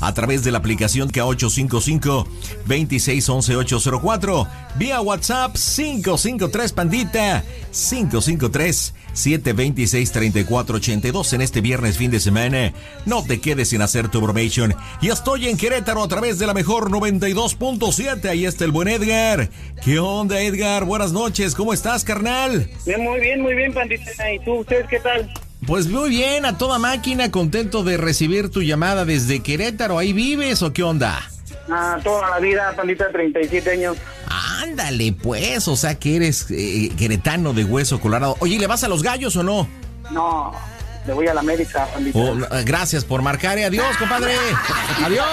A través de la aplicación K855-2611804. Vía WhatsApp 553 Pandita 553 726-3482 en este viernes fin de semana. No te quedes sin hacer tu bromation. Y estoy en Querétaro a través de la mejor 92.7. Ahí está el buen Edgar. ¿Qué onda, Edgar? Buenas noches. ¿Cómo estás, carnal? muy bien, muy bien, pandita. ¿Y tú, ustedes qué tal? Pues muy bien, a toda máquina, contento de recibir tu llamada desde Querétaro. ¿Ahí vives o qué onda? Ah, toda la vida, pandita, 37 años. Ándale, pues, o sea que eres eh, queretano de hueso colorado. Oye, ¿le vas a los gallos o no? No, le voy a la América, pandita. Oh, gracias por marcar. Adiós, compadre. Adiós.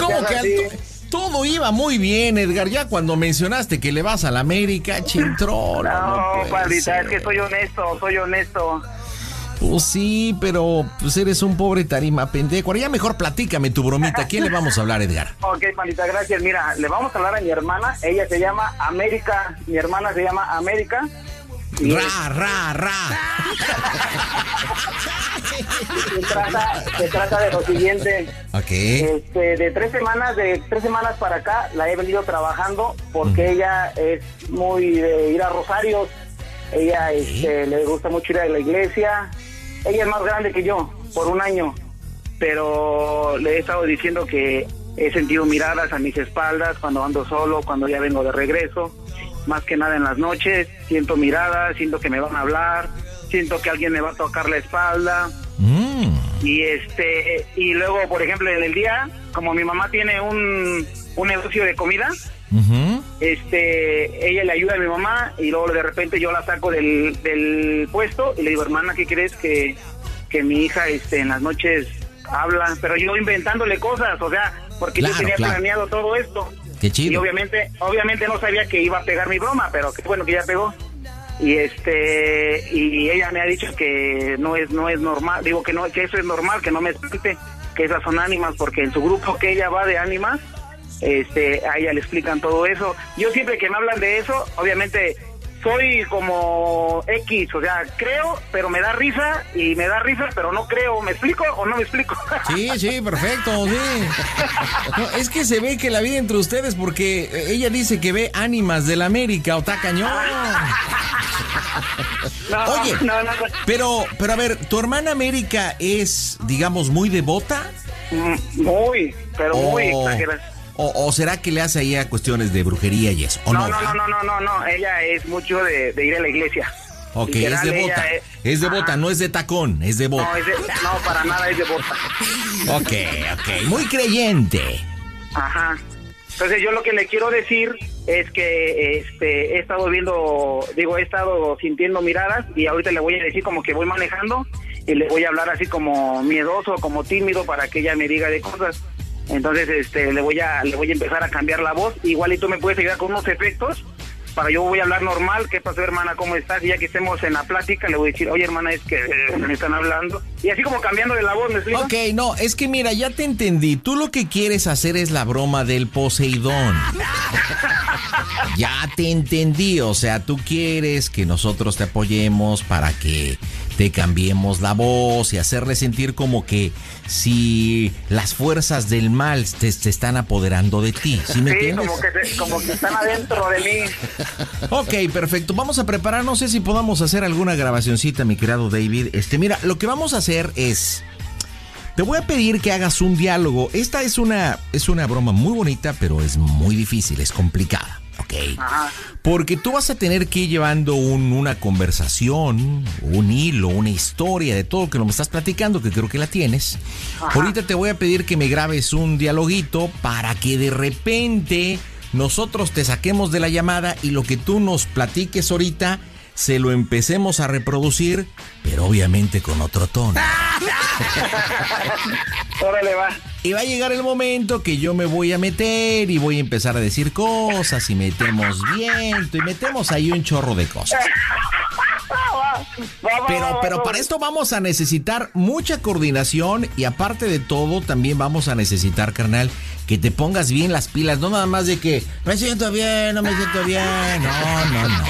¿Cómo, que todo iba muy bien, Edgar? Ya cuando mencionaste que le vas a la América, chintrón. No, no es que soy honesto, soy honesto. Pues sí, pero pues eres un pobre tarima pendejo. Ahora ya mejor platícame tu bromita. ¿A quién le vamos a hablar, Edgar? Ok, manita, gracias. Mira, le vamos a hablar a mi hermana. Ella se llama América. Mi hermana se llama América. ra, ra, ra. se, trata, de lo siguiente. Ok. Este, de tres semanas, de tres semanas para acá, la he venido trabajando porque ella es muy de ir a Rosarios. Ella este, le gusta mucho ir a la iglesia ella es más grande que yo, por un año, pero le he estado diciendo que he sentido miradas a mis espaldas cuando ando solo, cuando ya vengo de regreso, más que nada en las noches, siento miradas, siento que me van a hablar, siento que alguien me va a tocar la espalda. Mm. Y este y luego, por ejemplo, en el día, como mi mamá tiene un, un negocio de comida, este ella le ayuda a mi mamá y luego de repente yo la saco del, del puesto y le digo, hermana, ¿qué crees que, que mi hija este, en las noches habla? Pero yo inventándole cosas, o sea, porque yo tenía planeado todo esto. Qué chido. Y obviamente, obviamente no sabía que iba a pegar mi broma, pero qué bueno que ya pegó. Y este y ella me ha dicho que no es no es normal, digo que no que eso es normal, que no me espante, que esas son ánimas porque en su grupo que ella va de ánimas este, a ella le explican todo eso. Yo siempre que me hablan de eso, obviamente soy como X, o sea, creo, pero me da risa y me da risa, pero no creo. ¿Me explico o no me explico? Sí, sí, perfecto, sí. es que se ve que la vida entre ustedes, porque ella dice que ve ánimas del América, o está cañón. Oye, pero, pero a ver, ¿tu hermana América es, digamos, muy devota? Mm, muy, pero muy exagerada. O, será que le hace ahí a cuestiones de brujería y eso? ¿o no, no, no, no, no, no, no, ella es mucho de, ir a la iglesia. Ok, es de bota. Es, de bota, no es de tacón, es de bota. No, no, para nada es de bota. ok, ok, muy creyente. Ajá. Entonces yo lo que le quiero decir es que este he estado viendo, digo, he estado sintiendo miradas y ahorita le voy a decir como que voy manejando y le voy a hablar así como miedoso, como tímido para que ella me diga de cosas. Entonces, este, le voy a, le voy a empezar a cambiar la voz. Igual y tú me puedes ayudar con unos efectos para yo voy a hablar normal. ¿Qué pasó, hermana? ¿Cómo estás? Y ya que estemos en la plática, le voy a decir, oye, hermana, es que eh, me están hablando. Y así como cambiando de la voz, ¿me explico? Ok, no, es que mira, ya te entendí. Tú lo que quieres hacer es la broma del Poseidón. ya te entendí. O sea, tú quieres que nosotros te apoyemos para que te cambiemos la voz y hacerle sentir como que si las fuerzas del mal te, están apoderando de ti. ¿Sí me entiendes? Como que, como que están adentro de mí. ok, perfecto. Vamos a preparar, no sé si podamos hacer alguna grabacioncita, mi querido David. Este, mira, lo que vamos a hacer es. Te voy a pedir que hagas un diálogo. Esta es una, es una broma muy bonita, pero es muy difícil, es complicada. ¿ok? Porque tú vas a tener que ir llevando una conversación, un hilo, una historia de todo lo que nos estás platicando, que creo que la tienes. Ahorita te voy a pedir que me grabes un dialoguito para que de repente nosotros te saquemos de la llamada y lo que tú nos platiques ahorita se lo empecemos a reproducir, pero obviamente con otro tono. Órale, va. Y va a llegar el momento que yo me voy a meter y voy a empezar a decir cosas y metemos viento y metemos ahí un chorro de cosas. Pero, pero para esto vamos a necesitar mucha coordinación y aparte de todo también vamos a necesitar, carnal, que te pongas bien las pilas, no nada más de que me siento bien, no me siento bien, no, no, no.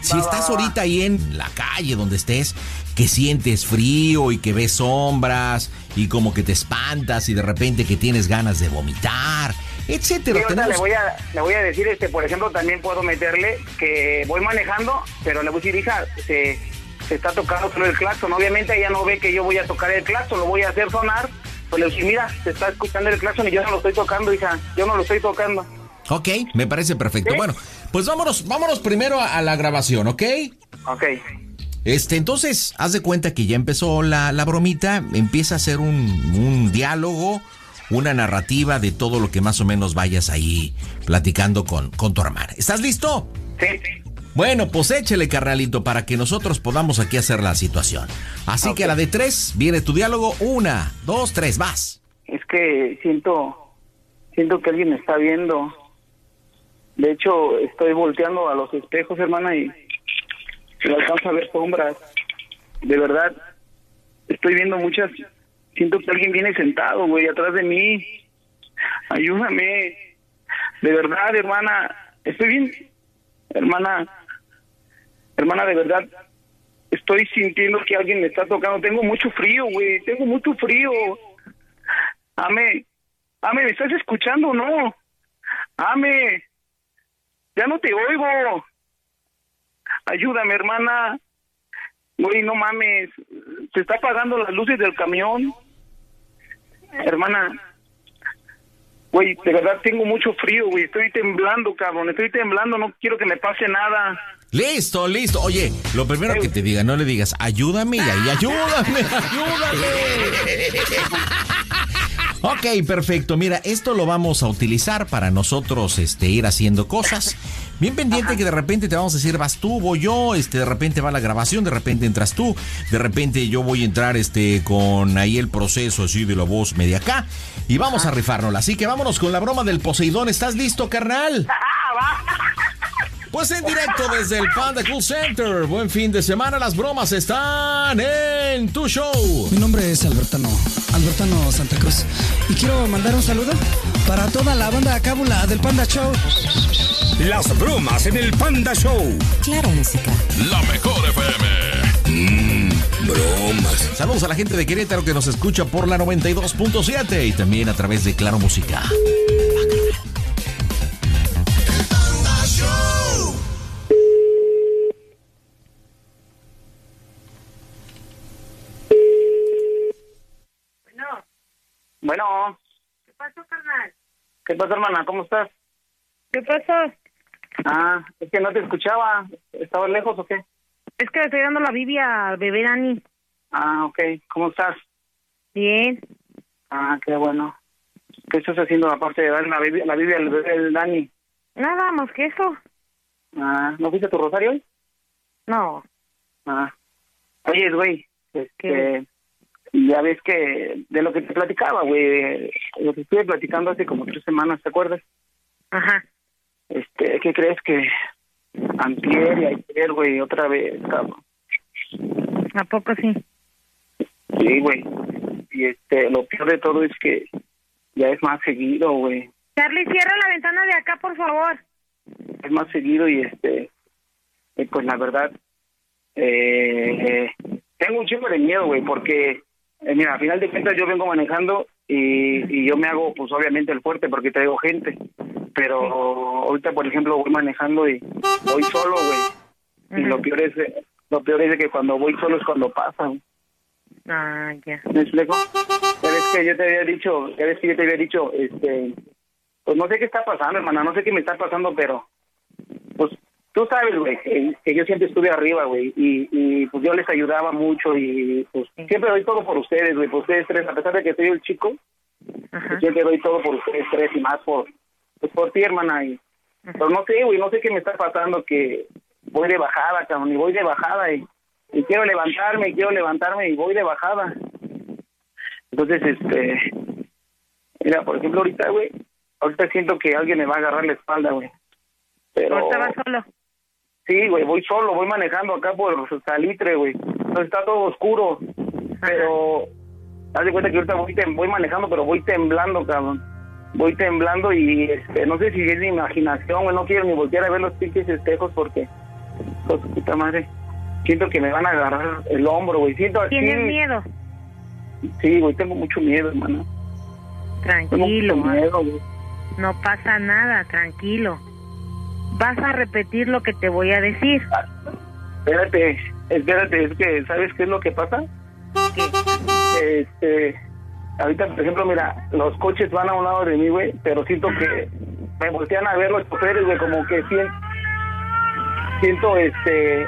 Si estás ahorita ahí en la calle donde estés, que sientes frío y que ves sombras y como que te espantas y de repente que tienes ganas de vomitar, etcétera. le, voy a, le voy a decir, este, por ejemplo, también puedo meterle que voy manejando, pero le voy a decir, hija, se, se está tocando solo el claxon. Obviamente ella no ve que yo voy a tocar el claxon, lo voy a hacer sonar. Pues le voy a decir, mira, se está escuchando el claxon y yo no lo estoy tocando, hija, yo no lo estoy tocando. Ok, me parece perfecto. Bueno, pues vámonos, vámonos primero a, la grabación, ¿ok? Ok. Este, entonces, haz de cuenta que ya empezó la, la bromita, empieza a ser un, un, diálogo, una narrativa de todo lo que más o menos vayas ahí platicando con, con tu hermana. ¿Estás listo? Sí, Bueno, pues échele, carnalito, para que nosotros podamos aquí hacer la situación. Así que a la de tres viene tu diálogo. Una, dos, tres, vas. Es que siento, siento que alguien me está viendo. De hecho, estoy volteando a los espejos, hermana, y se alcanza a ver sombras. De verdad, estoy viendo muchas. Siento que alguien viene sentado, güey, atrás de mí. Ayúdame. De verdad, hermana. Estoy bien. Hermana. Hermana, de verdad. Estoy sintiendo que alguien me está tocando. Tengo mucho frío, güey. Tengo mucho frío. Ame. Ame, ¿me estás escuchando o no? Ame. Ya no te oigo. Ayúdame, hermana. Güey, no mames. Se está apagando las luces del camión. Hermana. Güey, de verdad tengo mucho frío, güey. Estoy temblando, cabrón. Estoy temblando. No quiero que me pase nada. Listo, listo. Oye, lo primero que te diga, no le digas, ayúdame y ahí, ayúdame, ayúdame. Ok, perfecto. Mira, esto lo vamos a utilizar para nosotros este, ir haciendo cosas. Bien pendiente que de repente te vamos a decir, vas tú, voy yo, este, de repente va la grabación, de repente entras tú, de repente yo voy a entrar este, con ahí el proceso así de la voz media acá y vamos a rifárnosla. Así que vámonos con la broma del Poseidón. ¿Estás listo, carnal? Pues en directo desde el Panda Cool Center. Buen fin de semana. Las bromas están en tu show. Mi nombre es Albertano, Albertano Santa Cruz. Y quiero mandar un saludo para toda la banda cábula del Panda Show. Las bromas en el Panda Show. Claro, música. La mejor FM. Mmm, bromas. Saludos a la gente de Querétaro que nos escucha por la 92.7 y también a través de Claro Música. Bueno. ¿Qué pasó, carnal? ¿Qué pasó, hermana? ¿Cómo estás? ¿Qué pasó? Ah, es que no te escuchaba. ¿Estabas lejos o qué? Es que le estoy dando la Biblia al bebé Dani. Ah, ok. ¿Cómo estás? Bien. Ah, qué bueno. ¿Qué estás haciendo aparte de dar la Biblia, la Biblia al bebé Dani? Nada más que eso. Ah, ¿no fuiste a tu rosario hoy? No. Ah. Oye, güey, este, ya ves que de lo que te platicaba, güey, lo que estuve platicando hace como tres semanas, ¿te acuerdas? Ajá. Este, ¿qué crees que antier y ayer, güey, otra vez, cabrón? ¿A poco sí? Sí, güey. Y este, lo peor de todo es que ya es más seguido, güey. Charlie, cierra la ventana de acá, por favor. Es más seguido y este, y pues la verdad, eh, tengo un chingo de miedo, güey, porque eh, mira, a final de cuentas yo vengo manejando y, y yo me hago, pues obviamente el fuerte porque traigo gente. Pero ahorita, por ejemplo, voy manejando y voy solo, güey. Y lo peor es, lo peor es que cuando voy solo es cuando pasa. Ah, ya. ¿Me explico? Pero es que yo te había dicho, ya ves que yo te había dicho, este, pues no sé qué está pasando, hermana, no sé qué me está pasando, pero, pues tú sabes, güey, que, que yo siempre estuve arriba, güey, y, y pues yo les ayudaba mucho y pues siempre doy todo por ustedes, güey, por ustedes tres, a pesar de que soy el chico, Ajá. siempre doy todo por ustedes tres y más por, pues por ti, hermana, y, pero no sé, güey, no sé qué me está pasando, que voy de bajada, cabrón, y voy de bajada y, y quiero levantarme, y quiero levantarme y voy de bajada. Entonces, este, mira, por ejemplo, ahorita, güey, ahorita siento que alguien me va a agarrar la espalda, güey. Pero... Ahorita vas solo. Sí, güey, voy solo, voy manejando acá por Salitre, güey. Entonces está todo oscuro. Pero, haz de cuenta que ahorita voy, tem- voy manejando, pero voy temblando, cabrón. Voy temblando y este, no sé si es mi imaginación, güey. No quiero ni voltear a ver los pinches espejos porque su puta madre. Siento que me van a agarrar el hombro, güey. Siento aquí. ¿Tienes miedo? Sí, güey, tengo mucho miedo, hermana. Tengo Tranquilo, mucho miedo, güey. no pasa nada, tranquilo. Vas a repetir lo que te voy a decir. Espérate, espérate, es que, ¿sabes qué es lo que pasa? ¿Qué? Este, ahorita, por ejemplo, mira, los coches van a un lado de mí, güey, pero siento que me voltean a ver los choferes, güey, como que siento, siento, este,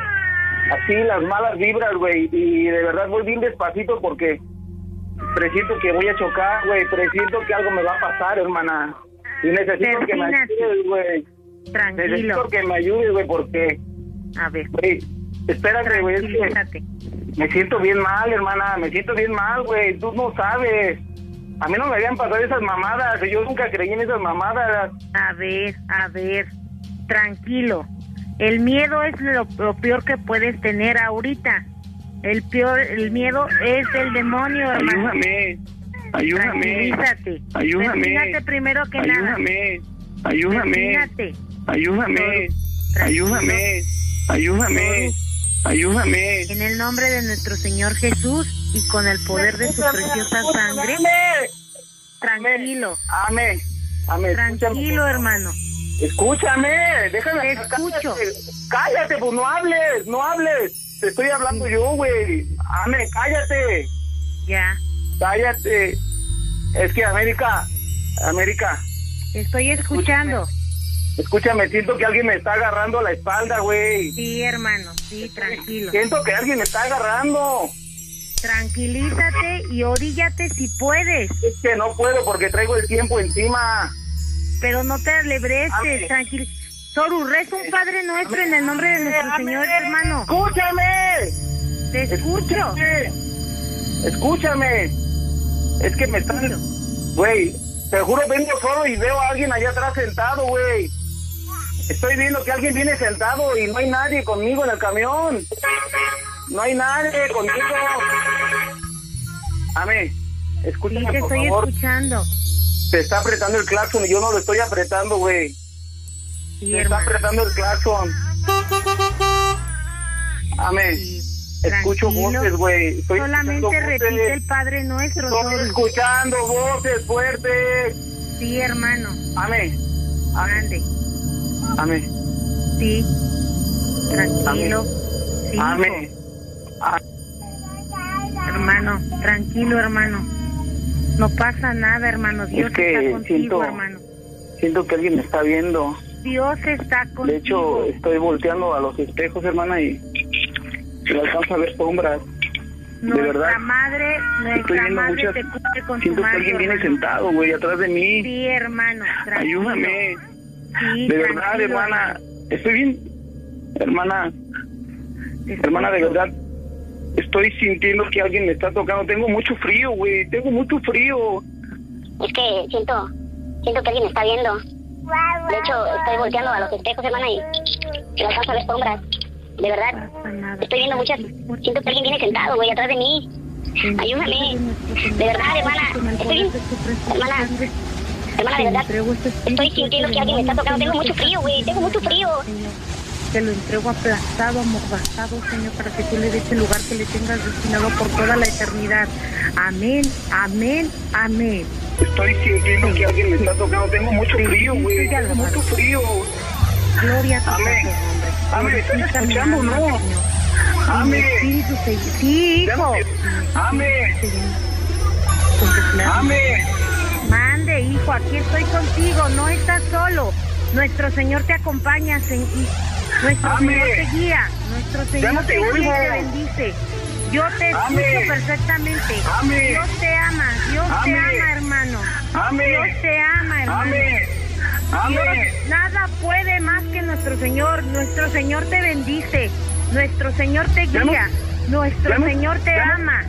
así las malas vibras, güey, y de verdad voy bien despacito porque presiento que voy a chocar, güey, presiento que algo me va a pasar, hermana, y necesito que me ayudes, güey, Tranquilo. necesito que me ayudes, güey, porque, A ver, güey, espérate, güey, me siento bien mal, hermana, me siento bien mal, güey, tú no sabes. A mí no me habían pasado esas mamadas, yo nunca creí en esas mamadas. A ver, a ver, tranquilo. El miedo es lo, lo peor que puedes tener ahorita. El peor, el miedo es el demonio, hermano. Ayúdame, ayúdame, ayúdame, Persínate primero que nada. ayúdame, ayúdame. Ayúdame, ayúdame, ayúdame, ayúdame. En el nombre de nuestro Señor Jesús y con el poder de su preciosa sangre, tranquilo, Amén, amén, tranquilo, hermano. Escúchame, déjame. Te escucho. Cállate, pues no hables, no hables. Te estoy hablando yo, güey. Amén, cállate. Ya, Cállate. Es que América, América, estoy escuchando. escúchame, siento que alguien me está agarrando la espalda, güey. Sí, hermano, sí, tranquilo. Siento que alguien me está agarrando. Tranquilízate y oríllate si puedes, Es que no puedo porque traigo el tiempo encima. pero no te alebreces, tranquilo. Soru, reza un Padre Nuestro en el nombre de nuestro Señor, hermano. Escúchame. Te escucho. Escúchame. Escúchame. Es que me están... Güey, te juro, vengo solo y veo a alguien allá atrás sentado, güey. Estoy viendo que alguien viene sentado y no hay nadie conmigo en el camión. No hay nadie conmigo. Sí, escúchame, te por estoy favor. escuchando. Te está apretando el claxon y yo no lo estoy apretando, güey. Sí, Te está apretando el claxon. Amé, Sí, escucho voces, güey. Solamente repite el Padre Nuestro, Estoy escuchando voces fuertes. Sí, hermano. Amén. Ande. Amén. Sí. Tranquilo. Sí, Amén. hermano. Tranquilo, hermano. No pasa nada, hermano. Dios Es que está contigo, siento- hermano. Siento que alguien me está viendo. Dios está contigo. De hecho, estoy volteando a los espejos, hermana, y y alcanzo a ver sombras. nuestra verdad. madre, Estoy nuestra viendo madre muchas. te con Siento su que manto, alguien viene hermano. sentado, güey, atrás de mí. Sí, hermano. tranquilo. Ayúdame. Sí, De verdad, tranquilo, hermana. Estoy bien. Hermana, hermana, de verdad. Estoy sintiendo que alguien me está tocando. Tengo mucho frío, güey. Tengo mucho frío. Es que siento, siento que alguien me está viendo. De hecho, estoy volteando a los espejos, hermana, y y alcanzo a ver sombras. De verdad, No estoy viendo muchas. Siento que alguien viene sentado, güey, atrás de mí. Ayúdame. De verdad, hermana. Estoy bien. Hermana. Hermana, de verdad. Estoy sintiendo que alguien me está tocando. Tengo mucho frío, güey. Tengo mucho frío. Señor. Te lo entrego aplastado, amordazado, Señor, para que tú le des el lugar que le tengas destinado por toda la eternidad. Amén, amén, amén. Estoy sintiendo que alguien me está tocando. Tengo mucho frío, güey. Tengo mucho frío. Gloria a tu Amén. Amén, ¿estás escuchando no? Amén. Sí, hijo. Amén. Amén. Hijo, aquí estoy contigo, no estás solo. Nuestro Señor te acompaña, se- nuestro Amén. Señor te guía, nuestro Señor no te te guía y oigo. te bendice. Yo te escucho Amén. perfectamente. Amén. Dios te ama, Dios te ama, hermano. Dios te ama, hermano. Dios, nada puede más que nuestro Señor. Nuestro Señor te bendice. Nuestro Señor te guía. nuestro Señor te ama.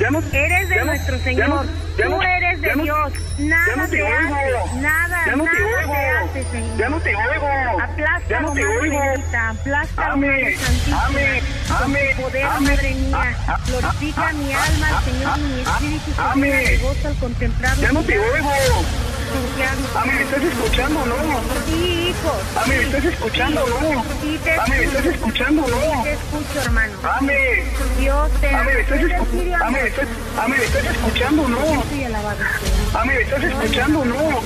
Ya, no. Eres de ya no- nuestro ya Señor. no- ya Tú no- eres de Dios. Nada te te hace. Nada, Ya no te nada oigo. te hace, Señor. Ya no te oigo. Aplasta, Ya no te Madre oigo. bendita, aplasta. Madre santísima. Con poder. Madre mía. Ah, ah, Glorifica ah, mi alma, Señor, mi espíritu se gozo al contemplar Ya no te milagros. Oigo. confianza. Mami, ¿me estás escuchando, no? Sí, hijo. Mami, ¿me estás escuchando, no? Sí, te Mami, ¿me estás escuchando, no? te escucho, hermano. Mami, Dios te mami, ¿me estás ¿Puedes escuchando? Mami, amor? ¿me estás, mami, ¿me estás escuchando, no? Sí, alabado sea. Mami, ¿me estás escuchando, no?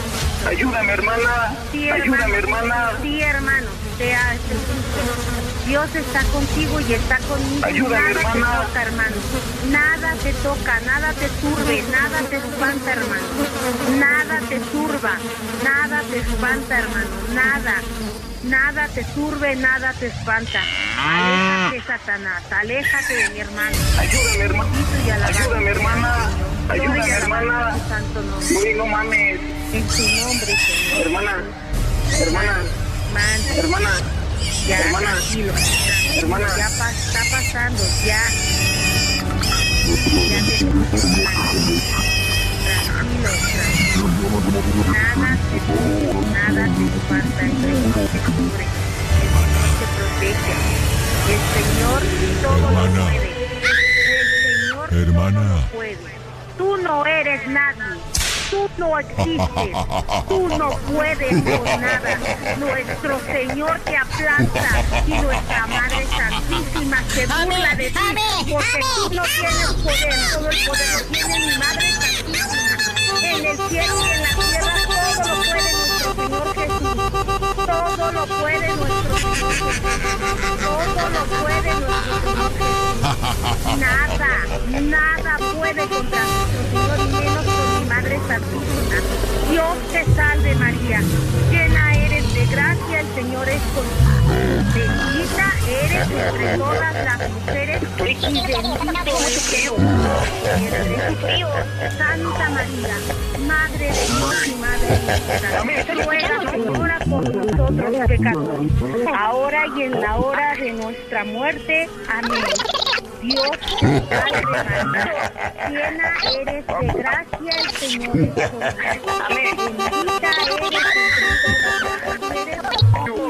Ayúdame, hermana. Sí, Ayúdame, hermana. Sí, hermano. Te escucho. Dios está contigo y está conmigo. Nada hermana. te toca, hermano. Nada te toca, nada te turbe, nada te espanta, hermano. Nada te turba, nada te espanta, hermano. Nada. Nada te turbe, nada te espanta. Aléjate, Satanás. Aléjate de mi hermano. Ayúdame, hermana. Ayúdame, hermana. Ayúdame, hermana. Uy, no mames. En tu nombre, Señor. Hermana. Hermana. Hermana. Ya, Hermana. tranquilo, Hermana. ya pa- está pasando, ya. Ya te tranquilo, tranquilo. Nada te cubre, nada te espanta, el Señor te cubre, el Señor te protege. El Señor todo lo puede. El Señor Hermana. todo lo puede. Tú no eres nadie. Tú no existes. Tú no puedes con nada. Nuestro Señor te aplasta y nuestra Madre Santísima se burla de ti porque tú no tienes poder. Todo el poder lo tiene mi Madre Santísima. En el cielo y en la tierra todo lo puede nuestro Señor Jesús. Todo lo puede nuestro Señor Jesús. Todo lo puede nuestro Señor Jesús. Nada, nada puede contra nuestro Señor y menos Madre Santísima. Dios te salve María, llena eres de gracia, el Señor es contigo. Bendita eres entre todas las mujeres y bendito es fruto. Santa María, Madre de Dios y Madre nuestra, ruega Señora por nosotros pecadores, ahora y en la hora de nuestra muerte. Amén. Dios llena eres de gracia, el Señor es contigo. Bendita eres y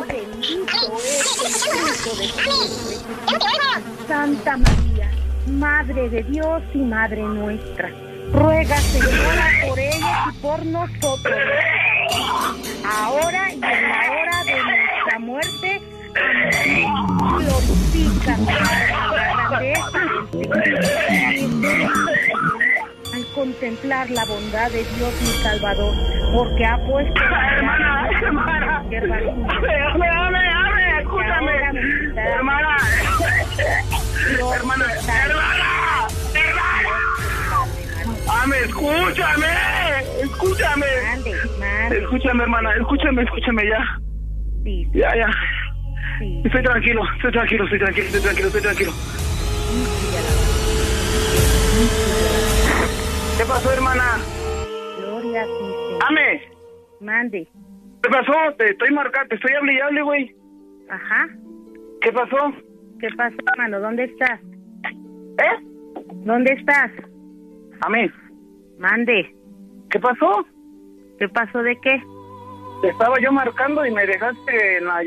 bendito es el fruto de tu. Santa María, Madre de Dios y Madre nuestra, ruega Señora por ellos y por nosotros, ahora y en la hora de nuestra muerte. Al contemplar la bondad de Dios mi Salvador, porque ha puesto Hermana, hermana. dame, escúchame. Hermana. Hermana, hermana, hermana. Dame, escúchame. Escúchame. Escúchame, hermana, escúchame, escúchame ya. Ya, ya. Sí. Estoy tranquilo, estoy tranquilo, estoy tranquilo, estoy tranquilo, estoy tranquilo. ¿Qué pasó, hermana? Gloria a ti, Señor. Ame, Mande. ¿qué pasó? Te estoy marcando, te estoy hable y hable, güey. Ajá. ¿Qué pasó? ¿Qué pasa, hermano? ¿Dónde estás? ¿Eh? ¿Dónde estás? Ame, Mande. ¿qué pasó? ¿Qué pasó de qué? Te estaba yo marcando y me dejaste en la...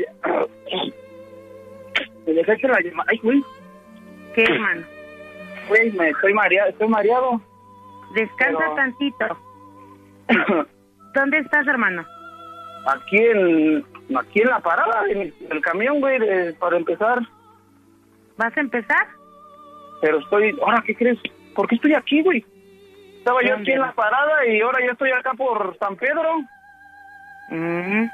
Me dejaste en la llamada. Ay, güey, ¿Qué, hermano? güey, me estoy mareado, estoy mareado. Descansa Pero- tantito. ¿Dónde estás, hermano? aquí en aquí en la parada del, del camión, güey, de- para empezar. ¿Vas a empezar? Pero estoy... ¿Ahora qué crees? ¿Por qué estoy aquí, güey? Estaba yo aquí en la parada y ahora ya estoy acá por San Pedro. Mm,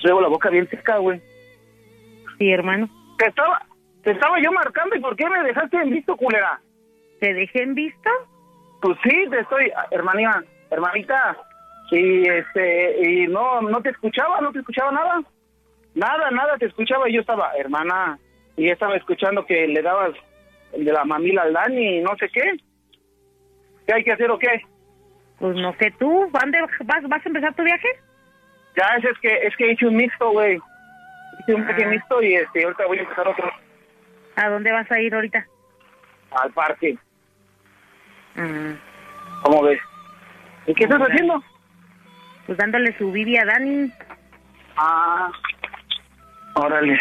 Traigo la boca bien seca, güey. sí, hermano. Te estaba, te estaba yo marcando y ¿por qué me dejaste en visto, culera? ¿Te dejé en visto? Pues sí, te estoy, hermanita, hermanita, y este, y no, no te escuchaba, no te escuchaba nada, nada, nada te escuchaba y yo estaba, hermana, y yo estaba escuchando que le dabas el de la mamila al Dani y no sé qué. ¿Qué hay que hacer o qué? Pues no sé tú. ¿Dónde vas, vas a empezar tu viaje? Ya es, es que, es que hice un mixto, güey. Hice un pequeño Ah. mixto y este, ahorita voy a empezar otro ¿A dónde vas a ir ahorita? al parque. Mm, ¿Cómo ves? ¿Y qué estás haciendo? pues dándole su bibi a Dani. Ah, órale.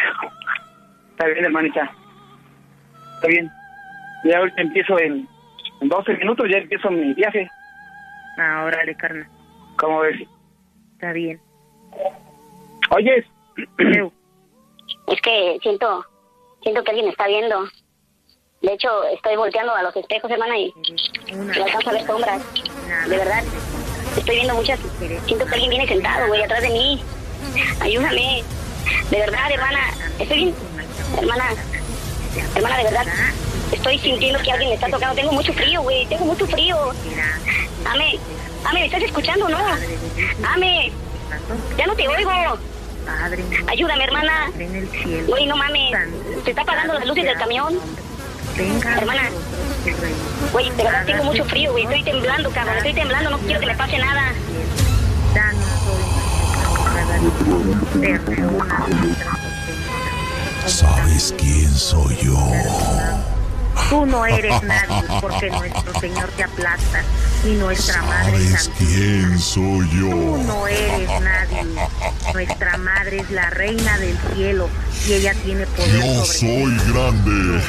Está bien, hermanita. Está bien. Ya ahorita empiezo en, en 12 minutos, ya empiezo mi viaje. Ah, órale, carnal. ¿Cómo ves? Está bien. Oyes, Es que siento, siento que alguien me está viendo. De hecho, estoy volteando a los espejos, hermana, y, y alcanzo a ver sombras. De verdad, estoy viendo muchas. Siento que alguien viene sentado, güey, atrás de mí. Ayúdame. De verdad, hermana. Estoy bien. Hermana, hermana, de verdad. Estoy sintiendo que alguien me está tocando. Tengo mucho frío, güey. Tengo mucho frío. Ame, ame, ¿me estás escuchando no? Ame, ya no te oigo. Padre Ayúdame, hermana. Güey, no mames. Se está apagando las luces del camión. Hermana. Güey, de verdad tengo mucho frío, güey. Estoy temblando, cabrón. Estoy temblando. No quiero que me pase nada. ¿Sabes quién soy yo? Tú no eres nadie porque nuestro Señor te aplasta y nuestra Madre ¿Sabes Santísima. quién soy Tú yo? no eres nadie. Nuestra Madre es la reina del cielo y ella tiene poder Yo sobre soy grande.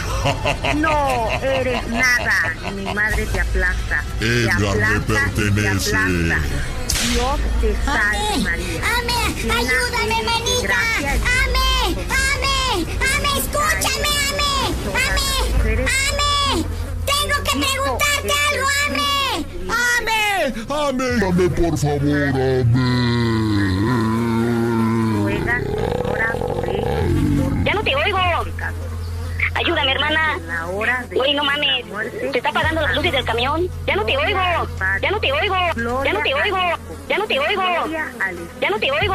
No eres nada. Mi madre te aplasta. Te Edgar me aplasta te pertenece. aplasta. Dios te salve, María. ¡Ame! Llena ¡Ayúdame, manita! y- ¡Ame! ¡Ame! ¡Ame! ¡Escúchame, ame! ¡Ame! ¡Ame! ¡Tengo que preguntarte algo, ame! ¡Ame! ¡Ame! ¡Ame, por favor, ame! Ruega, por Ya no te oigo. Ayúdame, hermana. Güey, no mames. Se está apagando las luces del camión. Ya no te oigo. Ya no te oigo. Ya no te oigo. Ya no te oigo. Ya no te oigo.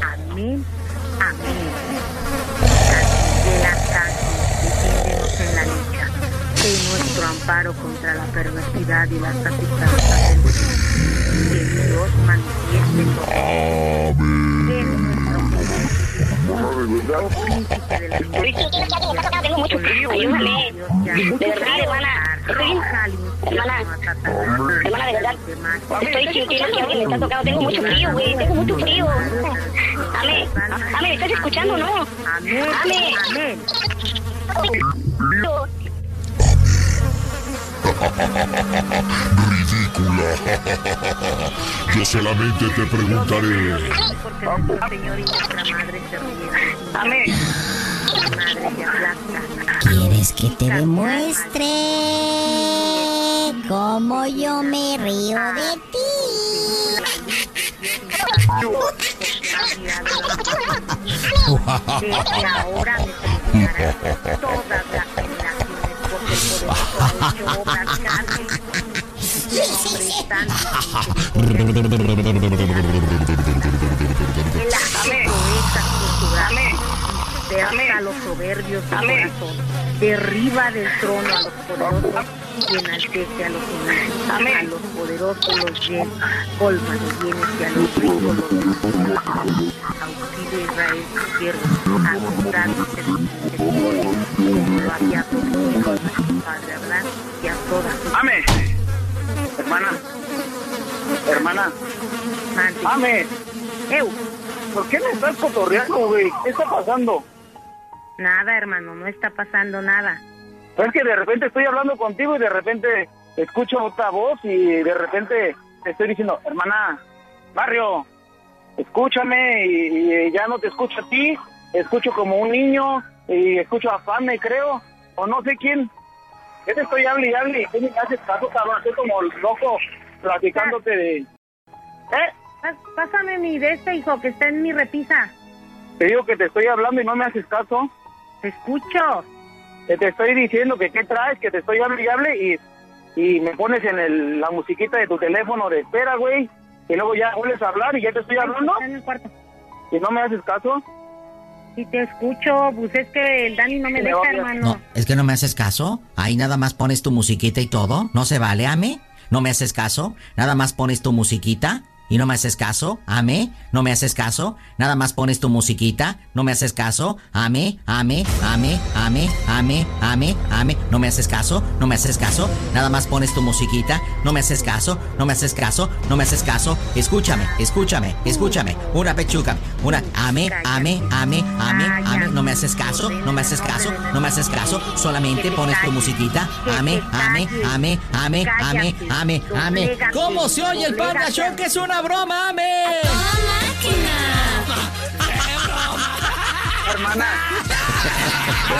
Amén, amén. Tengo mucho frío. Ayúdame. De verdad, hermana. Estoy bien. Hermana. Hermana, de verdad. Estoy sintiendo que alguien me está tocando. Tengo mucho frío, güey. Tengo mucho frío. Ame, ame, ¿me estás escuchando no? Ame. Amén. ¡Ridícula! Yo solamente te preguntaré. Porque nuestro Señor y nuestra Madre se ríen. Ame. Nuestra Madre te aplasta. ¿Quieres que te demuestre cómo yo me río de ti? Ahora me Derriba del trono a los poderosos y enaltece a los humildes. A los poderosos los llena, colma de bienes y a los ricos los despoja. Auxilia a Israel su siervo, a mostrar misericordia, como lo había prometido a nuestro Padre Abraham y a todas sus ame. Hermana, hermana, ame. Eu, ¿Por qué me estás cotorreando, güey? ¿Qué está pasando? nada, hermano, no está pasando nada. Es que de repente estoy hablando contigo y de repente escucho otra voz y de repente te estoy diciendo, hermana, barrio, escúchame y, y ya no te escucho a ti, escucho como un niño y escucho a Fame, creo, o no sé quién. ¿Qué te estoy hablando y hable? ¿Qué me haces caso, cabrón? Estoy como loco platicándote de... ¿Eh? Pásame mi de este hijo que está en mi repisa. Te digo que te estoy hablando y no me haces caso. Te escucho. Que te estoy diciendo que qué traes, que te estoy hable y hable y, me pones en el, la musiquita de tu teléfono de espera, güey. Y luego ya vuelves a hablar y ya te estoy hablando Está en el cuarto. y no me haces caso. Si te escucho, pues es que el Dani no me Me deja, hermano. No, es que no me haces caso. Ahí nada más pones tu musiquita y todo. No se vale, ame. No me haces caso. Nada más pones tu musiquita y no me haces caso, ame, no me haces caso, nada más pones tu musiquita, no me haces caso, ame, ame, ame, ame, ame, ame, ame, no me haces caso, no me haces caso, nada más pones tu musiquita, no me haces caso, no me haces caso, no me haces caso, escúchame, escúchame, escúchame, una pechuga, una, ame, ame, ame, ame, ame, no me haces caso, no me haces caso, no me haces caso, solamente pones tu musiquita, ame, ame, ame, ame, ame, ame, ame, ¿cómo se oye el Panda Show que es una broma, ame? Hermana.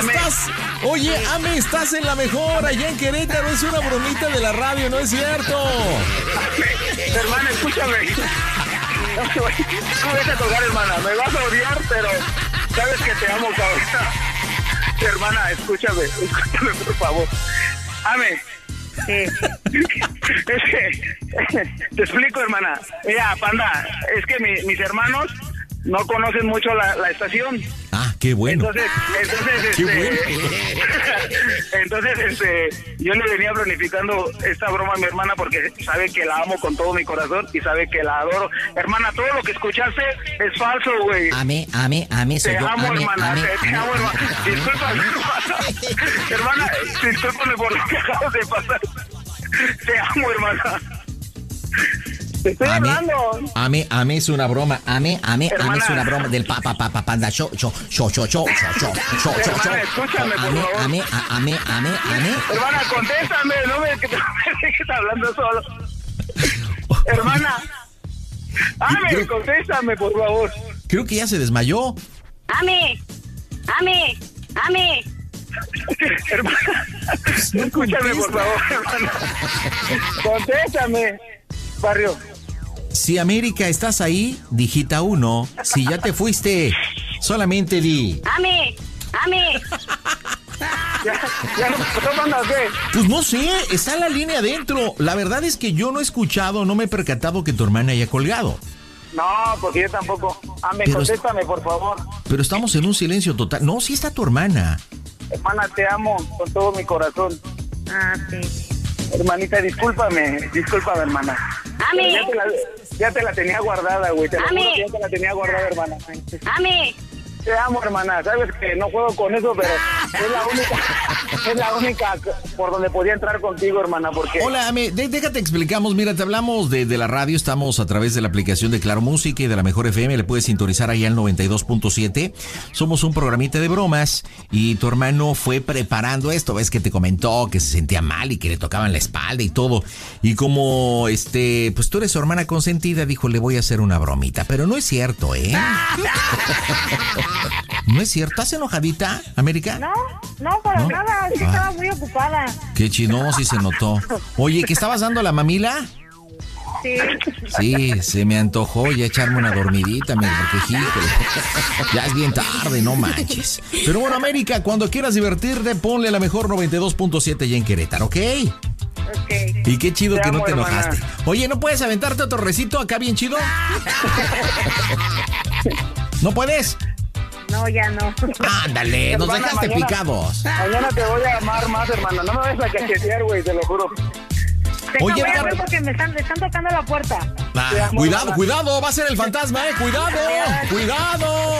Estás, oye, Ame, estás en la mejor allá en Querétaro. Es una bromita de la radio, ¿no es cierto? Hermana, escúchame. No me vas a colgar, hermana. Me vas a odiar, pero sabes que te amo, cabrón. Hermana, escúchame, escúchame, por favor. Ame. Es que, te explico, hermana. Mira, panda, es que mi- mis hermanos no conocen mucho la, la estación. Ah, qué bueno. Entonces, entonces, Qué este, entonces, este, yo le venía planificando esta broma a mi hermana porque sabe que la amo con todo mi corazón y sabe que la adoro. Hermana, todo lo que escuchaste es falso, güey. Ame, ame, ame, Te yo, amo, ame, hermana, ame, te, ame. amo, hermana. Discúlpame, hermana. Hermana, discúlpame por lo que acabas de pasar. Te amo, hermana. Te estoy Ame, hablando. ame, ame es una broma. Ame, ame, ame Hermana. es una broma del pa pa pa pa panda show show show show show show show show show. Hermana, escúchame, por Ame, favor. ame, a- ame, ame, ame. Hermana, contéstame, no me que te dejes hablando solo. Hermana. Ame, contéstame, por favor. Creo que ya se desmayó. ¡Ame! ¡Ame! ¡Ame! Hermana, escúchame, por favor, hermana. Contéstame, barrio. Si América estás ahí, digita uno. Si ya te fuiste, solamente di. ¡Ame! ¡Ame! Ya, ya no. Pues no sé, está en la línea adentro. La verdad es que yo no he escuchado, no me he percatado que tu hermana haya colgado. No, porque yo tampoco. Ame, Pero- contéstame, por favor. Pero estamos en un silencio total. No, sí está tu hermana. Hermana, te amo con todo mi corazón. Ah, sí. Hermanita, discúlpame, discúlpame, hermana. ¡Ame! Ya te la, ya te la tenía guardada, güey. Te juro que ya te la tenía guardada, hermana. ¡Ame! Te amo, hermana. Sabes que no juego con eso, pero es la única, es la única por donde podía entrar contigo, hermana, porque Hola, Ame, déjate explicamos. Mira, te hablamos de, de la radio. Estamos a través de la aplicación de Claro Música y de la Mejor FM. Le puedes sintonizar ahí al 92.7. Somos un programita de bromas y tu hermano fue preparando esto. Ves que te comentó que se sentía mal y que le tocaban la espalda y todo. Y como, este, pues tú eres su hermana consentida, dijo, le voy a hacer una bromita. Pero no es cierto, ¿eh? No es cierto. ¿Estás enojadita, América? No, no, para ¿No? nada. Sí Ah. estaba muy ocupada. Qué chino, sí se notó. Oye, ¿que estabas dando la mamila? Sí. Sí, se me antojó ya echarme una dormidita, mi porque híjole, ya es bien tarde, no manches. Pero bueno, América, cuando quieras divertirte, ponle la mejor 92.7 ya en Querétaro, ¿ok? Ok. Y qué chido Te que no te enojaste. Oye, ¿no puedes aventarte otro recito acá bien chido? ¿No puedes? No, ya no. Ándale, nos Hermana, dejaste mañana- picados. mañana te voy a amar más, hermana. No me vayas a cachetear, güey, te lo juro. Tengo Oye, ver porque me están, me están tocando la puerta. Ah, amo, cuidado, cuidado, va a ser el fantasma, eh. Cuidado, cuidado,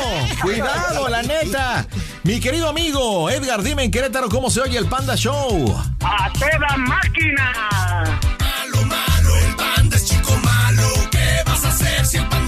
cuidado, la neta. Mi querido amigo Edgar, dime en Querétaro cómo se oye el Panda Show. ¡A toda máquina! Malo, malo, el panda es chico malo. ¿Qué vas a hacer si el panda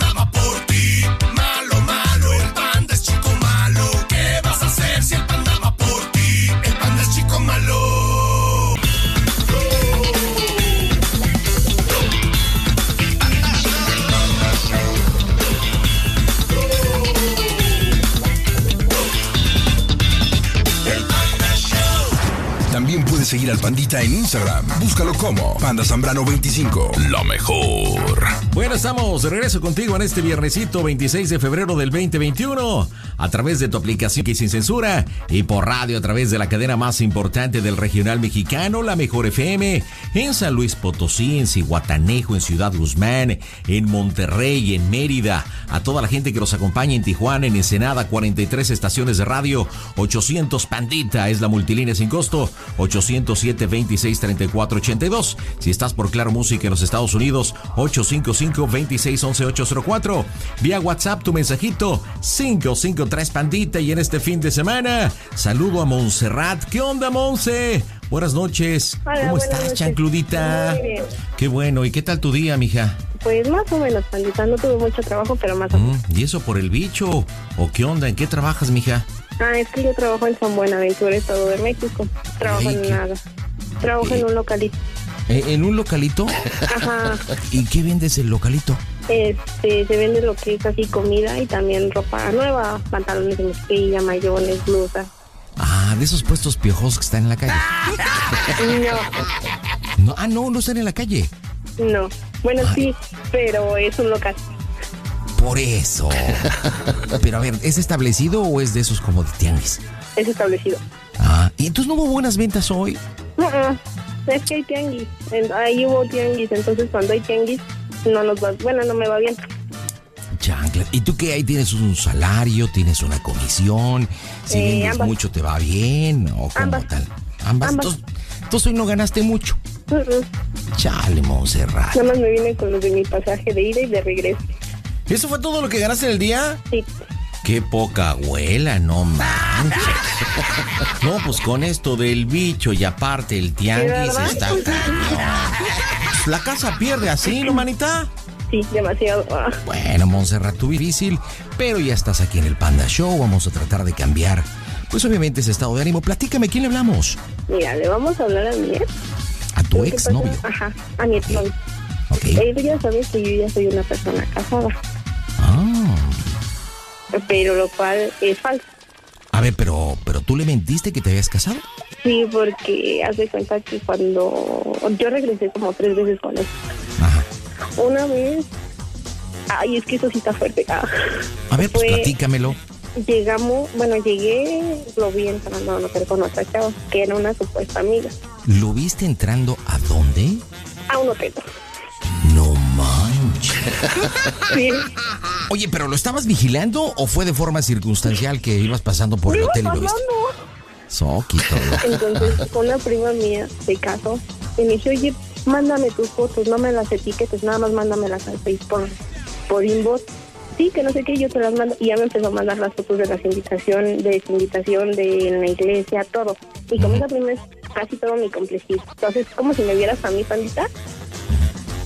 seguir al Pandita en Instagram. Búscalo como Panda Zambrano25. Lo mejor. Bueno, estamos de regreso contigo en este viernesito 26 de febrero del 2021 a través de tu aplicación que sin censura y por radio a través de la cadena más importante del regional mexicano, la Mejor FM, en San Luis Potosí, en Cihuatanejo, en Ciudad Guzmán, en Monterrey, en Mérida, a toda la gente que nos acompaña en Tijuana, en Ensenada, 43 estaciones de radio, 800 Pandita es la multilínea sin costo, 800 107-2634-82. Si estás por Claro Música en los Estados Unidos, 855-2611-804. Vía WhatsApp tu mensajito 553 Pandita. Y en este fin de semana, saludo a Montserrat. ¿Qué onda, Monse? Buenas noches. Hola, ¿Cómo estás, noches. chancludita? Muy bien. Qué bueno. ¿Y qué tal tu día, mija? Pues más o menos, pandita. No tuve mucho trabajo, pero más o menos. Mm, ¿Y eso por el bicho? ¿O qué onda? ¿En qué trabajas, mija? Ah, es que yo trabajo en San Buenaventura, Estado de México. Trabajo Ay, en qué- nada. Trabajo en un localito. Eh, ¿En un localito? Ajá. ¿Y qué vendes el localito? Este, se vende lo que es así comida y también ropa nueva, pantalones de mezclilla, mayones, blusas. Ah, de esos puestos piojosos que están en la calle. No, ah, no, no están en la calle. No, no. Bueno, sí, pero es un local. Por eso. Pero a ver, ¿es establecido o es de esos como de tianguis? Es establecido. Ah, y entonces no hubo buenas ventas hoy. -uh. Es que hay tianguis. Ahí hubo tianguis, entonces cuando hay tianguis no nos va, bueno, no me va bien. Chancla. ¿Y tú qué? Ahí tienes un salario, tienes una comisión. Si Eh, vendes ambas. mucho, ¿te va bien? ¿O cómo Ambas. tal? Ambas. Ambas. Entonces, entonces hoy no ganaste mucho. Uh -uh. Chale, Monserrat. Nada más me vine con los de mi pasaje de ida y de regreso. ¿Eso fue todo lo que ganaste en el día? Sí. Qué poca abuela, no manches. No, pues con esto del bicho y aparte el tianguis está cañón. La casa pierde así, ¿no, manita? Sí, demasiado. Bueno, Montserrat, tú difícil, pero ya estás aquí en el Panda Show. Vamos a tratar de cambiar, pues obviamente ese estado de ánimo. Platícame, ¿quién le hablamos? Mira, le vamos a hablar a mi ex. A tu ex novio. Ajá, a mi exnovio. Ok. Él ya sabe que yo ya soy una persona casada, Ah. pero lo cual es falso. A ver, pero, pero tú le mentiste que te habías casado. Sí, porque hace cuenta que cuando yo regresé como tres veces con él. Una vez, ay, es que eso sí está fuerte. Ah. A ver, pues platícamelo. Llegamos, bueno, llegué, lo vi entrando a hotel con otra chava, que era una supuesta amiga, ¿Lo viste entrando a dónde? a un hotel. Sí. Oye, pero ¿lo estabas vigilando o fue de forma circunstancial que ibas pasando por el hotel y lo viste? Soquito. Entonces, una prima mía se casó y me dijo, oye, mándame tus fotos, no me las etiquetes, nada más mándamelas al Facebook por, por inbox. Sí, que no sé qué, yo te las mando. Y ya me empezó a mandar las fotos de las invitación, de su invitación, de en la iglesia, todo. Y como esa prima es casi todo mi complejidad. Entonces, como si me vieras a mi pandita.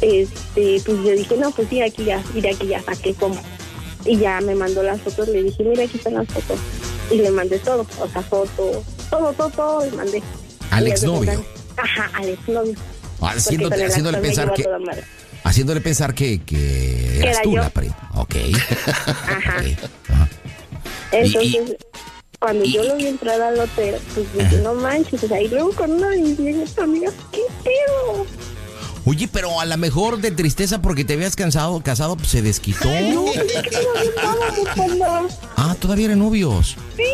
Este, pues yo dije, no, pues sí, aquí ya, de aquí ya saqué cómo. Y ya me mandó las fotos, le dije, mira, aquí están las fotos. Y le mandé todo, o sea, fotos, todo, todo, todo, le mandé. ¿Al exnovio? Ajá, al exnovio. Haciéndote- haciéndole pensar que-. Haciéndole pensar que, que eras era tú yo. la prima. Ok. Ajá. Ajá. Entonces, cuando yo lo vi entrar al hotel, pues dije, no manches, o sea, y luego con una de mis amigas, ¿qué pedo? Oye, pero a lo mejor de tristeza porque te habías cansado, casado, pues se desquitó. No. Ah, todavía eran novios. Sí,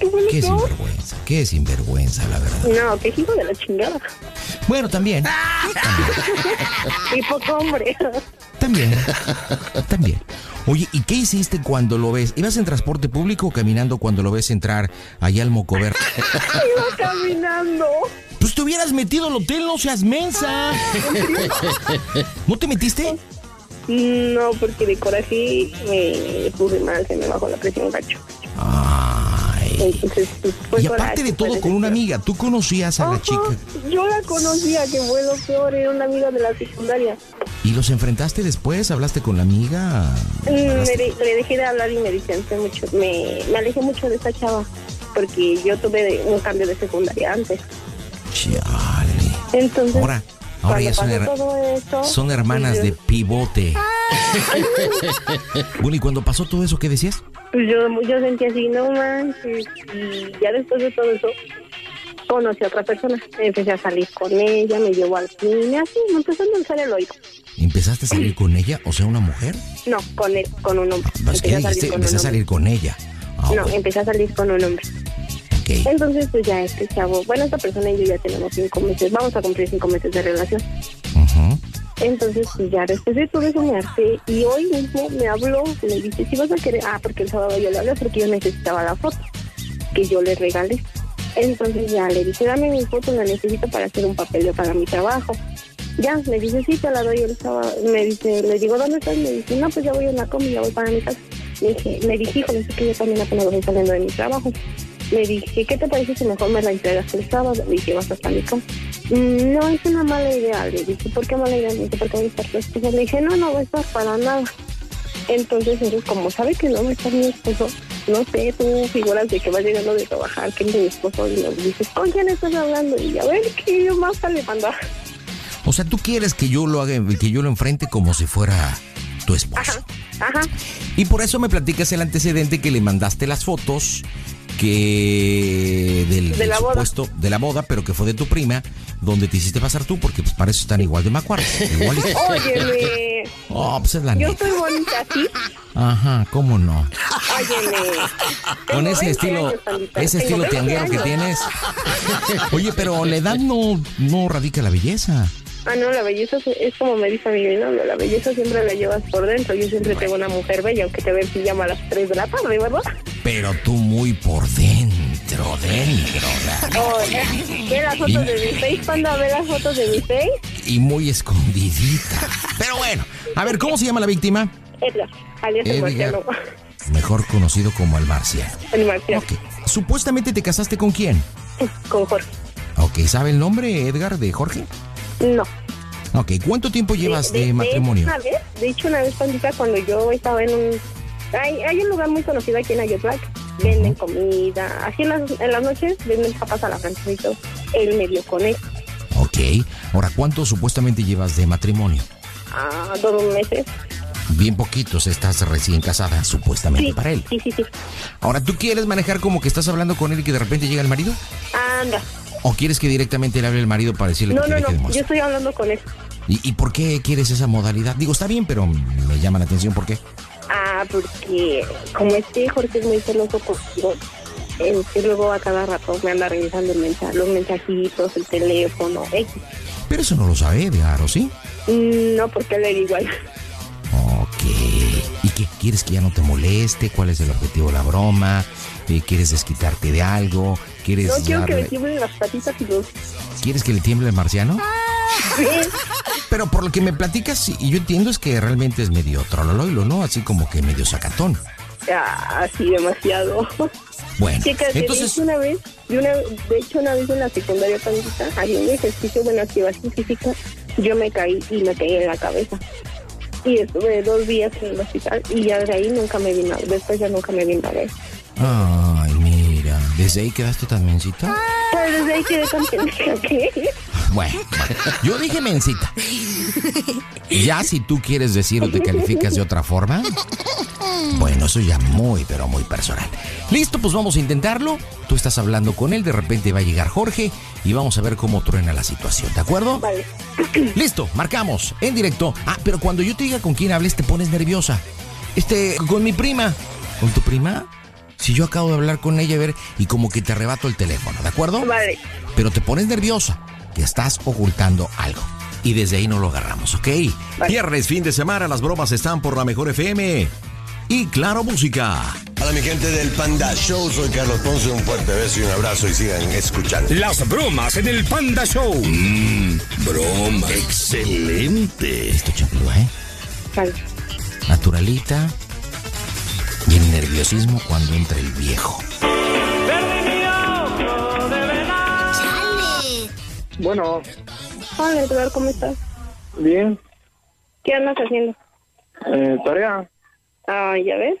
qué bueno Qué sinvergüenza, qué sinvergüenza, la verdad. No, qué hijo de la chingada. Bueno, también. Y poco hombre. También. También. Oye, ¿y qué hiciste cuando lo ves? ¿Ibas en transporte público o caminando cuando lo ves entrar allá al Mocover? Iba caminando. Pues te hubieras metido al hotel, no seas mensa. ¿No te metiste? No, porque de coraje me puse mal, se me bajó la presión gacho. Entonces, pues, Y aparte de todo, con una amiga, ¿tú conocías a la chica Yo la conocía, que fue lo peor, era una amiga de la secundaria. y los enfrentaste después? ¿Hablaste con la amiga? Mm, Le, de- le dejé de hablar y me distancié mucho, me, me alejé mucho de esa chava, porque yo tuve un cambio de secundaria antes. Chale. Entonces, Ahora, ahora ya son, her- esto, son hermanas pues, de pivote. Bueno, ¿y cuando pasó todo eso, qué decías? Pues yo, yo sentí así, no manches. Y ya después de todo eso, conocí a otra persona. Empecé a salir con ella, me llevó al cine, así, me empezó a lanzar el oído. ¿Empezaste a salir con ella? O sea, una mujer. No, con él, con un hombre. ¿Qué Empecé a salir dijiste? con Empecé a un salir con ella. Ah. No, bueno. empecé a salir con un hombre. Entonces, pues ya este chavo, bueno, esta persona y yo ya tenemos cinco meses, vamos a cumplir cinco meses de relación. Entonces, pues ya después de todo eso me harté y hoy mismo me habló, me dice, si vas a querer, ah, porque el sábado yo le hablé porque yo necesitaba la foto que yo le regalé. Entonces ya le dije, dame mi foto, la necesito para hacer un papeleo para mi trabajo. Ya, me dice, sí, te la doy. Él estaba, me dice, le digo, ¿dónde estás? Me dice, no, pues ya voy en la combi, ya voy para mi casa. Le dije, me dije, híjole, es que yo también apenas voy saliendo de mi trabajo. Le dije, ¿qué te parece si mejor me la entregas el sábado y llevas hasta mi casa? "Mm, No, es una mala idea. Le dije, ¿por qué mala idea? Me dice, porque voy a estar tu esposa. Le dije, no, no voy a estar para nada. Entonces, ellos, como sabe que no va a estar mi esposo, no sé, tú figuras de que va llegando de trabajar, que es mi esposo, y nos dices, ¿con quién estás hablando? Y a ver, yo más le mandar. O sea, tú quieres que yo lo haga, que yo lo enfrente como si fuera tu esposo. Ajá. Y por eso me platicas el antecedente que le mandaste las fotos que del, De boda. supuesto de la boda, pero que fue de tu prima, donde te hiciste pasar tú, porque pues para eso están igual de igualitos. Óyeme, Oh, pues es la yo neta. soy bonita así. Ajá, ¿cómo no? Óyeme. Con ese 20 estilo, años, ese estilo 20 tianguero que tienes. Oye, pero la edad no, no radica la belleza. Ah, no, la belleza es- como me dice mi novio, la belleza siempre la llevas por dentro. Yo siempre tengo una mujer bella, aunque te ve en pijama a las 3 de la tarde, ¿verdad? Pero tú muy por dentro, dentro. ve las fotos de mi face, Panda, ve las fotos de mi face. Y muy escondidita. Pero bueno, a ver, ¿cómo se llama la víctima? Edgar, alias el marciano. Mejor conocido como el marciano. El marciano. Supuestamente te casaste con quién? Con Jorge. Ok, ¿sabe el nombre, Edgar, de Jorge? No. Ok, ¿cuánto tiempo llevas de, de matrimonio? Una vez, de hecho, una vez, Pandita, cuando yo estaba en un... Hay, hay un lugar muy conocido aquí en Ayotlac. Venden comida. Así en las, en las noches venden papas a la francesa y todo. Él me dio con él. Ok, ahora, ¿cuánto supuestamente llevas de matrimonio? A dos meses. Bien poquitos, estás recién casada, supuestamente Sí, para él. sí, sí, sí. Ahora, ¿tú quieres manejar como que estás hablando con él y que de repente llega el marido? Anda. ¿O quieres que directamente le hable el marido para decirle No, que no, de no. Yo mostrar? estoy hablando con él. ¿Y, ¿Y por qué quieres esa modalidad? Digo, está bien, pero me llama la atención, ¿por qué? Ah, porque como este Jorge es muy celoso conmigo, este luego a cada rato me anda revisando el los mensajitos, el teléfono, X. Pero eso no lo sabe Edgar, ¿o sí? Mm, No, porque él era igual. Ok. ¿Y qué quieres que ya no te moleste? ¿Cuál es el objetivo de la broma? Eh, ¿Quieres desquitarte de algo? ¿Quieres, No quiero que me tiemblen las patitas y los... ¿Quieres que le tiemble el marciano? Pero por lo que me platicas, y yo entiendo es que realmente es medio trololoilo, ¿no? Así como que medio sacatón. Ah, sí, demasiado. Bueno, Chicas, de entonces- hecho una vez, de, una, de hecho una vez en la secundaria pandita, haciendo ejercicio, bueno, activación física, yo me caí y me caí en la cabeza. Y estuve dos días en el hospital y ya de ahí nunca me vino, después ya nunca me vino a ver. Ay, mira, ¿desde ahí quedaste tan mencita? Pues desde ahí quedé tan pendeja que... Bueno, yo dije mencita. Ya si tú quieres decir o te calificas de otra forma, bueno, eso ya muy, pero muy personal. Listo, pues vamos a intentarlo. Tú estás hablando con él, de repente va a llegar Jorge y vamos a ver cómo truena la situación, ¿de acuerdo? Vale. Listo, marcamos en directo. Ah, pero cuando yo te diga con quién hables, te pones nerviosa. Este, con mi prima. ¿Con tu prima? Si yo acabo de hablar con ella, a ver, y como que te arrebato el teléfono, ¿de acuerdo? Vale. Pero te pones nerviosa, que estás ocultando algo. Y desde ahí no lo agarramos, ¿ok? Viernes, fin de semana, las bromas están por la mejor FM. Y claro, música. Hola mi gente del Panda Show, soy Carlos Ponce, un fuerte beso y un abrazo y sigan escuchando. Las bromas en el Panda Show. Mmm, broma. Excelente. Esto chapilúa, ¿eh? Vale. Naturalita. Y el nerviosismo cuando entra el viejo. Bueno. Hola, Edgar, ¿cómo estás? Bien, ¿Qué andas haciendo? eh, tarea. Ah, ¿ya ves?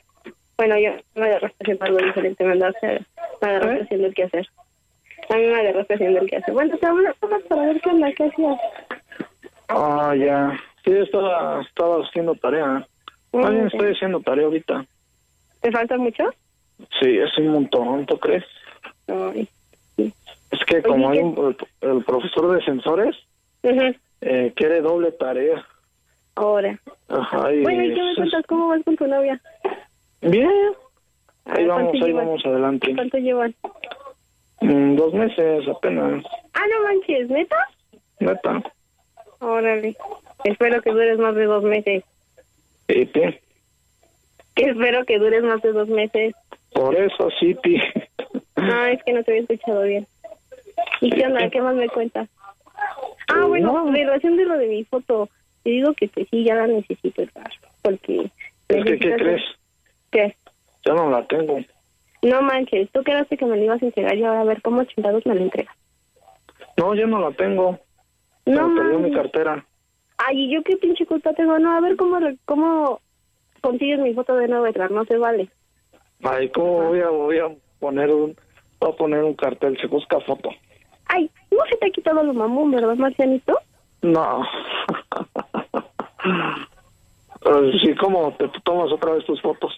Bueno, yo me agarraste haciendo algo diferente, me andaste, me agarraste haciendo el que hacer. A mí me agarraste haciendo el que hacer. Bueno, te hablo para ver qué onda, qué hacías. Ah, ya. Sí, estaba, estaba haciendo tarea. Más bien estoy haciendo tarea ahorita. ¿Te falta mucho? Sí, es un montón, ¿tú crees? Ay. Es que como hay un, el profesor de sensores eh, quiere doble tarea. Ahora. Ajá, y Bueno, ¿y qué me cuentas? ¿Cómo vas con tu novia? Bien, Ah, ahí vamos, ¿cuánto ahí llevan? vamos adelante. ¿Cuánto llevan? Mm, dos meses apenas, Ah, no manches, ¿neta? neta. Órale. Espero que dures más de dos meses. Y pi, Que espero que dures más de dos meses. por eso sí. Ah, es que no te había escuchado bien. ¿Y qué onda? ¿Qué más me cuentas? Ah, bueno, en relación de lo de mi foto, te digo que pues sí, ya la necesito, Edgar, porque... Es que, ¿qué crees? ¿Qué? Ya no la tengo. No manches, tú quedaste que me la ibas a entregar y ahora a ver cómo chingados me la entregas. No, ya no la tengo. No Me perdió mi cartera. Ay, ¿y yo qué pinche culpa tengo? No, a ver cómo, cómo consigues mi foto de nuevo, Edgar, no se vale. Ay, ¿cómo voy a, voy a poner un... Voy a poner un cartel, se busca foto. Ay, ¿no se te ha quitado lo mamón, verdad, Marcianito? No. Sí, como te tomas otra vez tus fotos.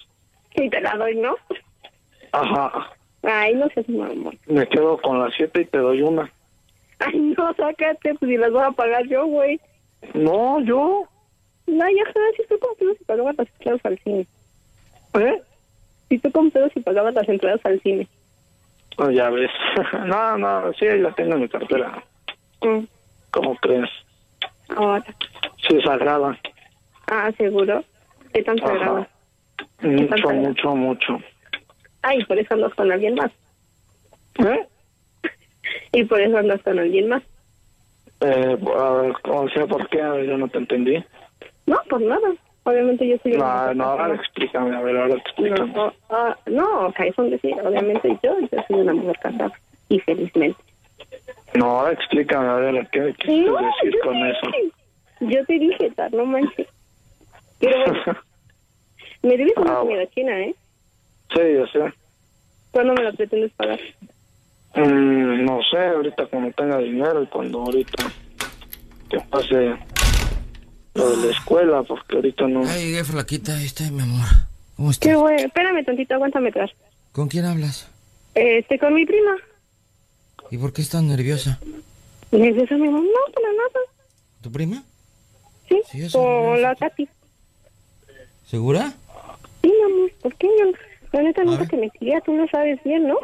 Sí, te la doy, ¿no? Ajá. Ay, no seas mamón. Me quedo con las siete y te doy una. Ay, no, sácate, pues si las voy a pagar yo, güey. No, yo. No, ya sabes, si tú con pedos y pagabas las entradas al cine. ¿Eh? Si tú con pedos y pagabas las entradas al cine. Oh, ya ves. no, no, sí, ahí la tengo en mi cartera. Mm, ¿Cómo crees? ahora. Sí, sagrada. Ah, ¿seguro? ¿Qué tan Ajá. sagrado? Mucho, sagrada? mucho, mucho. Ay, por eso andas con alguien más. ¿Eh? Y por eso andas con alguien más. Eh, a ver, o sea, ¿por qué? Yo no te entendí. No, por nada. Obviamente yo soy una No, mujer no, ahora explícame, a ver, ahora explícame. No, ah, no, o sea, decir, obviamente yo, yo soy una mujer casada. Y felizmente. No, ahora explícame, a ver, ¿qué, quieres No, decir con te eso? Yo te dije, Tar, no manches. Pero bueno, me debes una Ah, comida china, ¿eh? Sí, yo sé. ¿Cuándo me la pretendes pagar? Mm, no sé, ahorita cuando tenga dinero y cuando ahorita que pase lo de la escuela, porque ahorita no. Ay, llegué flaquita, ahí está mi amor. ¿Cómo estás? Qué bueno. Espérame tantito, aguántame atrás. ¿Con quién hablas? Este, con mi prima. ¿Y por qué estás nerviosa? ¿Nerviosa, mi amor? No, para nada. ¿Tu prima? Sí, yo con nerviosa. la Katy. ¿Segura? Sí, mi amor, ¿por qué? no? La neta nunca te mentiría, tú lo sabes bien, ¿no?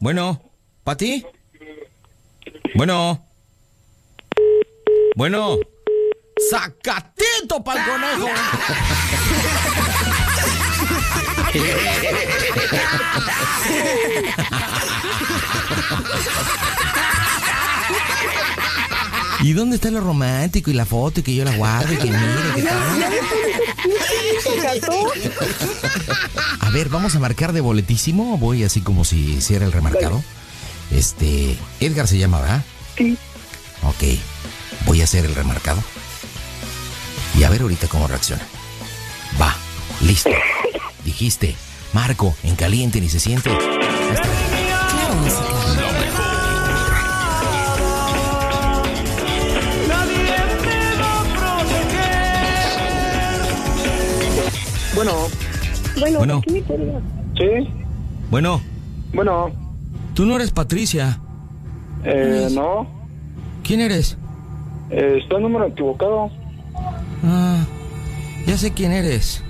Bueno, ¿Pati? Bueno. Bueno. ¡Sacatito pa'l conejo! ¿Y dónde está lo romántico y la foto y que yo la guarde y que mire que tal? A ver, vamos a marcar de boletísimo. Voy así como si hiciera el remarcado. Este, Edgar se llama, ¿verdad? Sí. Ok, voy a hacer el remarcado. Y a ver ahorita cómo reacciona. Va, listo. Dijiste, Marco, en caliente ni se siente. Bueno, Bueno, Bueno. ¿por qué me cuelgas? ¿sí? Bueno, Bueno, tú no eres Patricia. eh, no. ¿Quién eres? Eh, está el número equivocado. Ah, ya sé quién eres.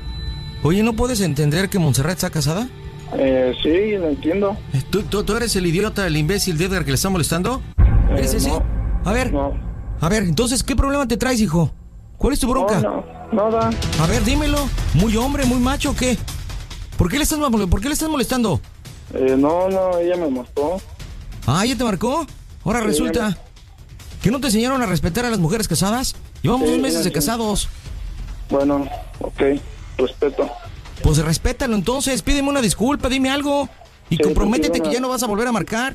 Oye, ¿no puedes entender que Montserrat está casada? Eh, sí, lo entiendo. ¿Tú, tú, tú eres el idiota, el imbécil de Edgar que le está molestando? ¿Eres ese? no. A ver, No. a ver, entonces, ¿qué problema te traes, hijo? ¿Cuál es tu bronca? No, no, nada. A ver, dímelo. ¿Muy hombre, muy macho o qué? ¿Por qué le estás, ¿por qué le estás molestando? Eh, no, no, ella me mostró. Ah, ¿ya te marcó? Ahora Sí, resulta que no te enseñaron a respetar a las mujeres casadas. Llevamos Sí, dos meses de casados. Bueno, ok, respeto. Pues respétalo entonces, pídeme una disculpa, dime algo. Y Sí, comprométete que ya no vas a volver a marcar.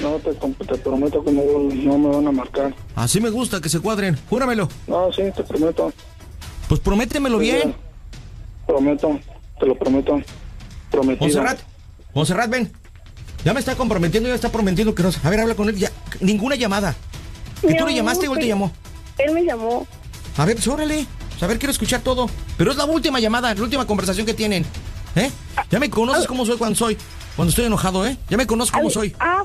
No, te, te prometo que no, no me van a marcar. Así me gusta que se cuadren. Júramelo. No, sí, te prometo. Pues prométemelo Sí, bien. Prometo, te lo prometo. Prometido. Monserrat, Monserrat, ven. Ya me está comprometiendo, ya está prometiendo que no. A ver, habla con él. Ya, ninguna llamada. Que tú le llamaste o él te llamó. Él me llamó. A ver, pues órale. Pues, a ver, quiero escuchar todo. Pero es la última llamada, la última conversación que tienen. ¿Eh? Ya me conoces cómo soy cuando soy. Cuando estoy enojado, ¿eh? Ya me conoces cómo soy. Ah,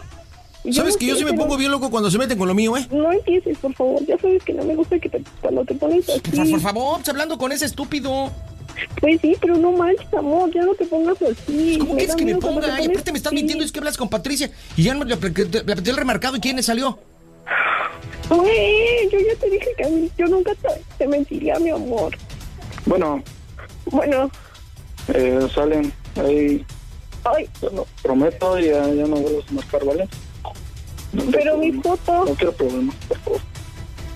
¿Sabes no que yo sí me pongo bien loco cuando se meten con lo mío, eh? No empieces, por favor. Ya sabes que no me gusta que te, cuando te pones así. Por, por favor, pues, hablando con ese estúpido. Pues sí, pero no manches, amor. Ya no te pongas así. ¿Cómo quieres que me ponga? te Y pones aparte me estás mintiendo, es que hablas con Patricia. Y ya me le apreté le apreté el remarcado y ¿quién le salió? Güey, yo ya te dije que a mí- yo nunca te, te mentiría, mi amor. Bueno, Bueno, eh, salen ahí. Ay, prometo y ya, ya no vuelvas a marcar, ¿vale? No pero mi foto, No quiero problemas, por favor.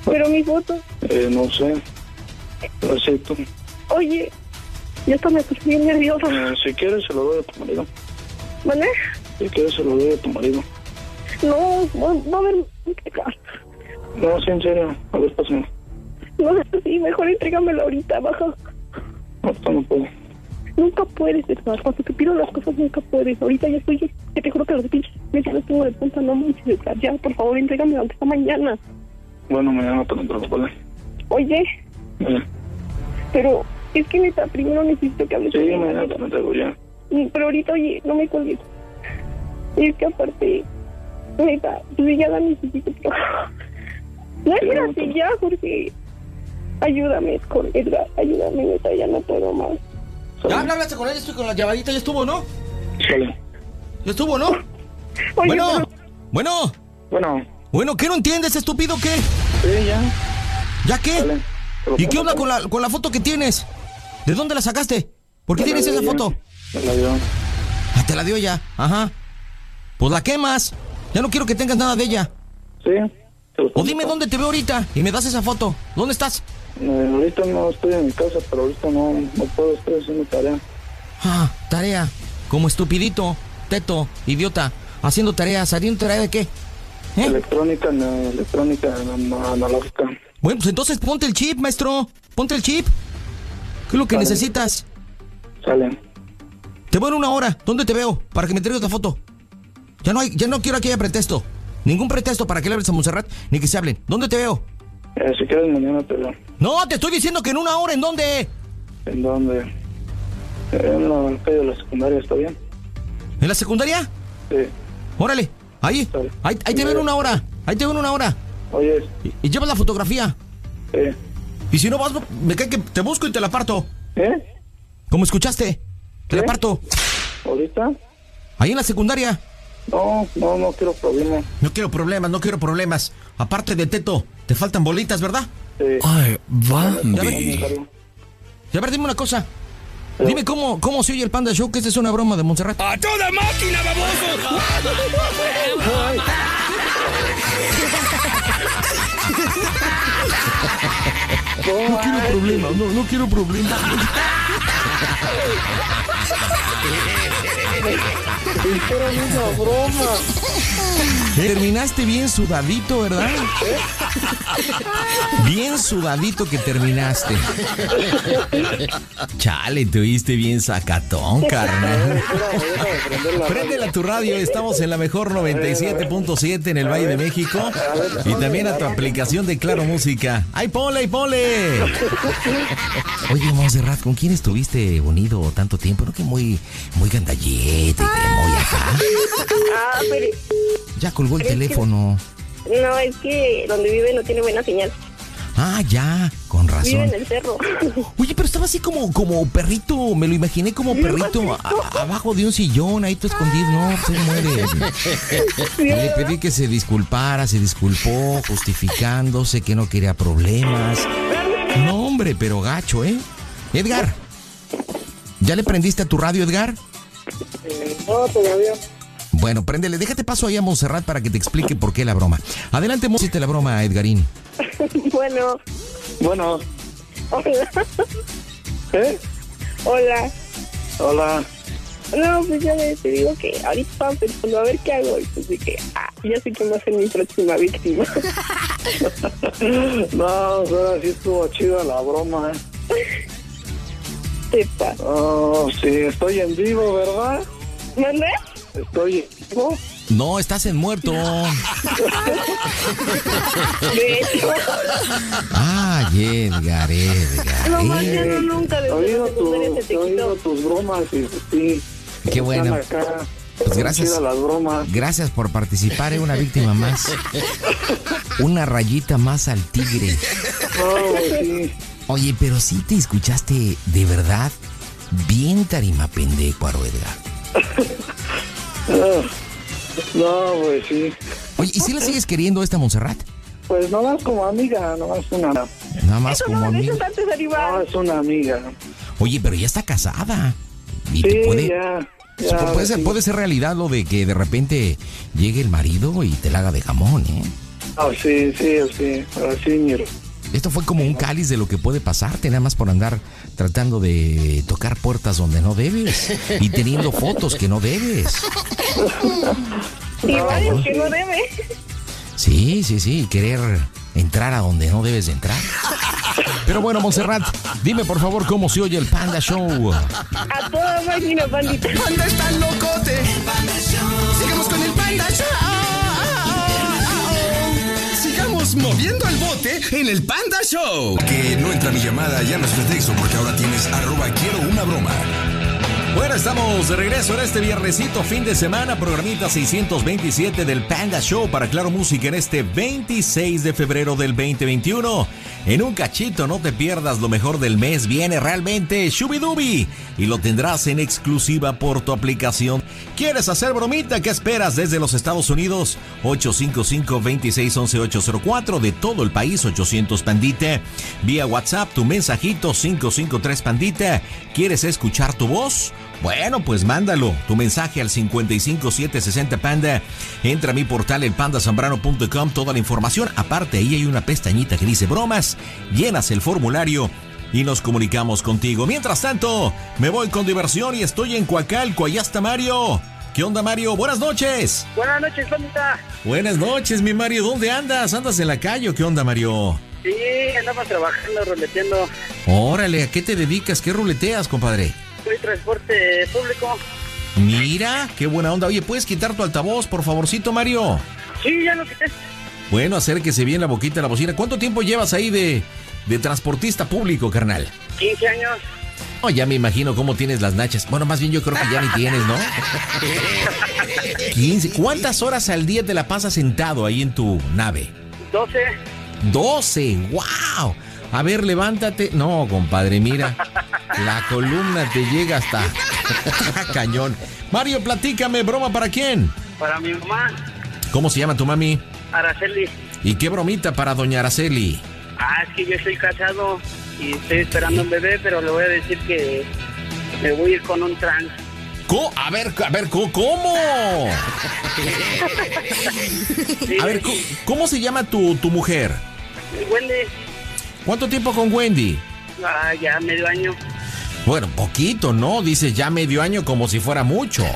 pero mi foto. Eh, no sé. Lo siento. Oye, yo hasta me puse bien nerviosa. Eh, si quieres, se lo doy a tu marido. ¿Vale? Si quieres, se lo doy a tu marido. No, no, no, a ver, No, sí, en serio. A ver, pásame. no así, mejor entrégamelo ahorita, baja. Ahorita no puedo. Nunca puedes, Edgar. Cuando te pido las cosas, nunca puedes. Ahorita ya estoy, que te juro que los pinches ya los tengo de punta, no manches, Edgar. Ya, por favor, entrégamelo aunque está mañana. Bueno, mañana te lo entrego, ¿vale? Oye, pero es que neta, primero necesito que hables Sí, mañana te lo entrego ya. Mm, Pero ahorita, oye, no me colgues. Y es que aparte, neta, pues ya la necesito. pero- No es así ya, Jorge. Ayúdame con Edgar, ayúdame, neta, ya no puedo más. Ya habla- hablaste con él, estoy con la llamadita, ya estuvo, ¿no? Sale. Ya estuvo, ¿no? bueno, bueno. Bueno. Bueno, ¿qué no entiendes, estúpido? ¿Qué? Sí, ya. ¿Ya qué? ¿Y qué onda con la, con la foto que tienes? ¿De dónde la sacaste? ¿Por qué Me tienes esa foto? Me la dio. Ah, te la dio ya. Ajá. Pues la quemas. Ya no quiero que tengas nada de ella. Sí. O dime dónde te veo ahorita y me das esa foto. ¿Dónde estás? Eh, ahorita no estoy en mi casa, pero ahorita no, no puedo, estoy haciendo tarea. Ah, tarea. Como estupidito, teto, idiota. Haciendo tareas. ¿Haciendo tarea de qué? ¿Eh? Electrónica, no, electrónica no, analógica. Bueno, pues entonces ponte el chip, maestro. Ponte el chip. ¿Qué es lo que necesitas? Sale. Te veo en una hora. ¿Dónde te veo? Para que me traigas la foto. Ya no hay, ya no quiero que haya pretexto. Ningún pretexto para que le hables a Montserrat ni que se hablen. ¿Dónde te veo? Eh, si quieres, mañana te veo. No, te estoy diciendo que en una hora. ¿En dónde? ¿En dónde? Eh, En la calle de la secundaria, ¿está bien? ¿En la secundaria? Sí. Órale. Ahí. Ahí, ahí te veo en una hora. Ahí te veo en una hora. Oye. Y, y llevas la fotografía. Sí. Y si no vas, me cae que te busco y te la parto. ¿Eh? ¿Cómo escuchaste? Te la parto. ¿Ahorita? Ahí en la secundaria. No, no, no quiero problemas. No quiero problemas, no quiero problemas. Aparte de teto, te faltan bolitas, ¿verdad? Sí. Ay, Bambi. Ya ya ver, dime una cosa. Dime cómo, cómo se oye el Panda Show, que esta es una broma de Montserrat. ¡A toda máquina, baboso! No quiero problemas, no, no quiero problemas. Hicieron una broma. Terminaste bien sudadito, ¿verdad? Bien sudadito que terminaste. Chale, te oíste bien sacatón, carnal. Préndela a tu radio, estamos en la mejor 97.7 en el Valle de México y también a tu aplicación de Claro Música. ¡Ay, ponle, ay, ponle! Oye, Monserrat, ¿con quién estuviste unido tanto tiempo? ¿No que muy, muy gandallete, que muy acá? Ah, pero Ya colgó el Es que- teléfono. no, es que donde vive no tiene buena señal. Ah, ya, con Vive razón. en el cerro. Oye, pero estaba así como, como perrito, me lo imaginé como perrito a- abajo de un sillón, ahí tú escondido, no, se muere. Le pedí que se disculpara, se disculpó, justificándose que no quería problemas. No, hombre, pero gacho, ¿eh? Edgar, ¿ya le prendiste a tu radio, Edgar? No, todavía. Bueno, préndele, déjate paso ahí a Montserrat para que te explique por qué la broma. Adelante, Montserrat, la broma, Edgarín. bueno. Bueno. Hola. ¿Eh? Hola. Hola. No, pues ya te digo que ahorita estaba pensando a ver qué hago. Y pues dije, ah, ya sé quién va a ser mi próxima víctima. No, ahora sí estuvo chida la broma, ¿eh? Sepa. Oh, sí, estoy en vivo, ¿verdad? ¿Mande? Estoy en vivo. No, estás en muerto. De hecho. Ay, Edgar, Edgar. No más, ya no nunca He desde oído, tu, te he oído tus bromas y sí. Qué bueno. Pues gracias. Gracias por participar, ¿eh? una víctima más. Una rayita más al tigre. Sí. Oye, pero sí te escuchaste de verdad bien tarima pendecuaro, Edgar. Ah, No, pues sí. Oye, ¿y si la sigues queriendo esta Montserrat? Pues nomás como amiga, nomás una. Nada más como amigo. antes de arribar. No, es una amiga. Oye, pero ya está casada. Y Sí, te puede. ya. Ya pu- puede, ser, puede ser realidad lo de que de repente llegue el marido y te la haga de jamón, ¿eh? Ah, sí, sí, sí, así, miro. Esto fue como un cáliz de lo que puede pasarte, nada más por andar tratando de tocar puertas donde no debes y teniendo fotos que no debes. Y varios que no debe. Sí, sí, sí, querer entrar a donde no debes de entrar. Pero bueno, Montserrat, dime por favor cómo se oye el Panda Show. A toda máquina, bandita. Panda está locote. Sigamos con el Panda Show. Moviendo el bote en el Panda Show. Que no entra mi llamada, ya no es pretexto porque ahora tienes arroba quiero una broma. Bueno, estamos de regreso en este viernesito, fin de semana, programita 627 del Panda Show para Claro Música en este 26 de febrero del 2021. En un cachito no te pierdas lo mejor del mes, viene realmente Shubidubi y lo tendrás en exclusiva por tu aplicación. ¿Quieres hacer bromita? ¿Qué esperas desde los Estados Unidos? 855-2611-804 de todo el país, 800 Pandita. Vía WhatsApp, tu mensajito 553 Pandita. ¿Quieres escuchar tu voz? Bueno, pues mándalo, tu mensaje al 55760 Panda. Entra a mi portal elpandasambrano.com, toda la información. Aparte, ahí hay una pestañita que dice bromas. Llenas el formulario y nos comunicamos contigo. Mientras tanto, me voy con diversión y estoy en Coacalco. Allá está Mario. ¿Qué onda, Mario? Buenas noches. Buenas noches, bandita. Buenas noches, mi Mario. ¿Dónde andas? ¿Andas en la calle o qué onda, Mario? Sí, andamos trabajando, roleteando. Órale, ¿a qué te dedicas? ¿Qué ruleteas, compadre? Soy transporte público. Mira, qué buena onda. Oye, ¿puedes quitar tu altavoz, por favorcito, Mario? Sí, ya lo quité. Bueno, acérquese bien la boquita de la bocina. ¿Cuánto tiempo llevas ahí de, de transportista público, carnal? 15 años. Oh, ya me imagino cómo tienes las nachas. Bueno, más bien yo creo que ya ni tienes, ¿no? 15. ¿Cuántas horas al día te la pasas sentado ahí en tu nave? 12. 12. ¡Wow! A ver, levántate. No, compadre, mira. La columna te llega hasta cañón. Mario, platícame, broma para quién? Para mi mamá, ¿Cómo se llama tu mami? Araceli. ¿Y qué bromita para doña Araceli? Ah, es que yo estoy casado y estoy esperando un bebé, pero le voy a decir que me voy a ir con un trans. Co- A ver, a ver, ¿cómo? A ver, co- ¿cómo se llama tu, tu mujer? Wendy, ¿Cuánto tiempo con Wendy? ah, ya medio año. Bueno, poquito, ¿no? Dices ya medio año como si fuera mucho.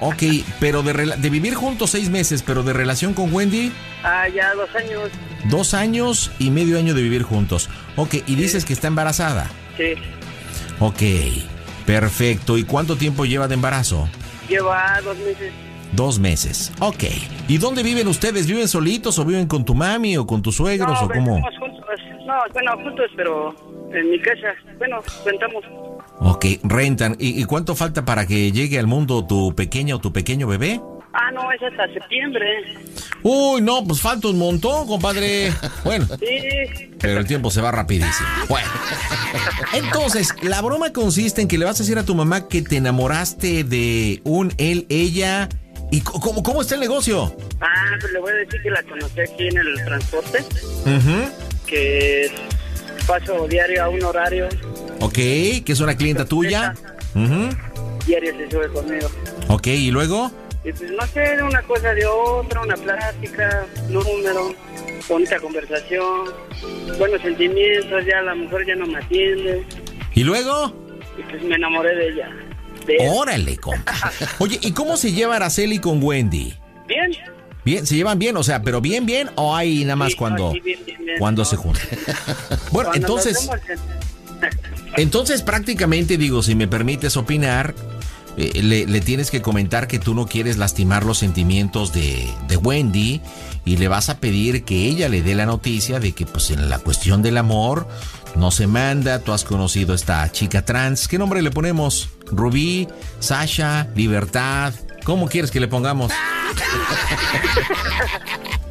Ok, pero de, de vivir juntos seis meses, pero de relación con Wendy, Ah, ya dos años. dos años y medio año de vivir juntos. Ok, y dices que está embarazada. Sí. Ok, perfecto. ¿Y cuánto tiempo lleva de embarazo? Lleva dos meses. Dos meses. Ok. ¿Y dónde viven ustedes? ¿Viven solitos o viven con tu mami o con tus suegros no, o cómo? vivimos juntos. No, bueno, juntos, pero en mi casa. Bueno, rentamos. Ok, rentan. ¿Y, y cuánto falta para que llegue al mundo tu pequeña o tu pequeño bebé? Ah, no, es hasta septiembre. Uy, no, pues falta un montón, compadre. Bueno, Sí. pero el tiempo se va rapidísimo. Bueno. Entonces, la broma consiste en que le vas a decir a tu mamá que te enamoraste de un él, ella. ¿Y cómo, cómo está el negocio? Ah, pues le voy a decir que la conocí aquí en el transporte. Ujú. Que paso diario a un horario. Ok, que es una clienta tuya. Ujú. Diario se sube conmigo. Ok, ¿y luego? Y pues no sé, una cosa de otra, una plática, número, bonita conversación, buenos sentimientos, ya la mujer ya no me atiende. ¿Y luego? Y pues me enamoré de ella. De él. Órale, compa. Oye, ¿y cómo se lleva Araceli con Wendy? Bien. Bien, ¿se llevan bien? O sea, pero bien, bien o hay nada más Sí, cuando, no, sí, bien, bien, bien. cuando se juntan. Bueno, Cuando entonces, entonces prácticamente digo, si me permites opinar, eh, le, le tienes que comentar que tú no quieres lastimar los sentimientos de, de Wendy y le vas a pedir que ella le dé la noticia de que pues en la cuestión del amor no se manda, tú has conocido a esta chica trans, ¿qué nombre le ponemos? Rubí, Sasha, Libertad, ¿cómo quieres que le pongamos?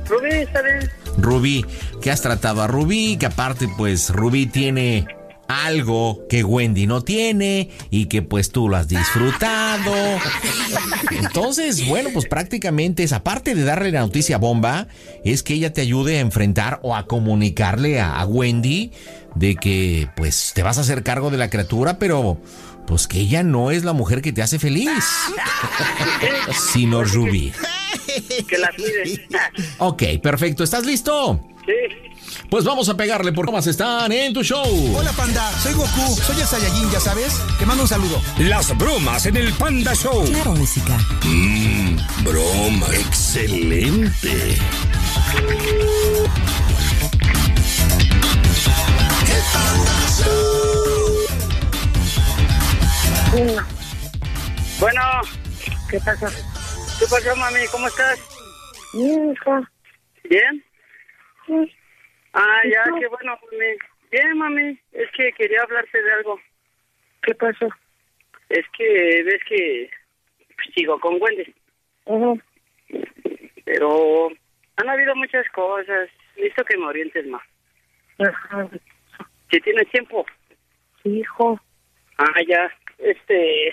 Rubí, bien. Rubí, que has tratado a Rubí, que aparte pues Rubí tiene algo que Wendy no tiene y que pues tú lo has disfrutado. Entonces, bueno, pues prácticamente es aparte de darle la noticia bomba, es que ella te ayude a enfrentar o a comunicarle a, a Wendy de que pues te vas a hacer cargo de la criatura, pero Pues que ella no es la mujer que te hace feliz, sino Ruby. Que la. Ok, perfecto. ¿Estás listo? Sí. Pues vamos a pegarle porque más están en tu show. Hola panda, soy Goku, soy el Saiyajin, ya sabes. Te mando un saludo. Las bromas en el Panda Show. Claro, música. Mmm, broma. Excelente. Bueno, ¿Qué pasa? ¿qué pasó, mami? ¿Cómo estás? Bien, hija. ¿Bien? Sí. Ah, ¿Y ya, qué bueno, mami. Bien, mami. Es que quería hablarte de algo. ¿Qué pasó? Es que ves que sigo con Wendy, Ujú. pero han habido muchas cosas. Necesito que me orientes más. Ajá. Si tienes tiempo. Hijo. Ah, ya. Este,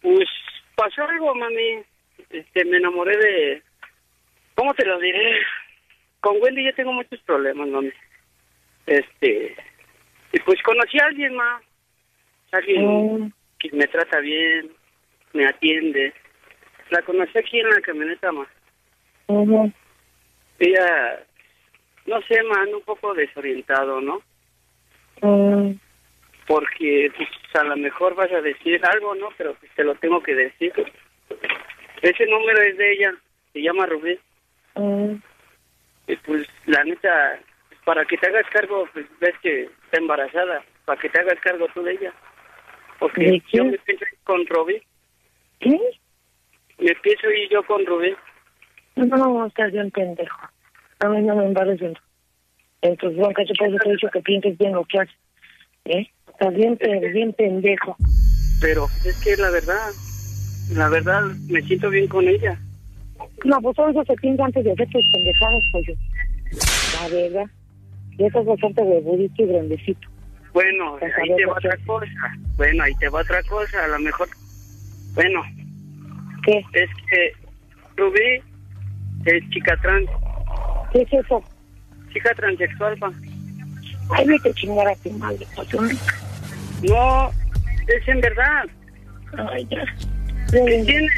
pues pasó algo, mami. Este, me enamoré de... ¿Cómo te lo diré? Con Wendy yo tengo muchos problemas, mami. Este, y pues conocí a alguien más. Alguien Mm. que me trata bien, me atiende. La conocí aquí en la camioneta, ma. Ujú. Ella, no sé, ma, anda un poco desorientado, ¿no? Mm. porque pues, a lo mejor vas a decir algo, ¿no? Pero pues, te lo tengo que decir. Ese número es de ella, se llama Rubí. Mm. Y pues la neta, para que te hagas cargo, pues ves que está embarazada, para que te hagas cargo tú de ella. ¿De Porque yo me pienso ir con Rubí, ¿Qué? me pienso ir yo con Rubí. No, estás bien pendejo. A mí no me embarazan. Entonces, Blanca, yo por eso te he dicho que pienses bien lo que haces. ¿Eh? Estás bien, bien pendejo. Pero es que la verdad, la verdad, me siento bien con ella. No, pues todo eso se piensa antes de hacer tus pendejadas, pollo. La verdad. Y eso es bastante huevudito y grandecito. Bueno, Pues, ahí te va otra cosa. Bueno, ahí te va otra cosa. A lo mejor. Bueno. ¿Qué? Es que Rubí es chica trans. ¿Qué es eso? Chica transexual, pa. Ay, vete a chingar a tu madre, pollo. No, es en verdad. Ay, ya. ¿Qué tiene?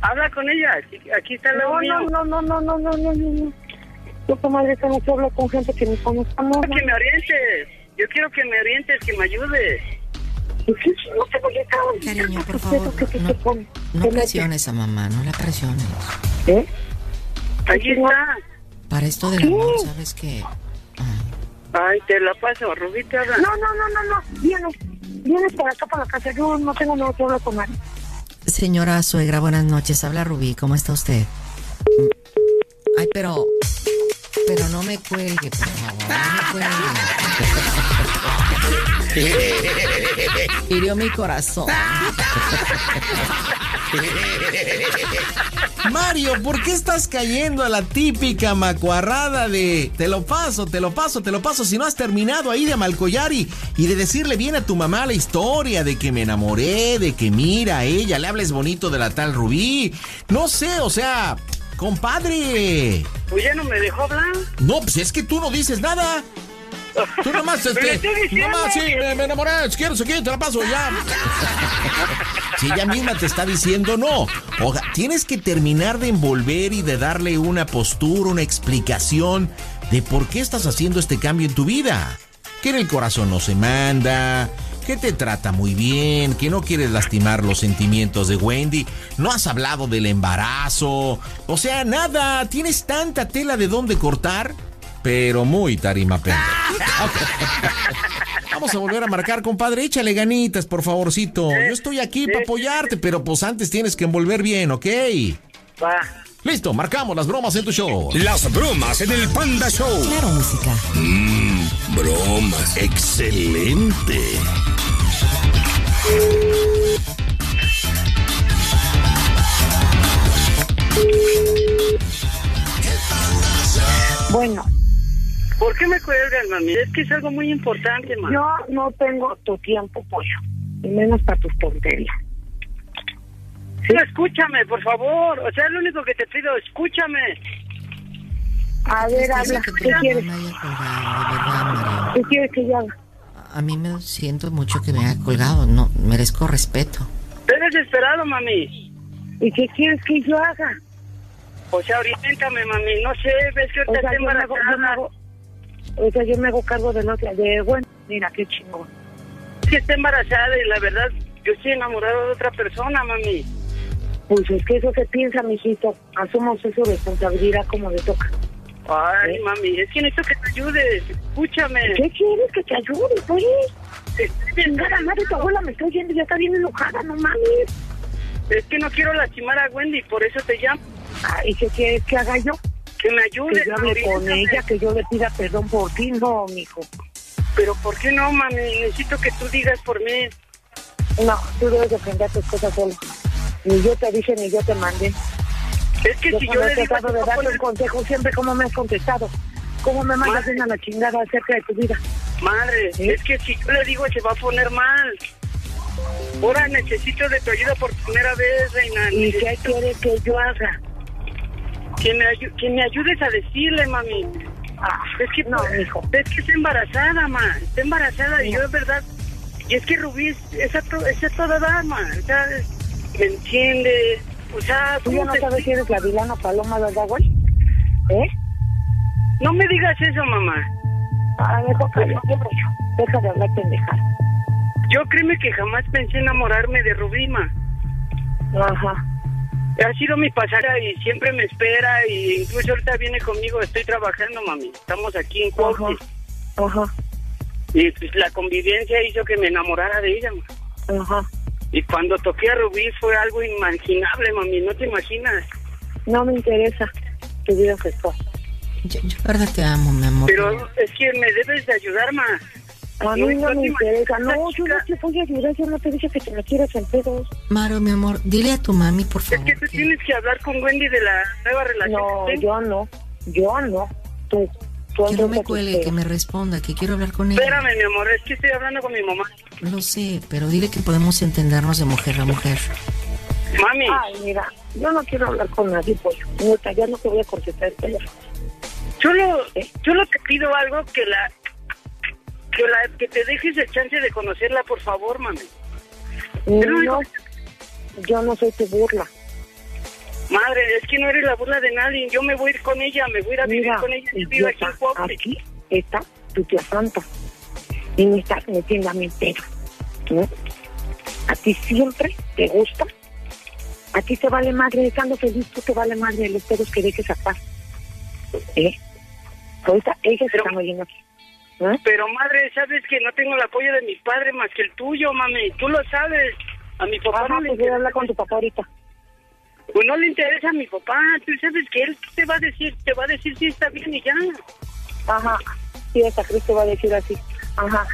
Habla con ella. Aquí- Aquí está la No, no, no, no, no, no, no, no, no, no. Yo, comadre, que no te hablo con gente que me conozca, no. Que me orientes. Yo quiero que me orientes, que me ayudes. No te voy a Cariño, por favor, no, no presiones a mamá, no la presiones. ¿Eh? Ahí está. Para esto del amor, ¿sabes qué? Ay, te la paso. Rubí te habla. No, no, no, no, no. Vienes. Vienes para acá, para la casa. Yo no tengo nada que hablar con nadie. Señora suegra, buenas noches. Habla Rubí, ¿cómo está usted? Ay, pero... Pero no me cuelgue, por favor. No me cuelgue. Hirió mi corazón. Mario, ¿por qué estás cayendo a la típica macuarrada de te lo paso, te lo paso, te lo paso si no has terminado ahí de malcollar y, y de decirle bien a tu mamá la historia de que me enamoré, de que mira a ella, le hables bonito de la tal Rubí? No sé, o sea, compadre. Pues ya no me dejó hablar. No, pues es que tú no dices nada. Tú nomás, este, estoy diciendo mamá, sí, me, me enamoré, si quieres aquí, te la paso ya. Si ella misma te está diciendo no. Oiga, tienes que terminar de envolver y de darle una postura, una explicación de por qué estás haciendo este cambio en tu vida. Que en el corazón no se manda, que te trata muy bien, que no quieres lastimar los sentimientos de Wendy, no has hablado del embarazo, o sea, nada, tienes tanta tela de dónde cortar, pero muy tarima pendeja. Vamos a volver a marcar, compadre. Échale ganitas, por favorcito. Yo estoy aquí para apoyarte, pero pues antes tienes que envolver bien, ¿ok? Va. Listo, marcamos las bromas en tu show. Las bromas en el Panda Show. Claro, música. Mmm, bromas. Excelente. Bueno, ¿Por qué me cuelgas, mami? Es que es algo muy importante, mami. yo no tengo tu tiempo, pollo. Y menos para tus tonterías. Sí, escúchame, por favor. O sea, lo único que te pido, escúchame. A ver, habla. ¿Qué quieres? ¿Qué quieres que yo haga? A mí me siento mucho que me haya colgado. No, merezco respeto. Estoy desesperado, mami. ¿Y qué quieres que yo haga? O sea, oriéntame, mami. No sé, ves que O ahorita sea, está yo me hago, yo me embarazada. O sea, yo me hago cargo de otra, de bueno, mira qué chingón. Que está embarazada y la verdad, yo estoy enamorado de otra persona, mami. Pues es que eso se piensa, mijito. Asumo su responsabilidad como le toca. Ay, ¿Eh? mami, es que necesito que te ayudes. Escúchame. ¿Qué quieres que te ayude, pues? Chingada madre, tu abuela me está oyendo ya está bien enojada, no mames. Es que no quiero lastimar a Wendy, por eso te llamo. Ah, ¿Y qué quieres que haga yo? Que me ayudes. Que yo hable con ella, que yo le pida perdón por ti, no, mijo. Pero ¿por qué no, mami? Necesito que tú digas por mí. No, tú debes defender tus cosas solo. Ni yo te dije, ni yo te mandé. Es que si yo le he tratado de darte un consejo siempre, ¿cómo me has contestado? ¿Cómo me mandas Madre. a la chingada acerca de tu vida? Madre, es que si yo le digo se va a poner mal. Ahora necesito de tu ayuda por primera vez, reina. ¿Y qué Necesito quieres que yo haga? Que me, que me ayudes a decirle, mami. es que no, hijo. Es que está embarazada, ma. Está embarazada y yo, de verdad. Y es que Rubí es, es, a, to- es a toda dama. O sea, ¿me entiende? O sea, Tú ya ¿cómo no sabes si eres la vilana paloma, ¿verdad, güey? ¿Eh? No me digas eso, mamá. Ay, deja, deja de hablar pendejada. Yo créeme que jamás pensé enamorarme de Rubí, ma. Ajá. Ha sido mi pasada y siempre me espera y incluso ahorita viene conmigo, estoy trabajando, mami. Estamos aquí en Cuautla. Ajá. Y pues, la convivencia hizo que me enamorara de ella, ma. Ajá. Y cuando toqué a Rubí fue algo inimaginable, mami, no te imaginas. No me interesa tu vida sexual. Yo, yo verdad te amo, mi amor. Pero es que me debes de ayudar, ma. A mí no me interesa. No, yo no te voy a ayudar. Yo no te dije que te me quieras en pedos. Maro, mi amor, dile a tu mami, por Es favor. que tú tienes que hablar con Wendy de la nueva relación. No, que yo no. Yo no. Tú. tú Que no me cuelgue, que me responda, que quiero hablar con ella. Espérame, mi amor, es que estoy hablando con mi mamá. Lo sé, pero dile que podemos entendernos de mujer a mujer. Mami. Ay, mira, yo no quiero hablar con nadie, pollo. Neta, ya no te voy a contestar el teléfono. Solo, solo te pido algo que la que la que te dejes el chance de conocerla, por favor, mami. Único No, yo no soy tu burla. Madre, es que no eres la burla de nadie. Yo me voy a ir con ella, me voy a ir a vivir Mira, con ella. Yo vivo aquí en Cuautla. aquí está tu tía Santa. Y me estás metiendo a mi entero. ¿no? A ti siempre te gusta. A ti te vale madre, estando feliz, tú te vale madre los pedos que dejes atrás. ¿Eh? Ahorita ellos se están oyendo aquí. ¿Eh? Pero madre, sabes que no tengo el apoyo de mi padre más que el tuyo, mami. Tú lo sabes. A mi papá Ajá, no le pues interesa. hablar con tu papá ahorita. Pues no le interesa a mi papá. Tú sabes que él te va a decir, te va a decir si está bien y ya. Ajá. Sí, esta Cruz te va a decir así. Ajá.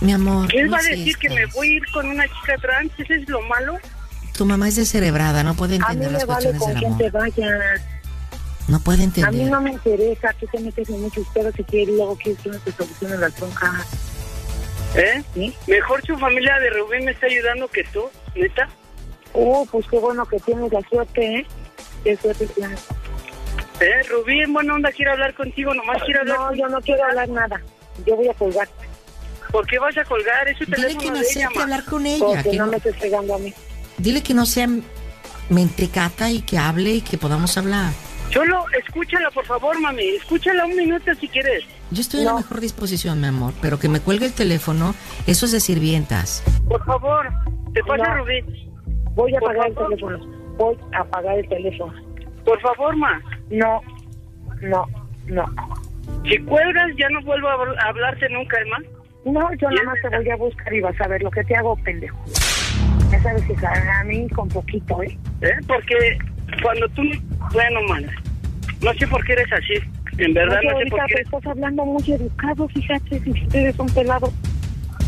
Mi amor, Él no va a decir que me voy a ir con una chica trans. ¿Eso es lo malo? Tu mamá es descerebrada, no puede A mí entender me las vale cuestiones con del quién amor. te vayas. No puede A mí entender. no me interesa, tú te metes en muchos pedos si quieres y luego quieres que uno te solucione la tronca. ¿Eh? ¿Sí? Mejor su familia de Rubén me está ayudando que tú, neta. Oh, pues qué bueno que tienes la suerte, ¿eh? Qué suerte tienes. ¿Eh? Rubí, en buena onda, quiero hablar contigo, nomás quiero hablar No, yo no quiero hablar nada. Yo voy a colgar. ¿Por qué vas a colgar? Es su Dile teléfono que no de ella, acepte ma. hablar con ella. Porque que no no- me estés pegando a mí. Dile que no sea mentecata y que hable y que podamos hablar. Solo escúchala, por favor, mami. Escúchala un minuto si quieres. Yo estoy en la mejor disposición, mi amor, pero que me cuelgue el teléfono, eso es de sirvientas. Por favor, te pasa, No. Rubí. Voy a Por apagar el teléfono. Voy a apagar el teléfono. Por favor, ma. No, no, no. Si cuelgas, ya no vuelvo a hablarte nunca, hermano. No, yo nada más te voy a buscar y vas a ver lo que te hago, pendejo. Ya sabes que a mí con poquito, ¿eh? ¿Eh? Porque cuando tú... Bueno, man. No sé por qué eres así. En verdad, no sé por te qué. estás hablando muy educado, fíjate, si eres un pelado.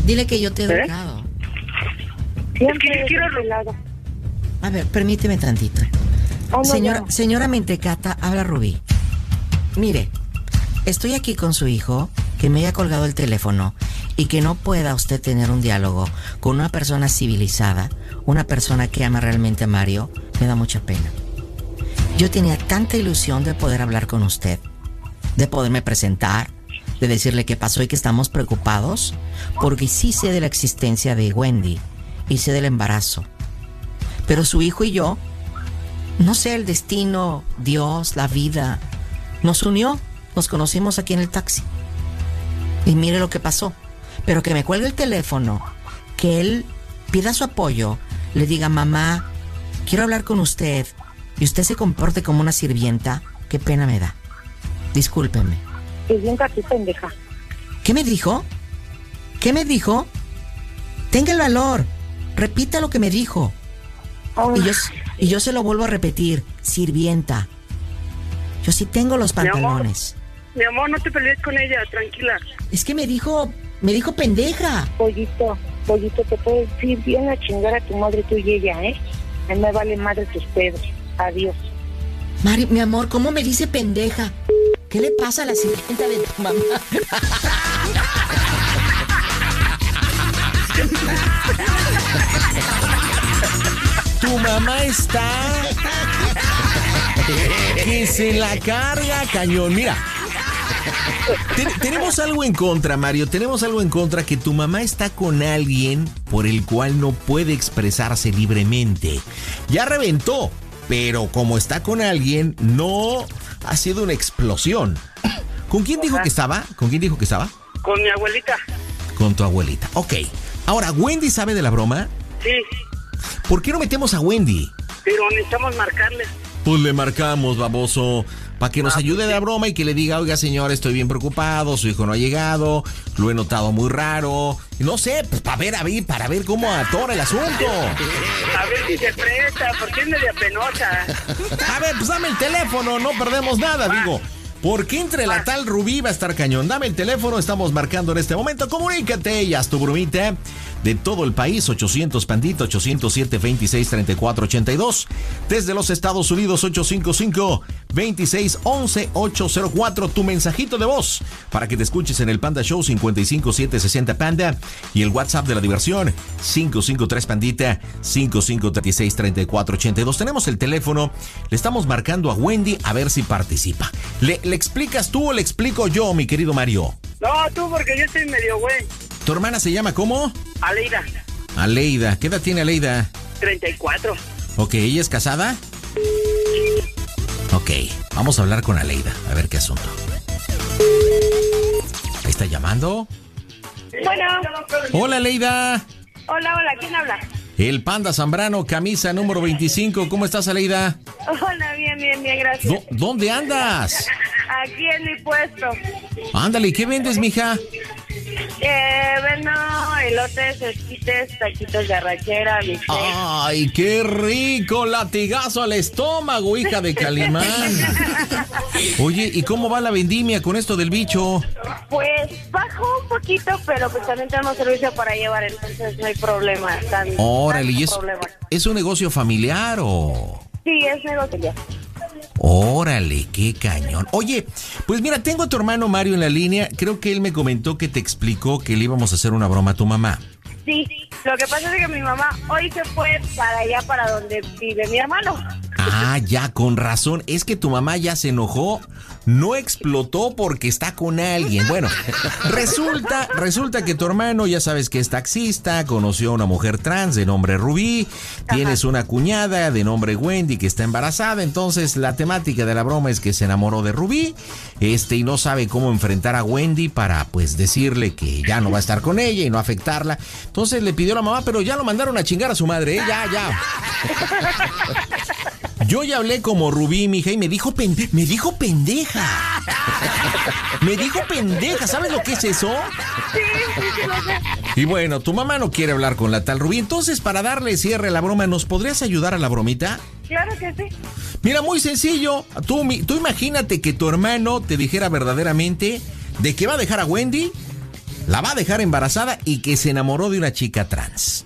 Dile que yo te he ¿Eh? educado. Yo eres quiero- pelado. A ver, permíteme tantito. Oh, no, señora, ya. señora Mentecata, habla Rubí. Mire, estoy aquí con su hijo, que me haya colgado el teléfono y que no pueda usted tener un diálogo con una persona civilizada, una persona que ama realmente a Mario, me da mucha pena. Yo tenía tanta ilusión de poder hablar con usted, de poderme presentar, de decirle qué pasó y que estamos preocupados, porque sí sé de la existencia de Wendy y sé del embarazo. Pero su hijo y yo, no sé, el destino, Dios, la vida, nos unió, nos conocimos aquí en el taxi. Y mire lo que pasó. Pero que me cuelgue el teléfono, que él pida su apoyo, le diga, mamá, quiero hablar con usted, y usted se comporte como una sirvienta, qué pena me da. Discúlpeme. Sirvienta, tu pendeja. ¿Qué me dijo? ¿Qué me dijo? Tenga el valor. Repita lo que me dijo. Y yo, y yo se lo vuelvo a repetir. Sirvienta. Yo sí tengo los Mi amor. pantalones. Mi amor, no te pelees con ella, tranquila. Es que me dijo, me dijo pendeja. Pollito, pollito, te puedes decir bien a chingar a tu madre tú y ella, ¿eh? A mí me vale madre tus pedos. Adiós. Mari, mi amor, ¿cómo me dice pendeja? ¿Qué le pasa a la sirvienta de tu mamá? Tu mamá está que se la carga cañón. Mira, te- tenemos algo en contra, Mario. Tenemos algo en contra que tu mamá está con alguien por el cual no puede expresarse libremente. Ya reventó, pero como está con alguien, no ha sido una explosión. ¿Con quién dijo que estaba? ¿Con quién dijo que estaba? Con mi abuelita. Con tu abuelita. Ok. Ahora, ¿Wendy sabe de la broma? Sí, ¿Por qué no metemos a Wendy? pero necesitamos marcarle. Pues le marcamos, baboso, para que nos ayude de la broma y que le diga, oiga, señor, estoy bien preocupado, su hijo no ha llegado, lo he notado muy raro. No sé, pues para ver, a ver, para ver cómo atora el asunto. A ver si se presta, porque es media penosa. A ver, pues dame el teléfono, no perdemos nada, digo. ¿Por qué entre la tal Rubí va a estar cañón? Dame el teléfono, estamos marcando en este momento. Comunícate y haz tu bromita de todo el país, 800 Pandita, 807 26 34 82. Desde los Estados Unidos, 855 26 11 804. Tu mensajito de voz para que te escuches en el Panda Show 55760 Panda y el WhatsApp de la diversión 553 Pandita 5536 34 82. Tenemos el teléfono, le estamos marcando a Wendy a ver si participa. ¿Le, le explicas tú o le explico yo, mi querido Mario? No, tú, porque yo estoy medio güey. ¿Tu hermana se llama cómo? Aleida, Aleida. ¿Qué edad tiene Aleida? 34. Ok, ¿ella es casada? Ok, vamos a hablar con Aleida, a ver qué asunto. Ahí está llamando. Bueno. Hola, Aleida. Hola, hola, ¿quién habla? El Panda Zambrano, camisa número 25. ¿Cómo estás, Aleida? Hola, bien, bien, bien, gracias. ¿Dó- ¿Dónde andas? Aquí en mi puesto. Ándale, ¿qué vendes, mija? Eh, bueno, elotes, esquites, taquitos de arrachera, bistec. ¡Ay, qué rico! Latigazo al estómago, hija de Calimán. Oye, ¿y cómo va la vendimia con esto del bicho? Pues bajó un poquito, pero pues también tenemos servicio para llevar, entonces no hay problema. Tan, Órale, ¿y es, problema. es un negocio familiar o...? Sí, es negocio ya. Órale, qué cañón. Oye, pues mira, tengo a tu hermano Mario en la línea. Creo que él me comentó que te explicó que le íbamos a hacer una broma a tu mamá. Sí, lo que pasa es que mi mamá hoy se fue para allá, para donde vive mi hermano. Ah, ya, con razón. Es que tu mamá ya se enojó. No explotó porque está con alguien. Bueno, resulta, resulta que tu hermano, ya sabes que es taxista, conoció a una mujer trans de nombre Rubí, tienes una cuñada de nombre Wendy que está embarazada, entonces la temática de la broma es que se enamoró de Rubí, este, y no sabe cómo enfrentar a Wendy para, pues, decirle que ya no va a estar con ella y no afectarla. Entonces le pidió a la mamá, pero ya lo mandaron a chingar a su madre, ¿eh? Ya, ya. Yo ya hablé como Rubí, mija, y me dijo, pende- me dijo pendeja. Me dijo pendeja, ¿sabes lo que es eso? Sí, sí, sí, lo sé. Y bueno, tu mamá no quiere hablar con la tal Rubí, entonces para darle cierre a la broma, ¿nos podrías ayudar a la bromita? Claro que sí. Mira, muy sencillo. Tú, tú imagínate que tu hermano te dijera verdaderamente de que va a dejar a Wendy, la va a dejar embarazada y que se enamoró de una chica trans.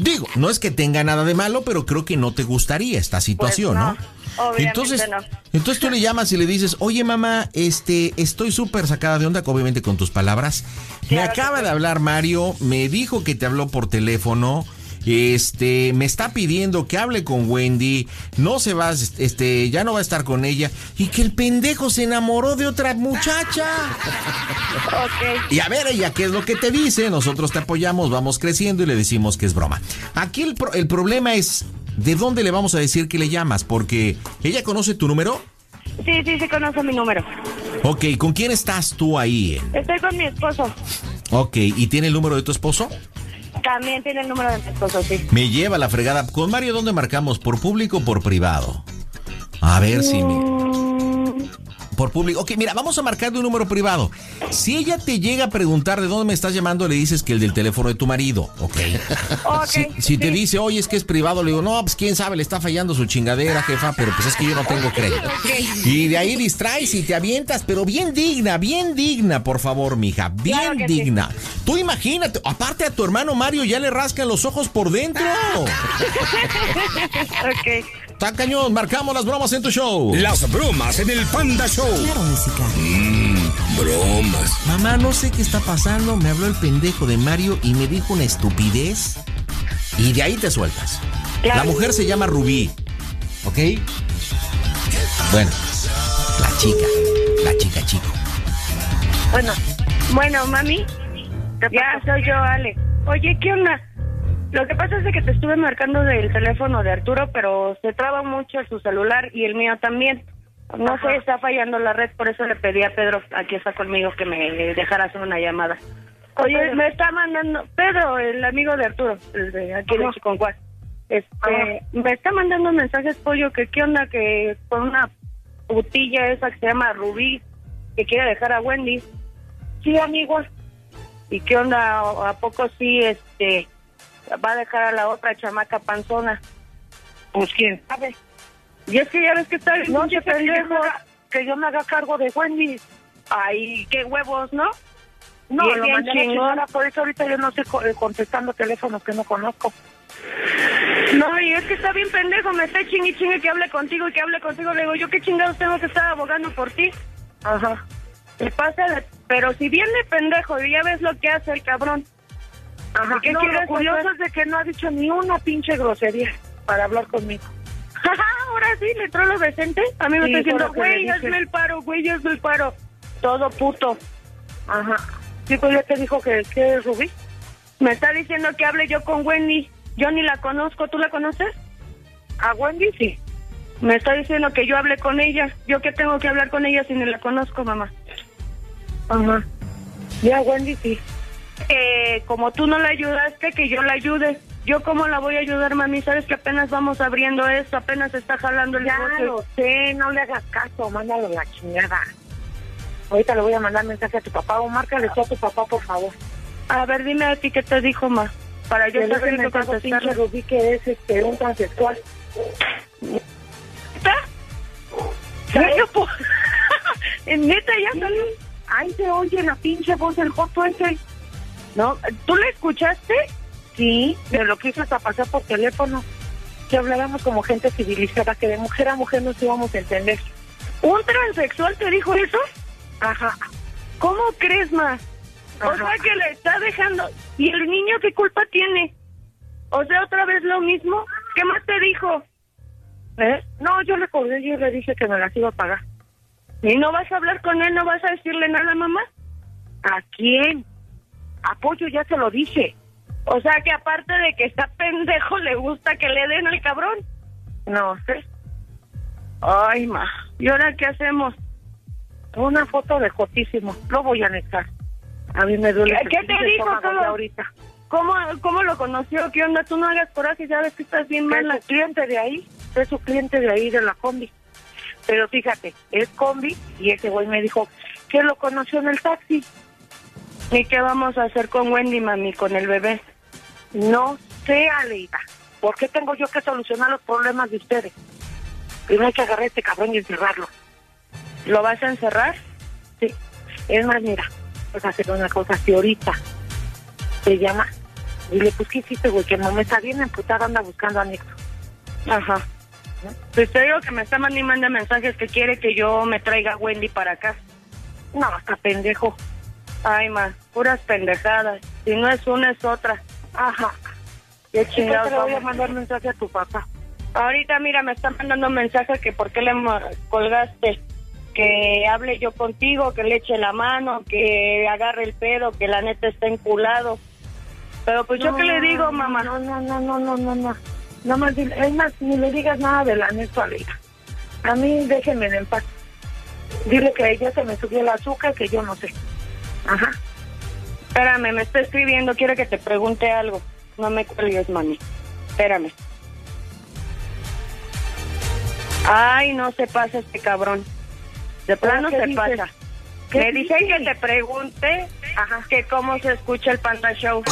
Digo, no es que tenga nada de malo, pero creo que no te gustaría esta situación, Pues no, ¿no? obviamente entonces, no. entonces tú le llamas y le dices, oye mamá, este, estoy súper sacada de onda, obviamente con tus palabras. me Claro acaba de hablar Mario, me dijo que te habló por teléfono. Este, me está pidiendo que hable con Wendy, no se va, este, ya no va a estar con ella, y que el pendejo se enamoró de otra muchacha. Y a ver, ella, ¿qué es lo que te dice? Nosotros te apoyamos, vamos creciendo y le decimos que es broma. Aquí el, pro- el problema es, ¿de dónde le vamos a decir que le llamas? Porque ella conoce tu número. Sí, sí, sí conoce mi número. Ok, ¿con quién estás tú ahí? Estoy con mi esposo. Ok, ¿y tiene el número de tu esposo? También tiene el número de mi esposo, sí. Me lleva la fregada. ¿Con Mario dónde marcamos? ¿Por público o por privado? A ver si me... Por público. Ok, mira, vamos a marcar de un número privado. Si ella te llega a preguntar de dónde me estás llamando, le dices que el del teléfono de tu marido, ¿ok? Ok, Si, si te dice, oye, es que es privado, le digo, no, pues quién sabe, le está fallando su chingadera, jefa, pero pues es que yo no tengo crédito. Y de ahí distraes y te avientas, pero bien digna, bien digna, por favor, mija, bien Claro que sí. digna. Tú imagínate, aparte a tu hermano Mario ya le rascan los ojos por dentro. ok. Está cañón, marcamos las bromas en tu show. Las bromas en el Panda Show. Claro, música. Mmm, bromas. Mamá, no sé qué está pasando. Me habló el pendejo de Mario y me dijo una estupidez. Y de ahí te sueltas. Claro. La mujer se llama Rubí. ¿Ok? Bueno, la chica. La chica, chico. Bueno, bueno, mami. Ya soy yo, Ale. Oye, ¿qué onda? Lo que pasa es que te estuve marcando del teléfono de Arturo, pero se traba mucho su celular y el mío también. No sé, está fallando la red, por eso le pedí a Pedro, aquí está conmigo, que me dejara hacer una llamada. Oye, me está mandando, Pedro, el amigo de Arturo, el de aquí de Chiconcuás, este, me está mandando mensajes, pollo, que qué onda, que con una putilla esa que se llama Rubí, que quiere dejar a Wendy. Sí, amigo. ¿Y qué onda? ¿A poco sí, este, va a dejar a la otra chamaca panzona? Pues quién sabe. Y es que ya ves que está el No, yo que que yo me haga cargo de Wendy. Ay, qué huevos, ¿no? No, Y lo bien mandé a por eso ahorita yo no estoy eh, contestando teléfonos que no conozco. No, y es que está bien pendejo, me está chingue chingue que hable contigo y que hable contigo. Le digo, ¿yo qué chingados tengo que estar abogando por ti? Ajá. Y pasa, de- pero si viene pendejo y ya ves lo que hace el cabrón. Ajá. ¿Qué no, quieres lo curioso es de que no ha dicho ni una pinche grosería para hablar conmigo. Ahora sí, le entró lo decente. A mí me Sí, está diciendo, que güey, hazme el paro, güey, hazme el paro. Todo puto. Ajá. Sí, pues ya te dijo que, que es Rubí. Me está diciendo que hable yo con Wendy. Yo ni la conozco, ¿tú la conoces? A Wendy sí. Me está diciendo que yo hable con ella. ¿Yo qué tengo que hablar con ella si ni la conozco, mamá? Ajá. Ya Wendy sí. Eh, como tú no la ayudaste, que yo la ayude. ¿Yo cómo la voy a ayudar, mami? Sabes que apenas vamos abriendo esto, apenas está jalando el Ya negocio. lo sé, no le hagas caso, mándalo a la chingada. Ahorita le voy a mandar mensaje a tu papá o márcale tú a tu papá, por favor. A ver, dime a ti qué te dijo, ma. Para yo saber qué contestarle. Rubí que es este, un transexual. ¿Neta? ¿Neta ya salió? Ahí se oye la pinche voz del joto ese. ¿No? ¿Tú la escuchaste? Sí, me lo quiso hasta pasar por teléfono. Que habláramos como gente civilizada, que de mujer a mujer nos íbamos a entender. ¿Un transexual te dijo eso? Ajá. ¿Cómo crees, ma? O sea que le está dejando. ¿Y el niño qué culpa tiene? O sea, otra vez lo mismo. ¿Qué más te dijo? ¿Eh? No, yo le colgué y le dije que me las iba a pagar. ¿Y no vas a hablar con él? ¿No vas a decirle nada, mamá? ¿A quién? Apoyo, ya se lo dije. O sea que aparte de que está pendejo, le gusta que le den al cabrón. No sé. Ay, ma. ¿Y ahora qué hacemos? Una foto de jotísimo. Lo voy a anexar. A mí me duele. ¿Qué- qué te dijo ya ahorita. ¿Cómo, ¿Cómo lo conoció? ¿Qué onda? Tú no hagas coraje, sabes que estás bien mala. Es su cliente de ahí. Es su cliente de ahí, de la combi. Pero fíjate, es combi y ese güey me dijo que lo conoció en el taxi. ¿Y qué vamos a hacer con Wendy, mami, con el bebé? No sé, Aleida. ¿Por qué tengo yo que solucionar los problemas de ustedes? Primero hay que agarrar a este cabrón y encerrarlo. ¿Lo vas a encerrar? Sí. Es más, mira, pues hacer una cosa. Si ahorita se llama, dile, pues, ¿qué hiciste, güey? Que no me está bien emputada, anda buscando anexo. Ajá. Pues te digo que me está mandando mensajes que quiere que yo me traiga a Wendy para acá. No, hasta pendejo. Ay, ma, puras pendejadas. Si no es una, es otra. Ajá. ¿Qué chingados le voy a mandar mensaje a tu papá? Ahorita, mira, me está mandando un mensaje que por qué le colgaste. Que hable yo contigo, que le eche la mano, que agarre el pedo, que la neta está enculado. Pero pues yo qué le digo, mamá. No, no, no, no, no, no, no. No más, es más, ni le digas nada del anexo a Leila. A mí déjenme en paz. Dile que ella se me subió el azúcar, que yo no sé. Ajá. Espérame, me está escribiendo, quiere que te pregunte algo. No me cuelgues, mami. Espérame. Ay, no se pasa este cabrón. De plano ¿Qué se dices? pasa. ¿Qué Me dice dices? que te pregunte que cómo se escucha el Panda Show.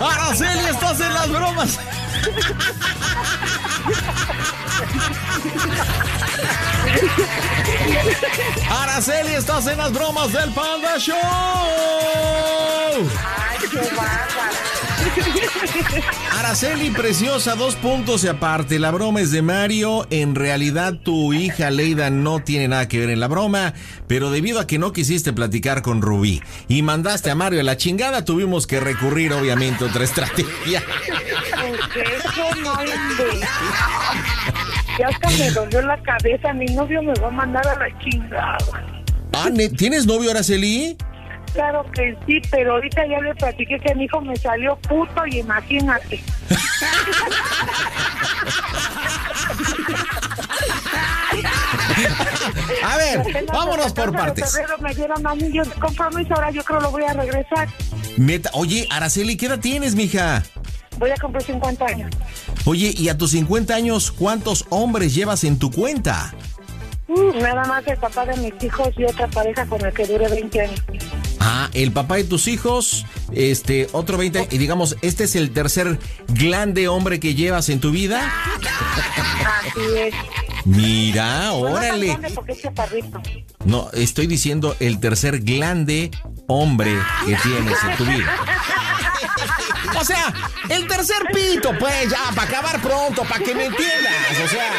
Araceli, estás en las bromas. Araceli, estás en las bromas del Panda Show. Ay, qué. Araceli, preciosa, dos puntos y aparte. La broma es de Mario. En realidad, tu hija Leida no tiene nada que ver en la broma, pero debido a que no quisiste platicar con Rubí y mandaste a Mario a la chingada, tuvimos que recurrir, obviamente, a otra estrategia. Ya hasta me dolió la cabeza. Mi novio me va a mandar a la chingada. Ah, ¿ne- ¿Tienes novio, Araceli? Claro que sí, pero ahorita ya le platiqué que mi hijo me salió puto y imagínate. A ver, vámonos por el 14 de partes. me dieron anillos de compromiso, ahora yo creo lo voy a regresar. Neta, oye, Araceli, ¿qué edad tienes, mija? Voy a cumplir 50 años. Oye, y a tus 50 años, ¿cuántos hombres llevas en tu cuenta? Mm, nada más el papá de mis hijos y otra pareja con el que dure 20 años. Ah, el papá de tus hijos, este, otro 20, y digamos, este es el tercer grande hombre que llevas en tu vida. Así es. Mira, no órale. grande porque es chaparrito. No, estoy diciendo el tercer grande hombre que tienes en tu vida. O sea, el tercer pito, pues ya, para acabar pronto, para que me entiendas. O sea,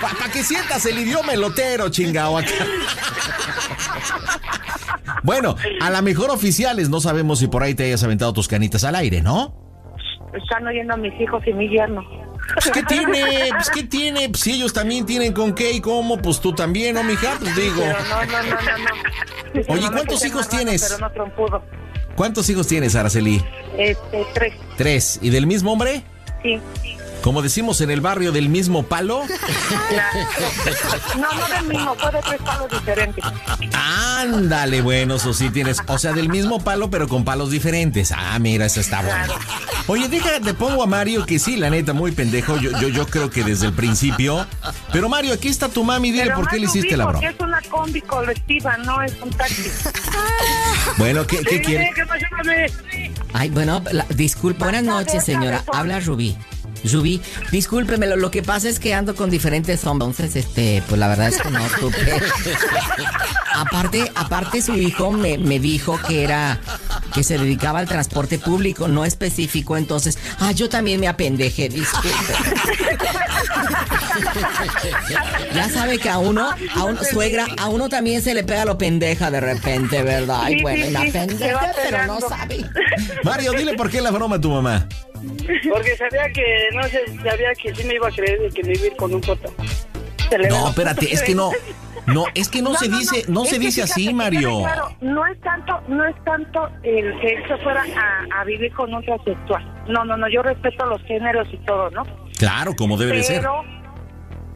para que sientas el idioma elotero, chingao acá. Bueno, a la mejor oficiales, no sabemos si por ahí te hayas aventado tus canitas al aire, ¿no? Están oyendo a mis hijos y mi yerno. Pues, ¿Qué tiene? Pues, ¿qué tiene? Pues, si ellos también tienen con qué y cómo, pues tú también, ¿no, mija? Pues digo. Pero no, no, no, no, no. Oye, ¿cuántos hijos tienes? Pero no trompudo. ¿Cuántos hijos tienes, Araceli? Este, tres. Tres. ¿Y del mismo hombre? Sí. Como decimos en el barrio, del mismo palo. No, no del mismo, fue de tres palos diferentes. Ándale, bueno, eso sí tienes. O sea, del mismo palo, pero con palos diferentes. Ah, mira, eso está bueno. Oye, deja, te pongo a Mario, que sí, la neta, muy pendejo. Yo, yo, yo creo que desde el principio. Pero Mario, aquí está tu mami, dile Pero por qué le hiciste la Porque broma. es una combi colectiva, no es un taxi. Bueno, ¿qué, qué quiere? ¿Qué? Ay, bueno, la- disculpe. Buenas noches, señora. Habla Rubí. Rubí, discúlpeme, lo, que pasa es que ando con diferentes hombres, entonces, este, pues la verdad es que no supe. aparte, aparte su hijo me, me dijo que era, que se dedicaba al transporte público, no específico, entonces, ah, yo también me apendejé, disculpe. ya sabe que a uno, a uno, suegra, a uno también se le pega lo pendeja de repente, ¿verdad? Ay, Sí, bueno, apendejé, va pero no sabe. Mario, dile por qué la broma a tu mamá. Porque sabía que, no sé, sabía que sí me iba a creer de que me iba a ir con un foto. No, espérate, es que no. No, es que no, se dice, no, se dice así, Mario. claro, no es tanto, no es tanto el que se fuera a, a vivir con un transexual. No, no, no, yo respeto los géneros y todo, ¿no? Claro, como debe de ser. pero,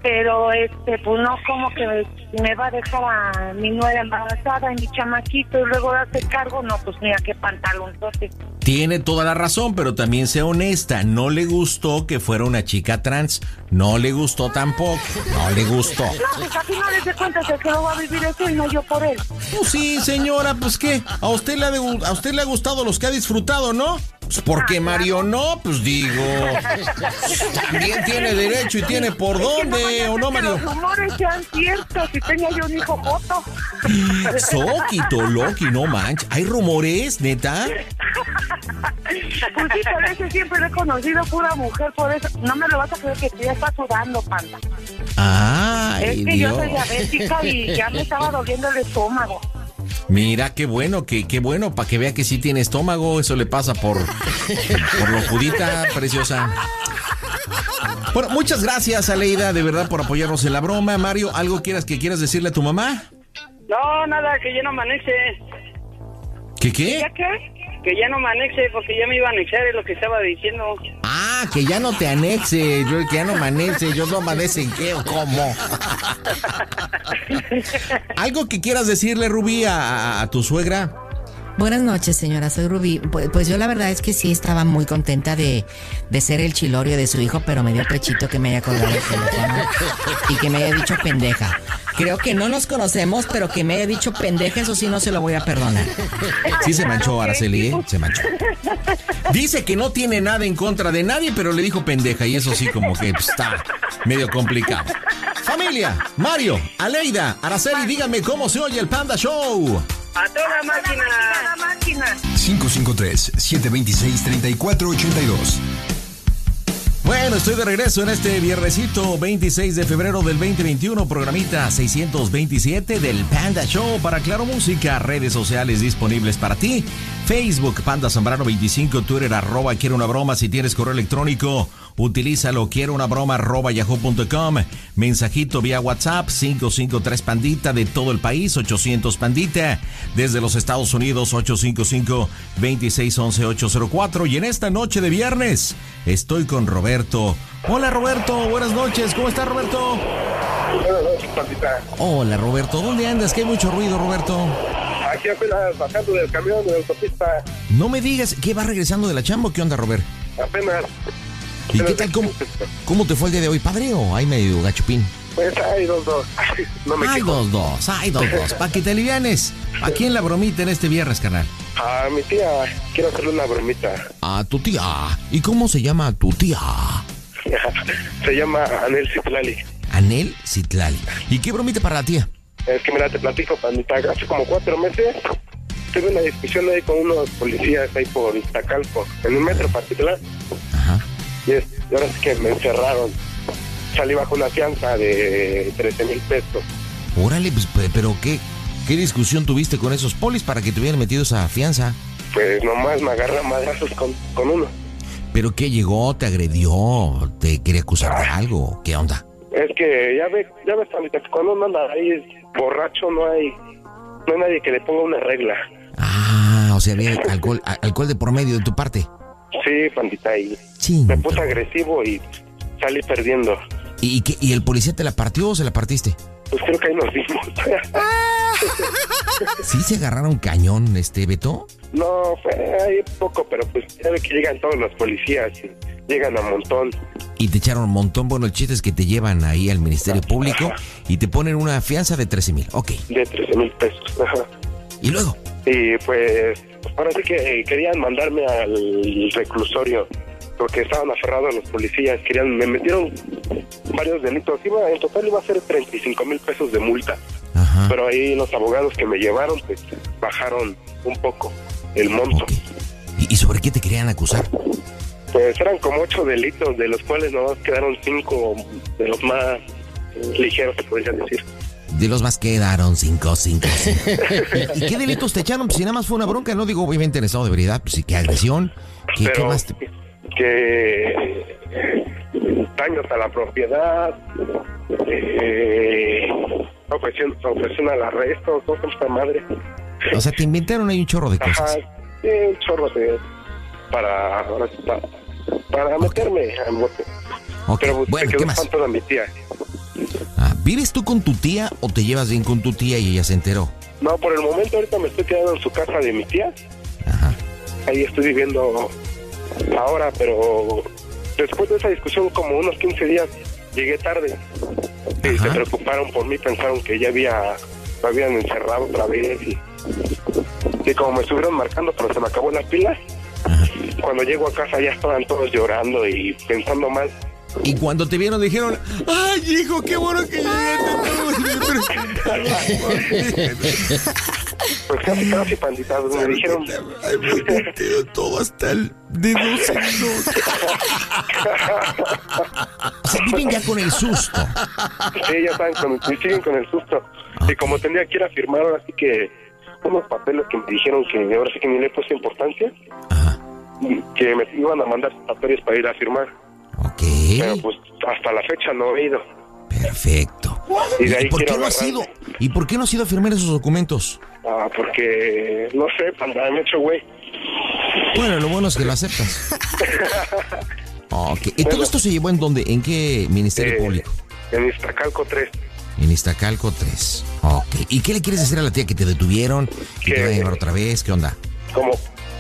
pero este, pues no como que me va a dejar a mi nuera embarazada y mi chamaquito y luego darse cargo, no, pues mira qué pantalón, entonces. Tiene toda la razón, pero también sea honesta. No le gustó que fuera una chica trans. No le gustó tampoco. No le gustó. No, pues a finales de cuentas el que lo va a vivir eso y no yo por él. Pues sí, señora, pues qué. A usted le ha, de- a usted le ha gustado los que ha disfrutado, ¿no? Pues porque Mario no, pues digo. También tiene derecho y tiene por Es dónde, ¿o no, Mario? Los rumores sean ciertos, si tenía yo un hijo joto. Soquito, Loki, no manches. ¿Hay rumores, neta? Pues sí, por eso siempre he conocido pura mujer, por eso. No me lo vas a creer que tú ya estás sudando, panda. Ay, es que Dios. yo soy diabética y ya me estaba doliendo el estómago. Mira, qué bueno, que, qué bueno, para que vea que sí tiene estómago, eso le pasa por, por locudita, preciosa. Bueno, muchas gracias, Aleida, de verdad, por apoyarnos en la broma. Mario, ¿algo quieras que quieras decirle a tu mamá? No, nada, que ya no me anexe. ¿Qué qué? ¿Ya qué? Que ya no me anexe, porque ya me iba a anexar, es lo que estaba diciendo. Ah, que ya no te anexe, yo que ya no me anexe, yo no me anexe en qué o cómo. ¿Algo que quieras decirle, Rubí, a, a tu suegra? Buenas noches, señora. Soy Rubí. Pues, pues yo la verdad es que sí estaba muy contenta de, de ser el chilorio de su hijo, pero me dio pechito que me haya colgado el teléfono y que me haya dicho pendeja. Creo que no nos conocemos, pero que me haya dicho pendeja, eso sí no se lo voy a perdonar. Sí se manchó Araceli, ¿eh? Se manchó. Dice que no tiene nada en contra de nadie, pero le dijo pendeja y eso sí como que pues, está medio complicado. Familia, Mario, Aleida, Araceli, díganme cómo se oye el Panda Show. A toda máquina. A toda máquina. 553-726-3482. Bueno, estoy de regreso en este viernesito 26 de febrero del 2021, programita 627 del Panda Show para Claro Música, redes sociales disponibles para ti, Facebook Panda Zambrano 25, Twitter arroba quiero una broma, si tienes correo electrónico, utilízalo, quiero una broma arroba yahoo.com, mensajito vía WhatsApp 553 Pandita de todo el país, 800 Pandita, desde los Estados Unidos 855 2611 804 y en esta noche de viernes estoy con Roberto. Hola Roberto, buenas noches, ¿cómo estás Roberto? Buenas noches, Pandita. Hola Roberto, ¿dónde andas? Que hay mucho ruido Roberto. Aquí apenas bajando del camión de la autopista. No me digas, ¿qué va regresando de la chamba o qué onda Robert? Apenas. ¿Y qué tal? ¿Cómo, cómo te fue el día de hoy, padre? ¿O hay medio gachupín? Pues hay dos, dos. No me hay dos, dos, hay dos, dos. Para que te alivianes. ¿A quién la bromita en este viernes, canal? A mi tía, quiero hacerle una bromita. A tu tía. ¿Y cómo se llama tu tía? Se llama Anel Citlali. Anel Citlali. ¿Y qué bromita para la tía? Es que mira, te platico, Pandita. Hace como cuatro meses tuve una discusión ahí con unos policías ahí por Iztacalco, en un metro particular. Y, es, y ahora sí que me encerraron. Salí bajo una fianza de 13 mil pesos. Órale, pues, pe- pero ¿qué, ¿qué discusión tuviste con esos polis para que te hubieran metido esa fianza? Pues nomás me agarra madrazos con, con uno. ¿Pero qué llegó? ¿Te agredió? ¿Te quería acusar de algo? ¿Qué onda? Es que ya ves, ya ves, cuando uno anda ahí borracho no hay, no hay nadie que le ponga una regla. Ah, o sea, había alcohol, alcohol de por medio de tu parte. Sí, Pandita, y Sí. me puse agresivo y salí perdiendo. ¿Y, y qué- ¿Y el policía te la partió o se la partiste? Pues creo que ahí nos dimos. ¿Sí se agarraron cañón, este Beto? no, fue ahí poco, pero pues ya ve que llegan todos los policías y llegan a montón. Y te echaron un montón. Bueno, el chiste es que te llevan ahí al Ministerio Público y te ponen una fianza de 13 mil. Ok. de 13 mil pesos. Ajá. ¿Y luego? Y pues, ahora sí que querían mandarme al reclusorio porque estaban aferrados los policías. Querían, me metieron varios delitos. Iba, en total iba a ser 35 mil pesos de multa. Pero ahí los abogados que me llevaron, pues bajaron un poco el monto. ¿Y, y sobre qué te querían acusar? Pues eran como ocho delitos, de los cuales nomás quedaron cinco de los más ligeros, se podría decir. De los más quedaron 5, 5, 5. ¿Y qué delitos te echaron? Pues si nada más fue una bronca, no digo obviamente en estado de veredad, pues sí, qué agresión. ¿Qué, qué Pero- más? te- que daños a la propiedad, eh, ofrecieron, ofrecieron al arresto, cosas esta madre. O sea, te inventaron ahí un chorro de Ajá, cosas. sí, un chorro de para para, para meterme al bote. Ok, Pero pues, bueno, ¿qué quedó más? espanto de mi tía. Ah, ¿Vives tú con tu tía o te llevas bien con tu tía y ella se enteró? No, por el momento ahorita me estoy quedando en su casa de mi tía. Ahí estoy viviendo ahora, pero después de esa discusión, como unos 15 días, llegué tarde. Y se preocuparon por mí, pensaron que ya había, me habían encerrado otra vez. Y, y como me estuvieron marcando, pero se me acabó la pila. Cuando llego a casa ya estaban todos llorando y pensando mal. Y cuando te vieron dijeron, ¡ay, hijo, qué bueno que llegaste! Pues casi, casi, panditas, me dijeron... todo hasta el dedo O sea, viven ya con el susto. Sí, ya saben, con, siguen con el susto. Y como tenía que ir a firmar, ahora sí que unos papeles que me dijeron que ahora sí que ni le puesto importancia. Que me iban a mandar papeles para ir a firmar. Ok. Pero pues hasta la fecha no he ido. Perfecto. Y de ahí por qué no has ido? ¿Y por qué no has ido a firmar esos documentos? Ah, porque, no sé, panda, me he hecho güey. Bueno, lo bueno es que lo aceptas. Ok. ¿Y todo esto se llevó en dónde? ¿En qué ministerio Eh, público? En Iztacalco 3. En Iztacalco 3. Ok. ¿Y qué le quieres decir a la tía que te detuvieron? ¿Que te van a llevar otra vez? ¿Qué onda? Como,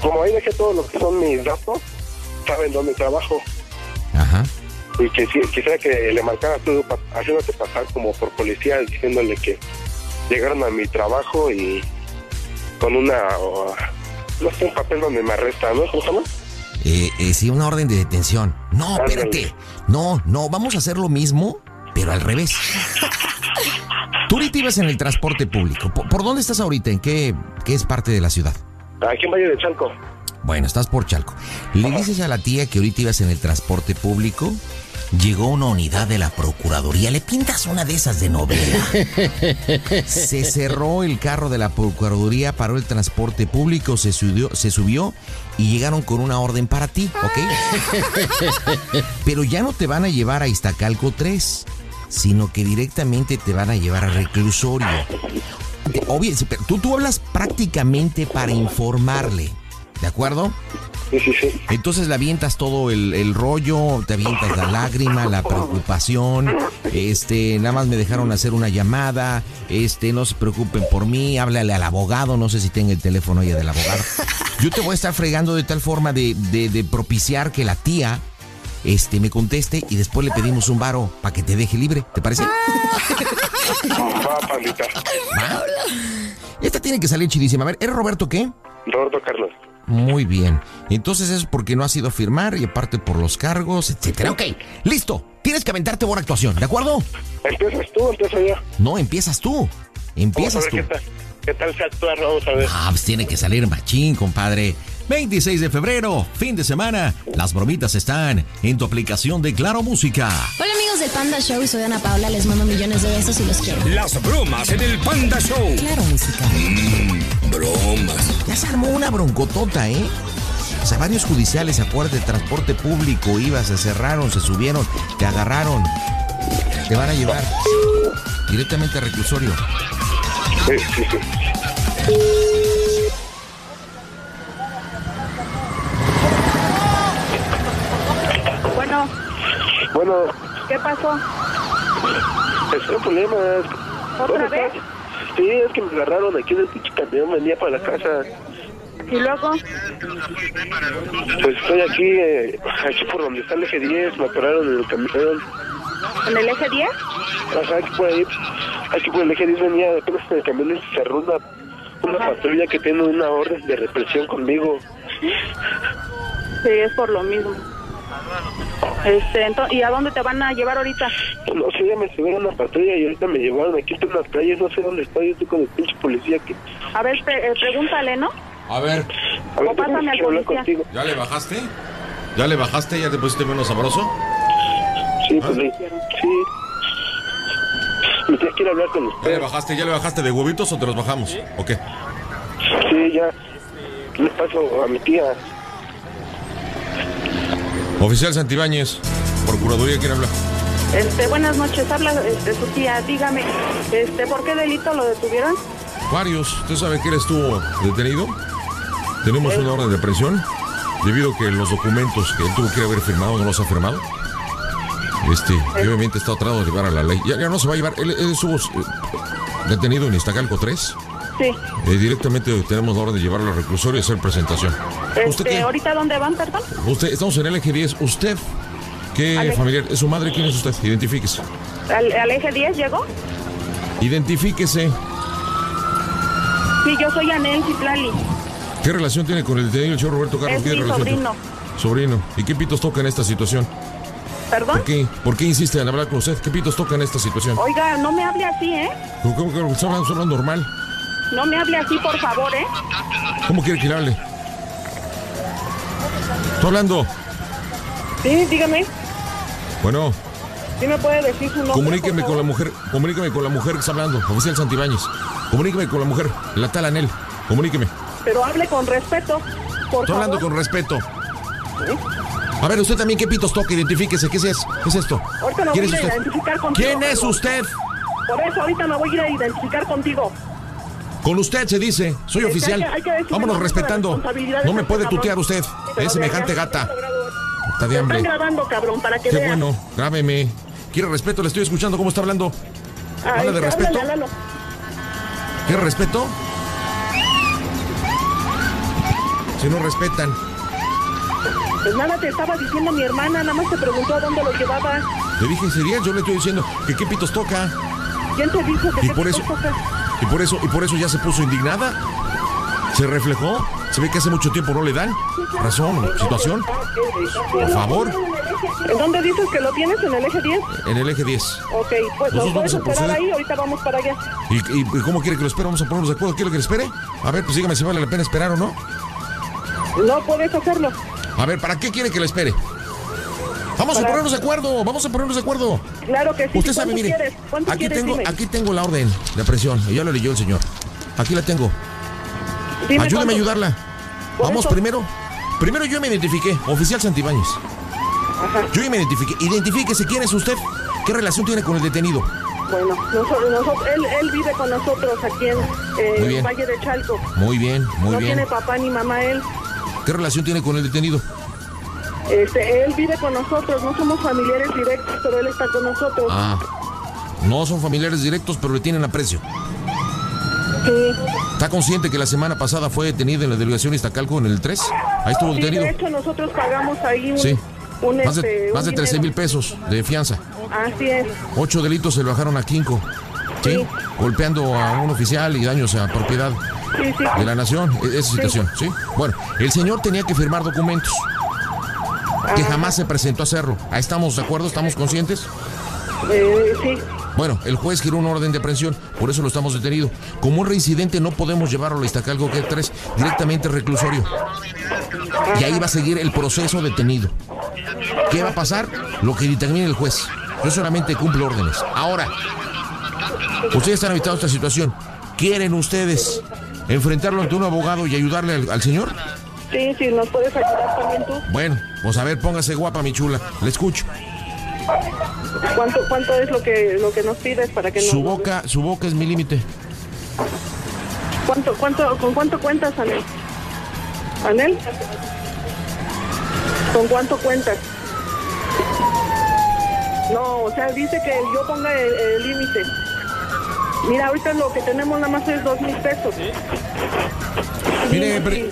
como ahí dejé todo lo que son mis datos, saben dónde trabajo. Ajá. Y que si- quisiera que le marcaras tú haciéndote pasar como por policía, diciéndole que llegaron a mi trabajo y con una, no sé, un papel donde me arrestan, ¿no? ¿Cómo se llama? Eh, eh, sí, una orden de detención. No, espérate. No, no, vamos a hacer lo mismo, pero al revés. Tú ahorita ibas en el transporte público. ¿Por, por dónde estás ahorita? ¿En qué, qué es parte de la ciudad? Aquí en Valle de Chalco. Bueno, estás por Chalco. Le dices a la tía que ahorita ibas en el transporte público. Llegó una unidad de la Procuraduría. Le pintas una de esas de novela. Se cerró el carro de la Procuraduría, paró el transporte público, se subió, se subió y llegaron con una orden para ti, ¿ok? Pero ya no te van a llevar a Iztacalco 3, sino que directamente te van a llevar a reclusorio. Obvio, tú, tú hablas prácticamente para informarle, ¿de acuerdo? Sí, sí, sí. Entonces le avientas todo el, el rollo, te avientas la lágrima, la preocupación, este, nada más me dejaron hacer una llamada, este, no se preocupen por mí, háblale al abogado, no sé si tenga el teléfono ella del abogado. Yo te voy a estar fregando de tal forma de, de- de propiciar que la tía, este, me conteste y después le pedimos un varo para que te deje libre, ¿te parece? Va, pandita. ¿Va? Esta tiene que salir chidísima. A ver, ¿eres Roberto qué? Roberto Carlos. Muy bien. Entonces es porque no has ido a firmar y aparte por los cargos, etcétera. Ok, listo. Tienes que aventarte por actuación, ¿de acuerdo? ¿Empiezas tú o empiezo yo? No, empiezas tú. Empiezas Vamos a tú. qué tal, qué tal se actúa, vamos a ver. Ah, pues tiene que salir machín, compadre. 26 de febrero, fin de semana. Las bromitas están en tu aplicación de Claro Música. Hola amigos del Panda Show, soy Ana Paula, les mando millones de besos y los quiero. Las bromas en el Panda Show. Claro, música. Mmm, bromas. Ya se armó una broncotota, ¿eh? O sea, varios judiciales, acuérdate, transporte público, iba, se cerraron, se subieron, te agarraron. Te van a llevar directamente a reclusorio. Sí, sí, sí. Bueno, ¿qué pasó? estoy en problemas. ¿Otra ¿Dónde vez? estás? Sí, es que me agarraron aquí en el pinche camión, venía para la casa. ¿Y luego? Pues estoy aquí, eh, aquí por donde está el eje 10, me pararon en el camión. ¿En el eje 10? Ajá, aquí por ahí, aquí por el eje 10 venía, apenas en el camión y se cerró una, una patrulla que tiene una orden de represión conmigo. Sí, es por lo mismo. Este, ento- ¿Y a dónde te van a llevar ahorita? No sé, ya me subieron a una patrulla y ahorita me llevaron aquí en unas calles, no sé dónde estoy, yo estoy con el pinche policía aquí. A ver, pre- eh, pregúntale, ¿no? A ver, A ver, O pásame al policía. contigo. ¿ya le bajaste? ¿Ya le bajaste? ¿Ya te pusiste menos sabroso? Sí, pues sí. Sí. Me tienes que ir a hablar con ¿Ya usted. le bajaste? ¿Ya le bajaste de huevitos o te los bajamos? ¿O qué? Sí, ya. Le paso a mi tía. Oficial Santibáñez, Procuraduría, ¿quién habla? Este, buenas noches, habla este, su tía, dígame, este, ¿por qué delito lo detuvieron? Varios. ¿Usted sabe que él estuvo detenido? Tenemos una orden de aprehensión debido a que los documentos que él tuvo que haber firmado no los ha firmado. Este, y obviamente está tratando de llevar a la ley. Ya, ya no se va a llevar. Él, él estuvo eh, detenido en Iztacalco 3. Sí. Eh, directamente tenemos la orden de llevarlo al reclusorio y hacer presentación. ¿Usted Este, qué? ¿ahorita dónde van, perdón? Usted, estamos en el eje 10. ¿Usted qué familiar? ¿Es su madre? ¿Quién es usted? Identifíquese. ¿Al, al eje 10 llegó? Identifíquese. Sí, yo soy Anel Citlali, ¿Qué relación tiene con el detenido el señor Roberto Carlos? es ¿Qué mi relación tiene? sobrino. Sobrino. ¿Y qué pitos toca en esta situación? ¿Perdón? ¿Por qué? ¿Por qué insiste en hablar con usted? ¿Qué pitos toca en esta situación? Oiga, no me hable así, ¿eh? ¿Cómo, hablando, está hablando normal? No me hable así, por favor, ¿eh? ¿Cómo quiere que le hable? ¿Está hablando? Sí, dígame, Bueno, ¿sí me puede decir su nombre? comuníqueme con la mujer, comuníqueme con la mujer que está hablando, oficial Santibáñez. Comuníqueme con la mujer, la tal Anel. Comuníqueme. Pero hable con respeto, por Estoy hablando con respeto. A ver, usted también, ¿qué pitos toca? Identifíquese. ¿Qué es, eso? ¿Qué es esto? Ahorita me ¿Quién voy es a usted? identificar contigo. ¿Quién es usted? Por eso ahorita me voy a ir a identificar contigo. Con usted se dice. Soy Es que oficial. hay que- hay que decirle Vámonos respetando. No me puede tutear usted. Es semejante gata. Está de hambre. están grabando, cabrón, para que Qué bueno. Grábeme. ¿Quiere respeto? Le estoy escuchando cómo está hablando. Ah, Habla de respeto. ¿Quiere respeto? Si no respetan. Pues nada, te estaba diciendo mi hermana, nada más te preguntó a dónde lo llevaba. Le dije serial, yo le estoy diciendo que qué pitos toca. ¿Quién te dijo que Y qué por eso- toca? Y por eso, y por eso ya se puso indignada. Se reflejó. Se ve que hace mucho tiempo no le dan razón situación. Por favor, ¿En dónde dices que lo tienes? ¿En el eje 10? en el eje 10. Ok, pues nos Nosotros vamos a esperar ahí, ahorita vamos para allá. ¿Y, cómo quiere que lo espere? Vamos a ponernos de acuerdo. ¿Quiere que le espere? A ver, pues dígame si vale la pena esperar o no. No puedes hacerlo. A ver, ¿para qué quiere que le espere? Vamos a ponernos de acuerdo, vamos a ponernos de acuerdo. Claro que sí. Usted ¿Cuánto sabe, mire, quieres? ¿Cuánto aquí quieres? tengo, Dime. aquí tengo la orden de aprehensión. y Ya lo leyó el señor. Aquí la tengo. Dime Ayúdeme a ayudarla. Vamos eso. primero. Primero yo me identifiqué, oficial Santibáñez. Yo me identifiqué. Identifíquese quién es usted. ¿Qué relación tiene con el detenido? Bueno, nosotros, nosotros- él, él vive con nosotros aquí en eh, Muy bien. Valle de Chalco. Muy bien, muy no bien. tiene papá ni mamá él. ¿Qué relación tiene con el detenido? Este, él vive con nosotros, no somos familiares directos, pero él está con nosotros. Ah, no son familiares directos, pero le tienen aprecio. Sí. ¿Está consciente que la semana pasada fue detenido en la delegación Iztacalco en el 3? Ahí estuvo Sí, detenido. de hecho nosotros pagamos ahí un, Sí. un, Más este, de, un más de 13 dinero. mil pesos de fianza. Así es. Ocho delitos se le bajaron a Quinco. ¿Sí? Golpeando a un oficial y daños a propiedad Sí, sí. de la nación. e- Esa situación, ¿sí? Bueno, el señor tenía que firmar documentos. Que jamás se presentó a hacerlo. Ahí estamos de acuerdo, estamos conscientes. Eh, sí. Bueno, el juez giró una orden de aprehensión, por eso lo estamos detenido. Como un reincidente no podemos llevarlo a Iztacalco que 3 directamente al reclusorio. Y ahí va a seguir el proceso detenido. ¿Qué va a pasar? Lo que dictamine el juez. Yo solamente cumplo órdenes. Ahora, ustedes están evitando esta situación. ¿Quieren ustedes enfrentarlo ante un abogado y ayudarle al, al señor? Sí, sí, nos puedes ayudar también tú. Bueno, pues a ver, póngase guapa, mi chula. Le escucho. ¿Cuánto, cuánto es lo que, lo que nos pides para que Su nos... boca, su boca es mi límite. ¿Cuánto, cuánto, ¿Con cuánto cuentas, Anel? ¿Anel? ¿Con cuánto cuentas? No, o sea, dice que yo ponga el el límite. Mira, ahorita lo que tenemos nada más es dos mil pesos. Mire, pero-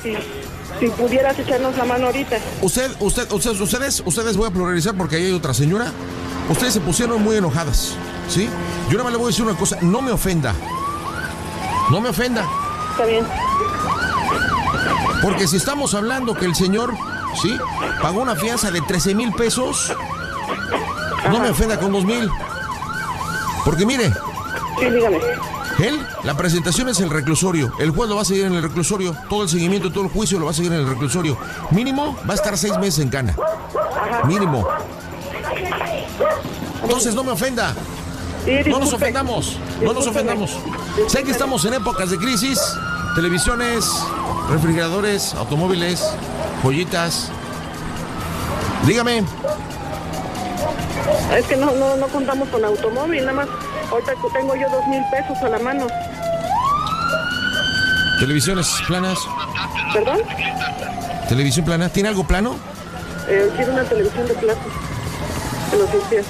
si, pudieras echarnos la mano ahorita. Usted, usted, usted- ustedes, ustedes voy a pluralizar porque ahí hay otra señora. Ustedes se pusieron muy enojadas, ¿sí? Yo nada más le voy a decir una cosa, no me ofenda. No me ofenda. Está bien. Porque si estamos hablando que el señor, ¿sí? Pagó una fianza de 13 mil pesos, no me ofenda con dos mil. Porque mire, Sí, dígame. Él, la presentación es el reclusorio. El juez lo va a seguir en el reclusorio. Todo el seguimiento, todo el juicio lo va a seguir en el reclusorio. Mínimo va a estar seis meses en cana. Mínimo. Entonces no me ofenda. No nos ofendamos. No nos ofendamos. Sé que estamos en épocas de crisis. Televisiones, refrigeradores, automóviles, joyitas. Dígame. Es que no, no, no contamos con automóvil, nada más. Ahorita tengo yo dos mil pesos a la mano. Televisiones planas. ¿Perdón? Televisión plana. ¿Tiene algo plano? Eh, quiero una televisión de plástico. De los pies.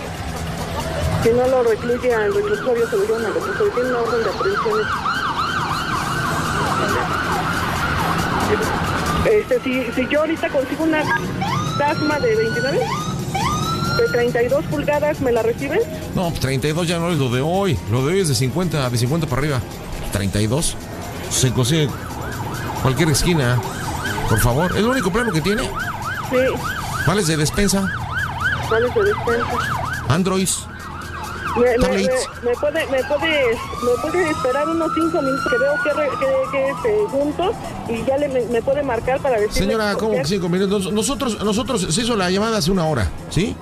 Si no lo recluye al reclusorio, se lo llevan al reclusorio. Tiene una orden de aprehensión. Este, si, si yo ahorita consigo una Tasma de 29, de 32 pulgadas, ¿me la reciben? No, pues 32 ya no es lo de hoy. Lo de hoy es de 50, de 50 para arriba. 32. Se consigue cualquier esquina. Por favor. ¿Es el único plano que tiene? Sí, ¿Vales de despensa? ¿cuál es de despensa? Android. Me, me, Tablets. me- me puede, me, puede, me puede esperar unos 5 minutos que veo que, re- que, que este, juntos y ya le, me, puede marcar para decirle... Señora, ¿cómo que cinco minutos? Nosotros, nosotros se hizo la llamada hace una hora, ¿sí?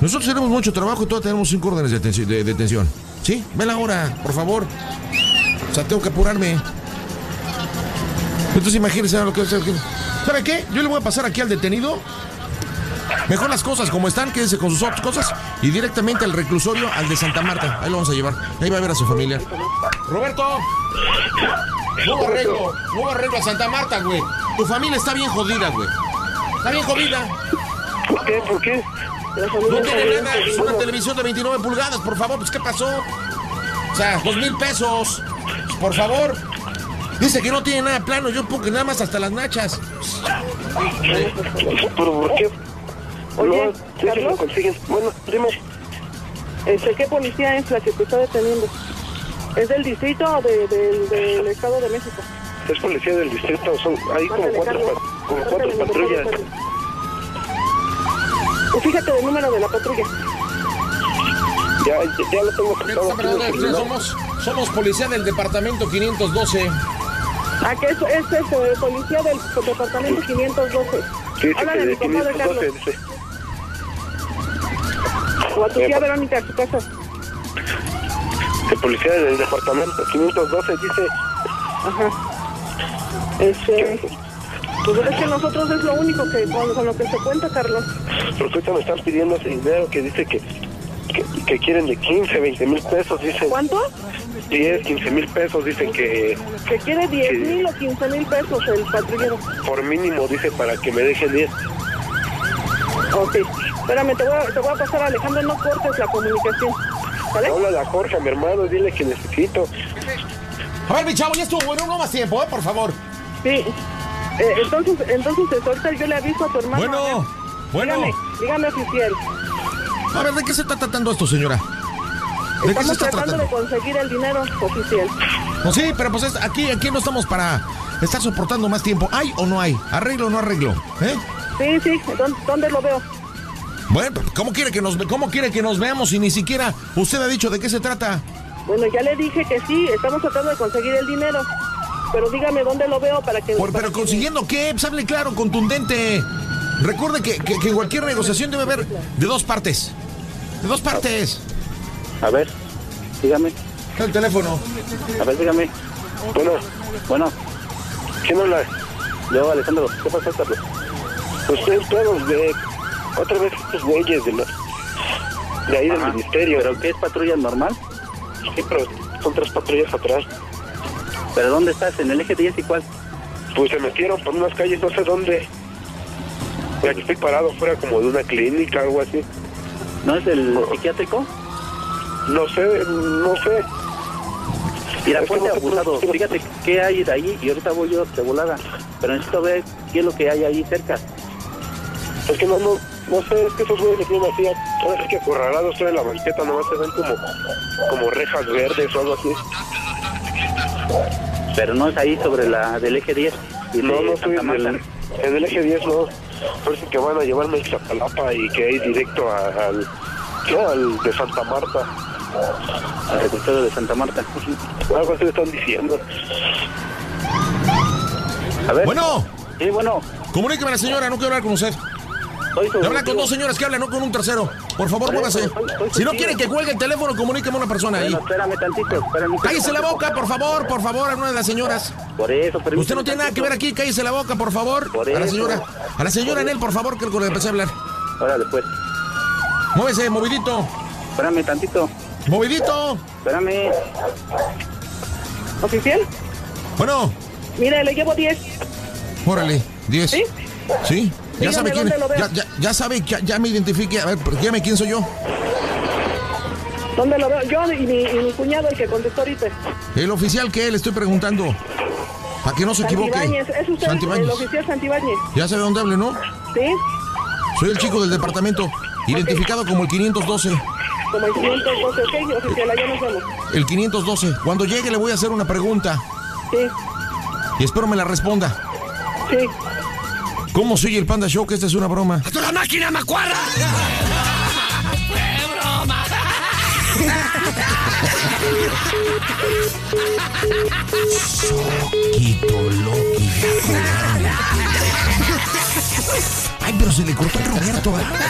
Nosotros tenemos mucho trabajo y todavía tenemos cinco órdenes de, detención. ¿Sí? Ve la hora, por favor. O sea, tengo que apurarme. Entonces imagínense lo que ¿Sabe qué? Yo le voy a pasar aquí al detenido. Mejor las cosas como están, quédese con sus otras cosas y directamente al reclusorio, al de Santa Marta. Ahí lo vamos a llevar. Ahí va a ver a su familia. Roberto, nuevo arreglo, nuevo arreglo a Santa Marta, güey. Tu familia está bien jodida, güey. Está bien jodida. ¿Por qué? ¿Por qué? No tiene nada, es una televisión de 29 pulgadas, por favor, pues ¿qué pasó? O sea, dos mil pesos, por favor. Dice que no tiene nada plano, yo pongo que nada más hasta las nachas. ¿Pero por qué? Oye, no, Carlos. consiguen. Bueno, dime. Este, ¿Qué policía es la que te está deteniendo? ¿Es del distrito o de- del- del Estado de México? Es policía del distrito, son hay como cuatro, como patrullas. Fíjate del número de la patrulla. Ya, ya, ya lo tengo el celular. Somos, somos policía del departamento 512. Ah, que es, es este, policía del departamento 512. Sí, Háblale a mi de papá de 512, Carlos. dice. O a tu Eh, tía pa- Verónica a su casa. De policía del departamento 512 dice. Ajá. Este. Pues es que nosotros es lo único que con, con lo que se cuenta, Carlos. Porque ahorita me están pidiendo ese dinero que dice que, que, que quieren de 15, 20 mil pesos, dicen. ¿Cuánto? 10, 15 mil pesos, dicen que Que quiere 10 Sí. mil o 15 mil pesos el patrullero. por mínimo, dice, para que me dejen ir. Ok. Espérame, te voy, a, te voy a pasar a Alejandro, no cortes la comunicación. ¿Vale? Habla a Jorge, a mi hermano, dile que necesito. A ver, mi chavo, ya estuvo bueno, no más tiempo, ¿eh? Por favor. Sí. Eh, entonces, entonces, pues, ahorita yo le aviso a tu hermano. Bueno, bueno. Dígame, dígame oficial. A ver, ¿de qué se está tratando esto, señora? ¿De qué se Estamos está tratando tratando? de conseguir el dinero oficial. Pues sí, pero pues es- aquí, aquí no estamos para estar soportando más tiempo. ¿Hay o no hay? ¿Arreglo o no arreglo? ¿Eh? Sí, sí. ¿Dónde, dónde lo veo? Bueno, pero ¿cómo quiere que nos cómo quiere que nos veamos si ni siquiera usted ha dicho de qué se trata? Bueno, ya le dije que sí, estamos tratando de conseguir el dinero. Pero dígame dónde lo veo para que... Por- para pero que- consiguiendo qué, pues hable claro, contundente. Recuerde que, que- que en cualquier negociación debe haber de dos partes. De dos partes. A ver, dígame. El teléfono. A ver, dígame. Bueno. Bueno. ¿Quién habla? Yo, Alejandro. ¿Qué pasa, Carlos? Ustedes todos de... Otra vez estos güeyes de, la- de ahí del ministerio. ¿Pero qué es patrulla normal? Sí, pero son tres patrullas atrás. ¿Pero dónde estás? ¿En el eje 10 y cuál? Pues se metieron por unas calles, no sé dónde. Mira, aquí estoy parado fuera como de una clínica, algo así. ¿No es el psiquiátrico? No sé, no sé. Mira, Es que ponte no abusado. Fíjate qué hay de ahí y ahorita voy yo de volada. Pero necesito ver qué es lo que hay ahí cerca. Es que no, no, no sé, es que esos güeyes que así, ahora sí que acorralados traen la banqueta, nomás se ven como, como rejas verdes o algo así. Pero no es ahí sobre la del eje 10. Y No, no estoy Santa en el, en el eje 10, no. Parece que van a llevarme a Ixtapalapa y que hay directo a- al, no, al de Santa Marta. Al reclusorio de Santa Marta. Algo así están diciendo. A ver. Bueno. Sí, bueno. Comuníqueme a la señora, no quiero hablar con usted. Su- Me habla con dos señoras que hablan, no con un tercero. Por favor, muévase. eso, soy- soy Si no su quiere tío. que cuelgue el teléfono, comuníqueme a una persona ahí. Bueno, espérame tantito, espérame. Cállese la boca, por favor, por favor, a una de las señoras. Por eso, permíteme Usted no tiene nada que ver aquí, cállese la boca, por favor. Por a la eso. señora, a la señora Nel, por favor, que le empecé a hablar. Órale, pues. Muévese, movidito. Espérame tantito. Movidito. Espérame. ¿Oficial? Bueno, Mire, le llevo 10. órale, 10. ¿Sí? Sí, ya sabe quién. Ya, ya, ya sabe, ya, ya me identifique. A ver, dígame quién soy yo. ¿Dónde lo veo? Yo y mi, y mi cuñado, el que contestó ahorita. El oficial que le estoy preguntando. Para que no se equivoque. Santibáñez. Es usted Santibáñez. el oficial Santibáñez. Ya sabe dónde hable, ¿no? ¿Sí? Soy el chico del departamento, identificado como el 512. Como el 512. Ok, oficial, allá nos vemos. El 512. Cuando llegue le voy a hacer una pregunta Sí, y espero me la responda. sí. ¿Cómo soy el Panda Show? Que esta es una broma. ¡A la máquina, macuarra! ¡Qué broma! Soquito, Loki, Ay, pero se le cortó a Roberto. ¿verdad?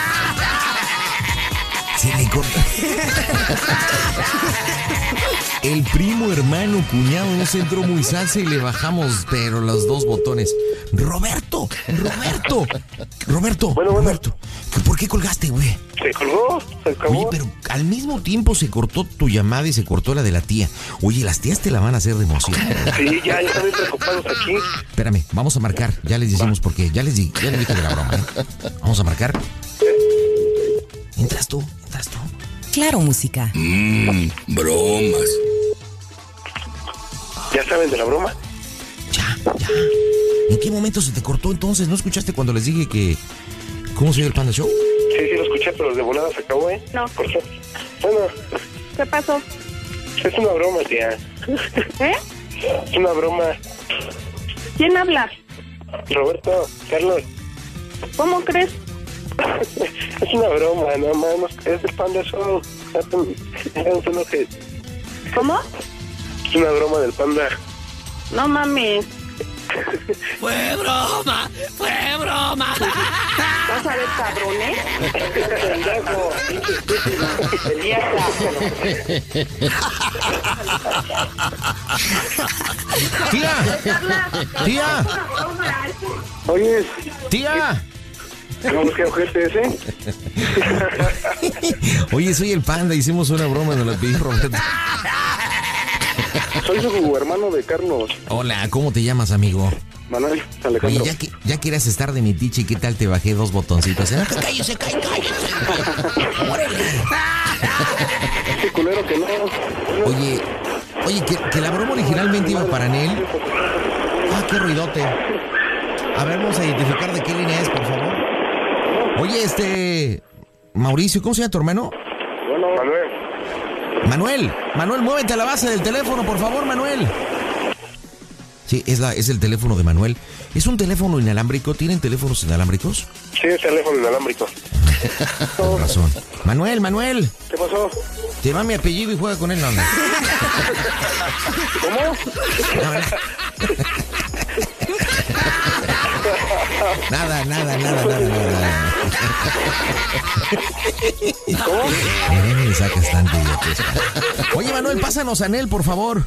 Se le cortó. El primo, hermano, cuñado, no se entró muy salsa y le bajamos, pero los dos botones. Roberto, Roberto, Roberto, Roberto, ¿que ¿por qué colgaste, güey? Se colgó, se acabó. Oye, pero al mismo tiempo se cortó tu llamada y se cortó la de la tía. Oye, las tías te la van a hacer de emoción. Sí, ya, ya están bien preocupados aquí. Espérame, vamos a marcar. Ya les decimos por qué. Ya les, di, ya les dije de la broma, ¿eh? Vamos a marcar. Entras tú, entras tú. Claro, música. Mmm, bromas. ¿Ya saben de la broma? ¿En qué momento se te cortó entonces? ¿No escuchaste cuando les dije que... ¿Cómo se oye el Panda Show? Sí, sí, lo escuché, pero de volada se acabó, ¿eh? No. Cortó. Bueno, ¿Qué pasó? es una broma, tía. ¿Eh? Es una broma. ¿Quién habla? Roberto, Carlos, ¿Cómo crees? es una broma, no mames, es del Panda Show. Ya. ¿Cómo? Es una broma del Panda. No mames. Fue broma, fue broma. Vas a ver, cabrón, ¿eh? Pendejo, pinche estúpido. ¡Tía! ¡Tía! Oye, ¡Tía! ¿cómo que ojete ese? Oye, soy el Panda. Hicimos una broma, nos la pidió Roberto. Soy su hermano de Carlos, Hola, ¿cómo te llamas, amigo? Manuel Oye, Alejandro. ya, que, ya querías estar de mi tiche, ¿qué tal te bajé dos botoncitos? ¿eh? Cállese, cállese, cállese. Ese culero que no. Oye, oye, que, que la broma originalmente iba para Nel. Ah, qué ruidote. A ver, vamos a identificar de qué línea es, por favor. Oye, este. Mauricio, ¿cómo se llama tu hermano? Bueno, Manuel. Manuel, Manuel, muévete a la base del teléfono, por favor, Manuel. Sí, es, la, es el teléfono de Manuel. ¿Es un teléfono inalámbrico? ¿Tienen teléfonos inalámbricos? Sí, es teléfono inalámbrico. Con razón. Manuel, Manuel. ¿Qué pasó? Lleva mi apellido y juega con él, ¿no? ¿Cómo? Nada, nada, nada, nada, nada. ¿Cómo? ¿De dónde le sacas idiotez? Oye, Manuel, pásanos a Nel, por favor.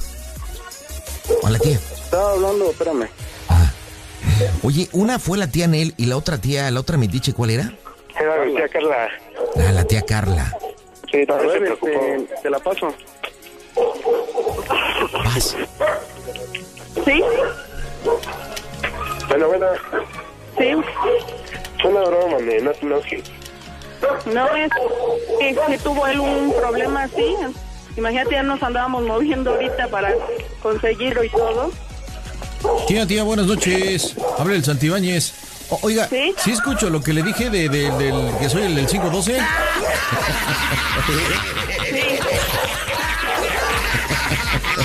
Hola, tía. Estaba hablando, espérame. Oye, una fue la tía Nel y la otra tía, la otra metiche, ¿cuál era? Era mi tía Carla. Ah, la tía Carla. Sí, este, te la paso. Vas. ¿Sí? Bueno, bueno. Sí. Es una broma, ne, no te enojes. No es que, que tuvo él un problema así. Imagínate, ya nos andábamos moviendo ahorita para conseguirlo y todo. Tía, tía, buenas noches. Habla el Santibáñez. O- oiga, ¿Sí? escucho lo que le dije de, de- del que soy el del 512?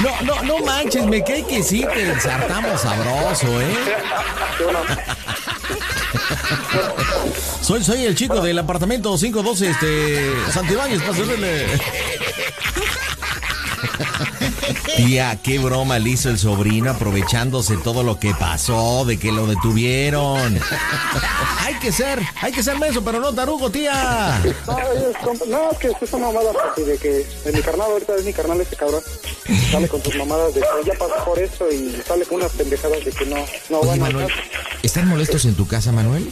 No, no, no manches, me cae que sí, te ensartamos sabroso, ¿eh? Soy, soy el chico del apartamento 512, este, Santibáñez, para. Tía, qué broma le hizo el sobrino aprovechándose todo lo que pasó, de que lo detuvieron. Hay que ser, hay que ser menso, pero no tarugo, tía. No, comp- no, es que es una mamada así de que de mi carnal, ahorita es mi carnal este cabrón. Sale con sus mamadas de que ya pasó por eso y sale con unas pendejadas de que no, no Oye, van a Manuel, hacer. ¿están molestos en tu casa, Manuel?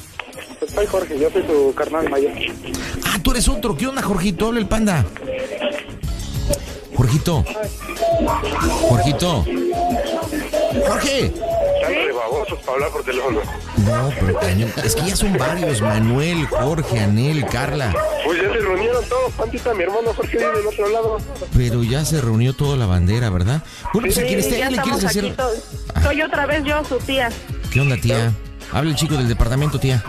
Pues soy Jorge, yo soy su carnal mayor. Ah, tú eres otro. ¿Qué onda, Jorgito? Habla el panda. Jorgito. Jorgito. Jorge. Babosos para hablar por teléfono. No, pero cañón. Es que ya son varios. Manuel, Jorge, Anel, Carla. Pues ya se reunieron todos, Pantita, mi hermano Jorge vive del otro lado. Pero ya se reunió toda la bandera, ¿verdad? Bueno, pues a quien esté ya ahí le quieres aquí hacer... Soy otra vez yo, su tía. ¿Qué onda, tía? Habla el chico del departamento, tía.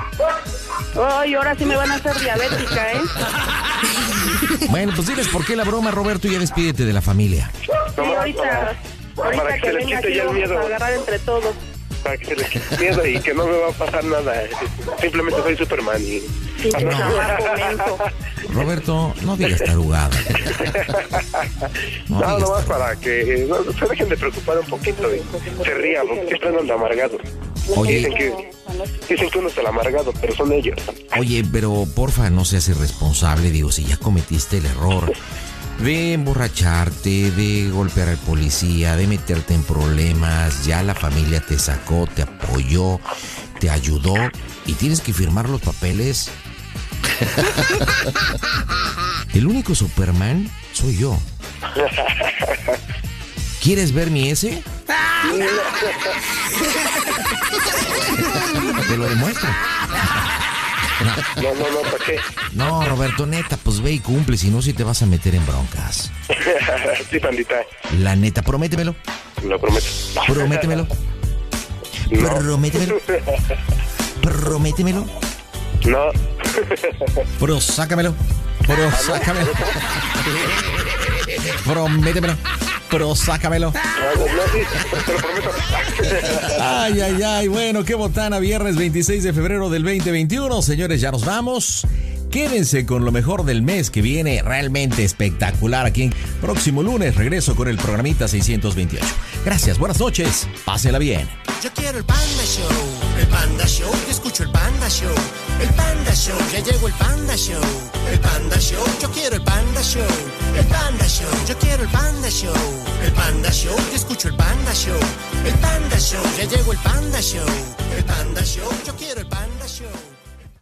Ay, ahora sí me van a hacer diabética, ¿eh? Bueno, pues diles por qué la broma, Roberto, y ya despídete de la familia. Sí, ahorita, ahorita que venga aquí ya el vamos miedo. a agarrar entre todos. Para que se les quite miedo y que no me va a pasar nada. Simplemente soy Superman y... Roberto, no digas tarugada. No, no, nomás para que no, se dejen de preocupar un poquito y se rían, porque de amargados. Oye. Dicen que, dicen que uno es el amargado, pero son ellos. Oye, pero porfa, no seas irresponsable, digo, si ya cometiste el error. De emborracharte, de golpear al policía, de meterte en problemas. Ya la familia te sacó, te apoyó, te ayudó y tienes que firmar los papeles. El único Superman soy yo. ¿Quieres ver mi S? Te lo demuestro. No, no, no, ¿para qué? No, Roberto, neta, pues ve y cumple, si no, si te vas a meter en broncas. sí, pandita. La neta, prométemelo. Lo prometo. Prométemelo. No. Prométemelo. Prométemelo. No. Pero sácamelo. Pero sácamelo. Prométemelo. Pero sácamelo. Ay, ay, ay. Bueno, qué botana. Viernes 26 de febrero del 2021. Señores, ya nos vamos. Quédense con lo mejor del mes que viene realmente espectacular aquí próximo lunes. Regreso con el programita 628. Gracias, buenas noches. Pásela bien. Yo quiero el Panda Show, el Panda Show, yo escucho el Panda Show, el Panda Show, ya llegó el Panda Show, el Panda Show, yo quiero el Panda Show, el Panda Show, yo quiero el Panda Show, el Panda Show, yo escucho el Panda Show, el Panda Show, ya llegó el Panda Show, el Panda Show, yo quiero el Panda Show.